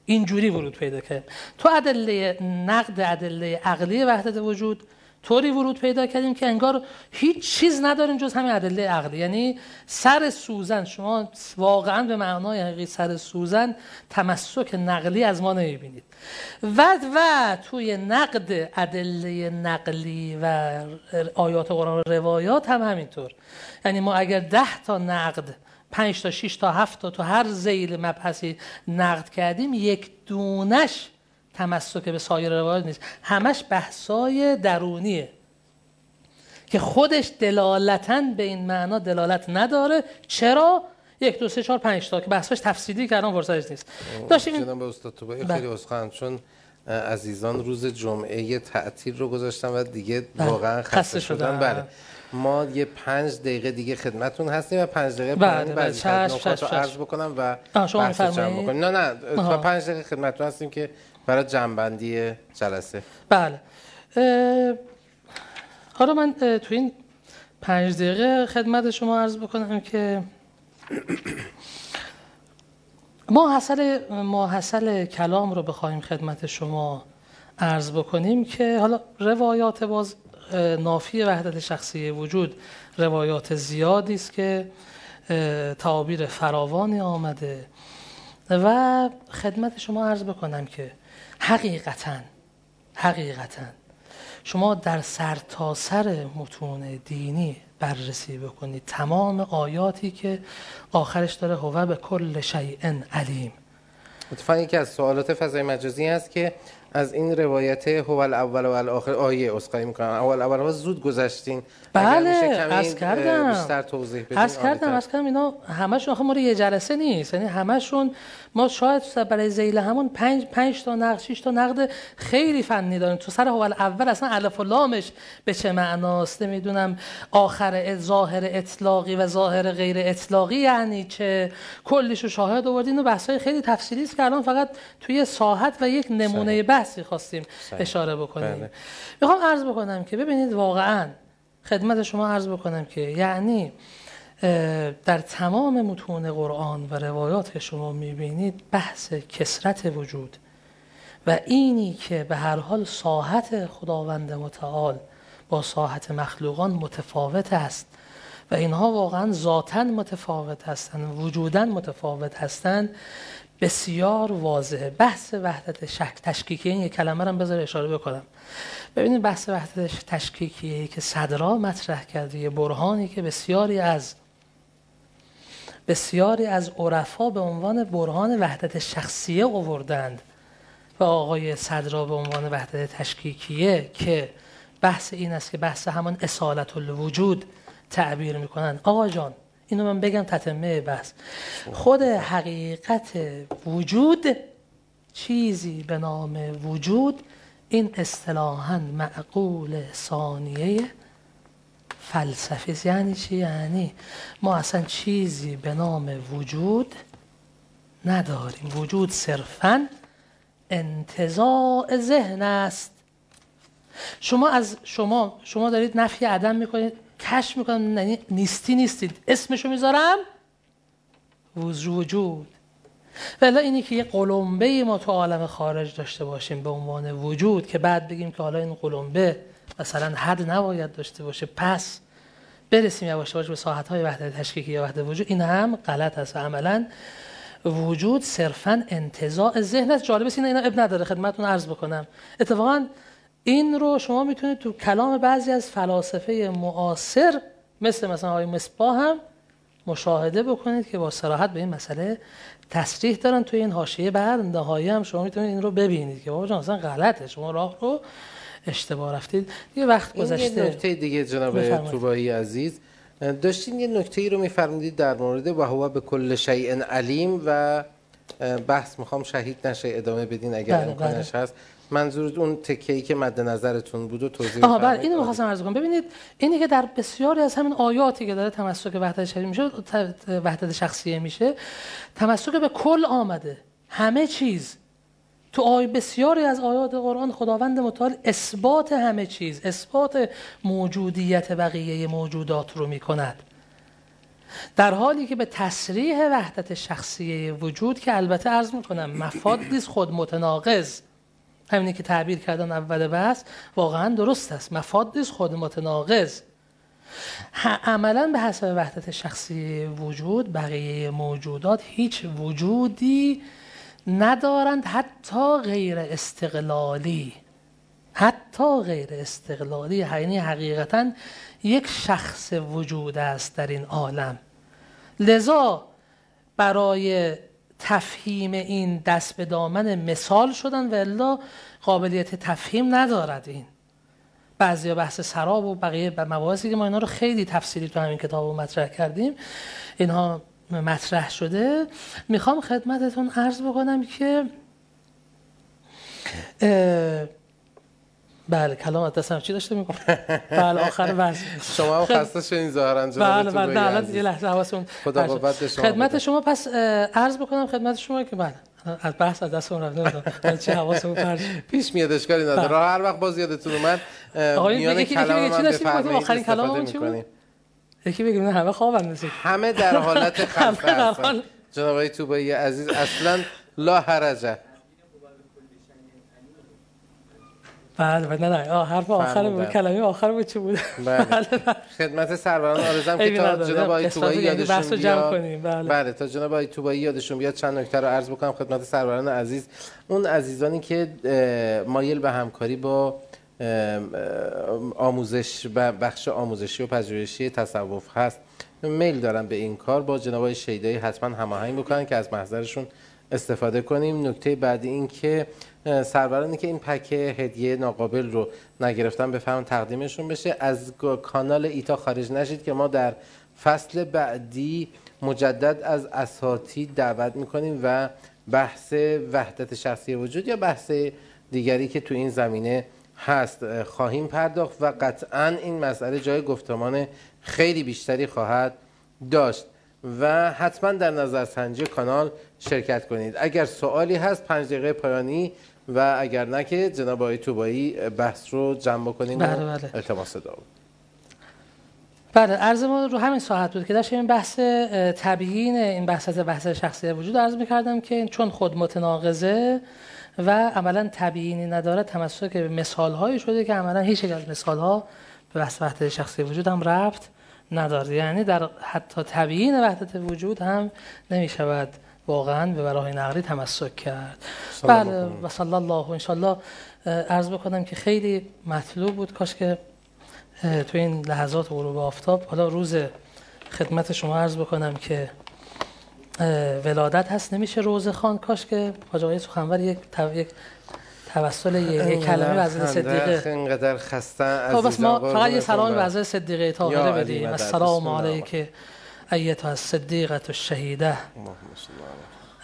اینجوری ورود پیدا کردیم. تو ادله نقد ادله عقلی وحدت وجود طوری ورود پیدا کردیم که انگار هیچ چیز نداریم جز همین ادله عقلی. یعنی سر سوزن شما واقعا به معنای حقیقی سر سوزن تمسک نقلی از ما نمی‌بینید. و و توی نقد ادله نقلی و آیات قرآن و روایات هم همینطور. یعنی ما اگر ده تا نقد پنج تا 6 تا هفت تا تو هر زیل مبحثی نقد کردیم یک دونش تمسک به سایر روایات نیست. همش بحثای درونیه. که خودش دلالتا به این معنا دلالت نداره. چرا؟ یک دو سه چهار پنج تا که بحثش تفصیلی که الان فرصتش نیست. داشتیم این... به استاد تو خیلی بله. اسخان چون عزیزان روز جمعه تعطیل رو گذاشتن و دیگه بله. واقعا خسته شدن. بله. ما یه پنج دقیقه دیگه خدمتون هستیم و پنج دقیقه بله بعد رو عرض بکنم و بحث بکنم نه نه. تا پنج دقیقه خدمتون هستیم که برای جنبندی جلسه. بله. حالا من تو این پنج دقیقه خدمت شما عرض بکنم که ما حاصل ما حاصل کلام رو بخوایم خدمت شما عرض بکنیم که حالا روایات باز نافی وحدت شخصی وجود روایات زیادی است که تعابیر فراوانی آمده. و خدمت شما عرض بکنم که حقیقتا حقیقتا. شما در سرتاسر سر متون دینی بررسی بکنید تمام آیاتی که آخرش داره هو به کل شیء علیم. اتفاقی که از سوالات فضای مجازی هست که از این روایت هو الاول و الاخر آیه اسخای می‌کنم اول اول ها زود گذشتین. بله از کردم. بیشتر توضیح بدین از کردم از کردم اینا همشون آخه ما یه جلسه نیست. یعنی همشون ما شاید برای زیل همون پنج, پنج تا نقد شش تا نقد خیلی فنی داریم. تو سر اول اول اصلا الف و لامش به چه معناست؟ نمی‌دونم. آخر ظاهر اطلاقی و ظاهر غیر اطلاقی یعنی چه؟ کلیشو شاهد آوردین و بحثای خیلی تفصیلی است که الان فقط توی ساحت و یک نمونه بحث بحثی خواستیم اشاره بکنیم. بله. می‌خوام عرض بکنم که ببینید واقعا خدمت شما عرض بکنم که یعنی در تمام متون قرآن و روایات شما می‌بینید بحث کسرت وجود و اینی که به هر حال ساحت خداوند متعال با ساحت مخلوقان متفاوت است و اینها واقعا ذاتا متفاوت هستند وجودا متفاوت هستند. بسیار واضحه. بحث وحدت شک تشکیکی این کلمه رو هم بذار اشاره بکنم. ببینید بحث وحدت تشکیکی که صدرا مطرح کرده یه برهانی که بسیاری از بسیاری از عرفا به عنوان برهان وحدت شخصیه آوردند و آقای صدرا به عنوان وحدت تشکیکیه که بحث این است که بحث همان اصالت الوجود تعبیر می‌کنن آقا جان اینو من بگم تتمه بحث. خود حقیقت وجود چیزی به نام وجود این اصطلاحا معقول ثانیه فلسفی. یعنی چی؟ یعنی ما اصلا چیزی به نام وجود نداریم. وجود صرفا انتزاع ذهن است. شما از شما شما دارید نفی عدم می‌کنید کشف می‌کنید یعنی نیستی نیستید. اسمشو می‌ذارم؟ وجود. ولی اینی که یه قلمبه ما تو عالم خارج داشته باشیم به عنوان وجود که بعد بگیم که حالا این قلمبه مثلا حد نباید داشته باشه پس برسیم یواش یواش به ساحت های وحدت تشکیکی یا وحدت وجود. این هم غلط است و عملا وجود صرفا انتزاع ذهن است. جالب است اینا اینا اب نداره. خدمتتون عرض بکنم. اتفاقا این رو شما می‌تونید تو کلام بعضی از فلاسفه معاصر مثل مثلا آقای مصباح هم مشاهده بکنید که با صراحت به این مسئله تصریح دارن. توی این حاشیه بعد نهایی هم شما می‌تونید این رو ببینید که بابا جان اصلا غلطه. شما راه رو اشتباه رفتید یه وقت این یه گذشته. نکته دیگه جناب. توبایی عزیز. داشتین یه نکته ای رو میفرمودید در مورد و هو به کل شیء علیم و بحث می‌خوام شهید نشه ادامه بدین اگر بله، امکانش هست. منظور اون تکه‌ای که مد نظرتون بود و توضیح آها بله. اینو می‌خواستم عرض کنم. ببینید اینی که در بسیاری از همین آیاتی که داره تمسک وحدت شخصی میشه وحدت شخصیه میشه تمسک به کل آمده. همه چیز تو آی بسیاری از آیات قرآن خداوند متعال اثبات همه چیز اثبات موجودیت بقیه موجودات رو می‌کند. در حالی که به تصریح وحدت شخصیه وجود که البته عرض می‌کنم مفادی است خود متناقض. همینی که تعبیر کردن اول بحث واقعا درست است. مفادی است خود متناقض. عملا به حسب وحدت شخصی وجود بقیه موجودات هیچ وجودی ندارند حتی غیر استقلالی. حتی غیر استقلالی یعنی حقیقتا یک شخص وجود است در این عالم. لذا برای تفهیم این دست به دامن مثال شدن و الا قابلیت تفهیم ندارد این. بعضی بحث سراب و بقیه مباحثی که ما اینا رو خیلی تفصیلی تو همین کتاب مطرح کردیم. اینها مطرح شده می‌خوام خدمتتون عرض بکنم که بله کلام از دستم چی داشته میگم بله آخر بحث شما هم خسته شدین ظاهرا بله بله نه الان عزیز. یه لحظه حواسمون خدا. قوت شما خدمت. شما پس عرض بکنم خدمت شما که بله از بحث از دستمون رفت نمی‌دونم. چه حواسمون پرت. پیش میاد اشکالی نداره بله. هر وقت باز یادتون اومد میان کلام چی من داشتیم؟ بفرمایید آخرین کلاممون چی بود؟ یکی بگیم همه خوابن مثل همه در حالت خلفه در هستن. جناب آقای توبایی عزیز اصلا لا حرجه. بله بله نه نه. آه، حرف آخر بود. کلمه آخر بود چی بود؟ بله. بله بله. خدمت سروران آرزم که تا. جناب آقای توبایی یادشون بیاد. بله. بله تا جناب آقای توبایی یادشون بیاد چند نکته رو عرض بکنم خدمت سروران عزیز. اون عزیزانی که مایل به همکاری با آموزش بخش آموزشی و پژوهشی تصوف هست. میل دارن به این کار. با جناب شیدایی حتما هماهنگ بکنن که از محضرشون استفاده کنیم. نکته بعدی این که سرورانی که این پک هدیه ناقابل رو نگرفتن بفهمن تقدیمشون بشه. از کانال ایتا خارج نشید که ما در فصل بعدی مجدد از اساتید دعوت می‌کنیم و بحث وحدت شخصی وجود یا بحث دیگری که تو این زمینه هست اه، خواهیم پرداخت و قطعا این مسئله جای گفتمان خیلی بیشتری خواهد داشت و حتما در نظرسنجی کانال شرکت کنید اگر سوالی هست پنج دقیقه پایانی و اگر نه که جناب آقای توبایی بحث رو جمع بکنیم بله، بله. التماس دعا بله عرض ما رو همین ساعت بود که داشتیم این بحث تبیین این بحث از بحث شخصی وجود عرض می‌کردم که چون خود متناقضه و عملا تبیینی نداره تمسک به مثال هایی شده که عملا هیچ یک از مثال ها به وحدت شخصی وجود هم ربط نداره یعنی در حتی تبیین وحدت وجود هم نمی شود واقعا به برای نقلی تمسک کرد. بله و صلی الله انشالله عرض بکنم که خیلی مطلوب بود. کاش که تو این لحظات غروب آفتاب حالا روز خدمت شما عرض بکنم که ولادت هست. نمیشه روزه خان کاش که حاج آقای سخنور یک تو... یک توسل یک, کلمه حضرت صدیقه. اینقدر خسته خب بس ما فقط یه سلام. حضرت صدیقه یا طاهره بدیم. السلام علیک ایتها الصدیقه الشهیده.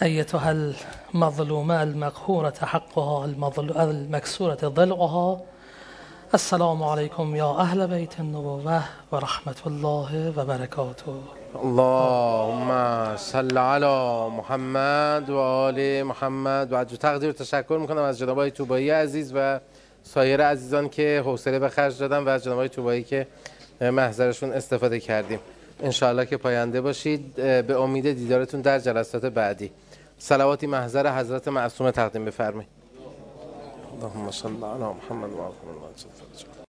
أيتها المظلومة المقهورة حقها المظل... المكسورة ضلعها. السلام عليكم يا أهل بيت النبوة ورحمة الله وبركاته اللهم صل علی محمد و آل محمد. و عجب تقدیر تشکر می‌کنم از جناب آقای توبایی عزیز و سایر عزیزان که حوصله به خرج دادن و از جناب آقای توبایی که محضرشون استفاده کردیم. انشاءالله که پاینده باشید. به امید دیدارتون در جلسات بعدی. صلواتی محضر حضرت معصوم تقدیم بفرمایید. اللهم صل علی محمد و آل محمد.